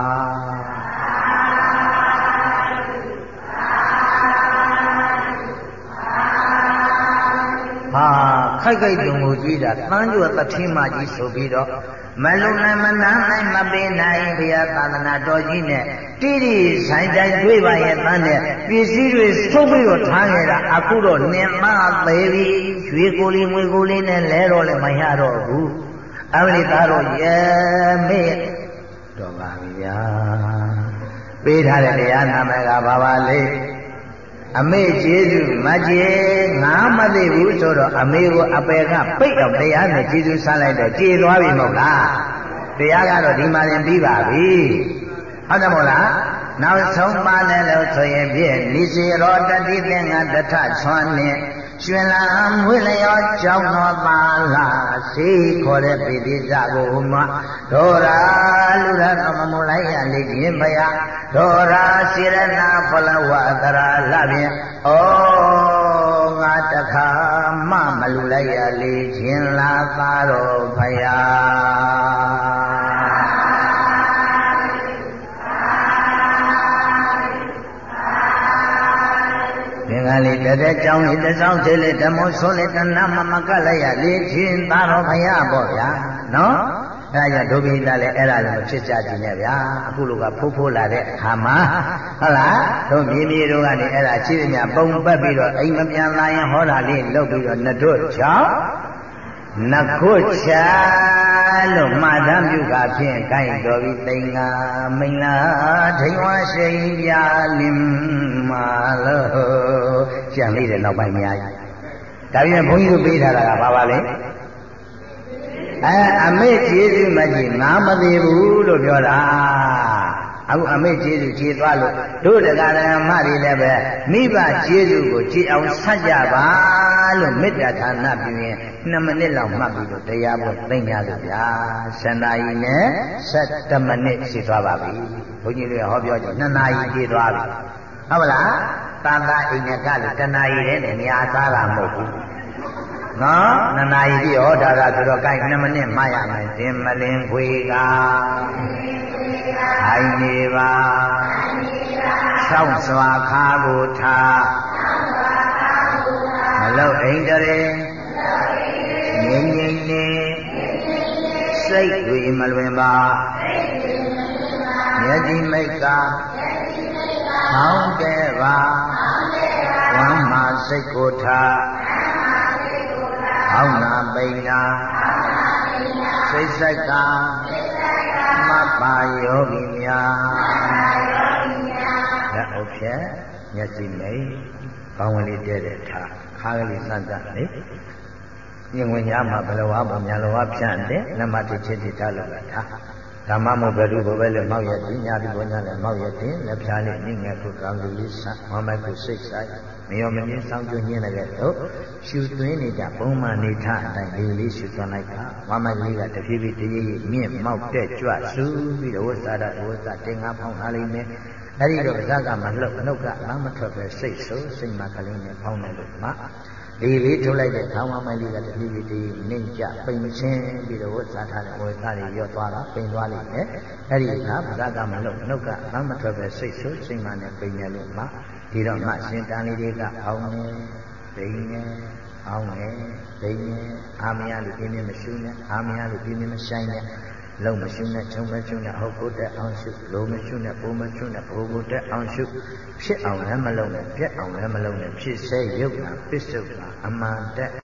ခိုက်ခိုက်တုံကိုကြည့်တာတန်းကျွတ်တထင်းမကြီးဆိုပြီးတော့မလုံနိုင်မနာနိုင်မပေးနိုင်ဘုရားသာသနာတော်ကြီးနဲ့တိတိဆိုင်တိုင်းတွေ့ပါရဲ့တန်းနဲ့ပစ္စည်းတွေစုပ်ပြီးတော့ထားခဲ့တာအခုတော့နင်မသေးပြီရွှေကိုလေးငွေကိုလေးနဲ့လဲတော့လည်းမရတော့ဘူးအမလီသားတော့ရဲမေ့တော့ပါဗျာပေးထားတဲ့တရားနာမည်ကဘာပါလဲ အမေကျေးဇူးမကျေငါမသိဘူးဆိုတော့အမေကိုအပယ်ကပိတ်အောင်တရားနဲ့ကျေးဇူးဆန်းလိုက်တော့ကျေသွားပြီမဟုတ်လားတရားကတော့ဒီမှာရင်ပြီးပါပြီဟုတ်တယ်မဟုတ်လားနောက်ဆုံးပါလဲလို့ဆိုရင်ဖြင့်နိစေရောတတိသင်္ဃတထဆွမ်းနှ င့်ရှင်လာမွေလျောကြောင်းတော်ပါလာစေခေါ်တဲ့ပိဋိစကိုမှဒေါရာလူရတော်မမလိုက်ရလေခြင်းဘယဒေါရာစေရနာဖလဝတရာလဖြင့်ဩငါကတခါမှမလူလိုက်ရလေခြင်းလာသားတော်ဖယား တတဲ့ကြောင်းလေးတစောင်းသေးလေးဓမ္မဆိုးလေးတဏမမကလိုက်ရလေခြင်းသားတော်ဖယားပေါ့ဗျာနော်အဲဒါကြောင့်ဒုဗိဒလည်းအဲ့ဒါလည်းဖြစ်ကြကြည့်နေဗျာအခုလိုကဖိုးဖိုးလာတဲ့အခါမှာဟုတ်လားတို့မြေမြေတို့ကနေအဲ့ဒါရှိသမျှပုံပတ်ပြီးတော့အိမ်မပြန်လာရင်ဟောတာလေးလုပ်ပြီးတော့နှစ်တို့ကြောင့် နခုချာလို့မှတ်သားပြုကဖြင့်ကိုက်တော်ပြီးတိန်ငါမိန်လာထိန်ဝါရှိန်ပြလင်မာလို့ကြံလေးတဲ့နောက်ပိုင်းများကြီးဒါပြင်ဘုန်းကြီးတို့ပေးထားတာကဘာပါလဲအဲအမေကျေးဇူးမကြီးငါမသေးဘူးလို့ပြောတာအခုအမေကျေးဇူးကျေးသွားလို့တို့တရားဓမ္မတွေလည်းပဲမိဘကျေးဇူးကိုကြည်အောင်ဆက်ကြပါလို့မေတ္တာဌာနပြုရင် 2မိနစ်လောက်မှတ်ပြီးတော့တရားပေါ်သိညာလို့ဗျာ7နာရီနဲ့7မိနစ်ရှိသွားပါပြီဘုန်းကြီးတွေဟောပြောကြ2နာရီပြေးသွားပြီဟုတ်ပါလားတာတာအိမ်ကလည်း2နာရီတည်းနဲ့နေရာသားတာမဟုတ်ဘူးနော်နှစ်နာရီပြည့်ဟောတာကဆိုတော့ gain 2မိနစ်မှရမယ်သင်မလင်ခွေကဟိုင်နေပါဆောင်းစွာခါကိုထားမလောက်အိမ်တရေ စိတ်တွေမလွင်ပါမျက်ကြည်မိတ်ကကောင်းတဲ့ပါဝမ်းမှာစိတ်ကိုထားဟောင်းနာပိန်နာစိတ်ဆိုင်ကမပါယောဂီများလက်အုပ်ဖြင့်မျက်စိမိတ်ကောင်းဝင်လေးတဲ့တဲ့ထားခါကလေးစမ်းစမ်းလေ ညင်ဝင်ညာမှာဘလဝါပုံညာလဝါဖြန့်တယ်နမတိချစ်တိထားလို့ထားဓမ္မမို့ဘယ်သူဘယ်လဲမောက်ရည်ညာတိဘောညာလဲမောက်ရည်လက်ဖြားလေးညငယ်ကိုကောင်းကလေးဆမမိုက်ကိုစိတ်ဆိုင်မယောမင်းစောင်းကျွညင်းတဲ့တော့ရှူသွင်းနေကြဘုံမှနေထအတိုင်းလေးလေးရှူသွင်းလိုက်တာမမိုက်လေးကတဖြည်းဖြည်းတရေရေမြင့်မောက်တဲ့ကြွဆူပြီးတော့ဝဆာဒဝဆာတင်ငါဖောင်းလာလိမ့်မယ်အဲ့ဒီတော့ဇက်ကမလှုပ်နှုတ်ကလမ်းမထွက်ပဲစိတ်ဆိုးစိတ်မှကလေးနဲ့ဖောင်းတယ်လို့မှ ဒီလေးထုတ်လိုက်တဲ့ခေါင်းမမိုက်လေးကတဖြည်းဖြည်းတည်းနှိမ့်ကြပိန်ချင်းပြီးတော့ဝဆာထားတဲ့ဝဆာတွေရော့သွားတာပိန်သွားလိမ့်မယ်အဲ့ဒီအခါဇက်ကမလှုပ်နှုတ်ကလမ်းမထွက်ပဲစိတ်ဆိုးစိတ်မှနဲ့ပိန်တယ်လို့မှဒီတော့မှရှင်တန်လေးတွေကအောင်းနေဒိန်နေအောင်းနေဒိန်နေအာမရလို့ပြင်းပြင်းမရှူနဲ့အာမရလို့ပြင်းပြင်းမဆိုင်နဲ့ လုံးမရှုနဲ့ချုံမရှုနဲ့ဟုတ်ကိုတက်အောင်ရှုလုံးမရှုနဲ့ဘိုးမရှုနဲ့ဘိုးကိုတက်အောင်ရှုဖြစ်အောင်လည်းမလုံးနဲ့ပြက်အောင်လည်းမလုံးနဲ့ဖြစ်စေရုပ်တာပစ္စုပ္ပန်အမှန်တက်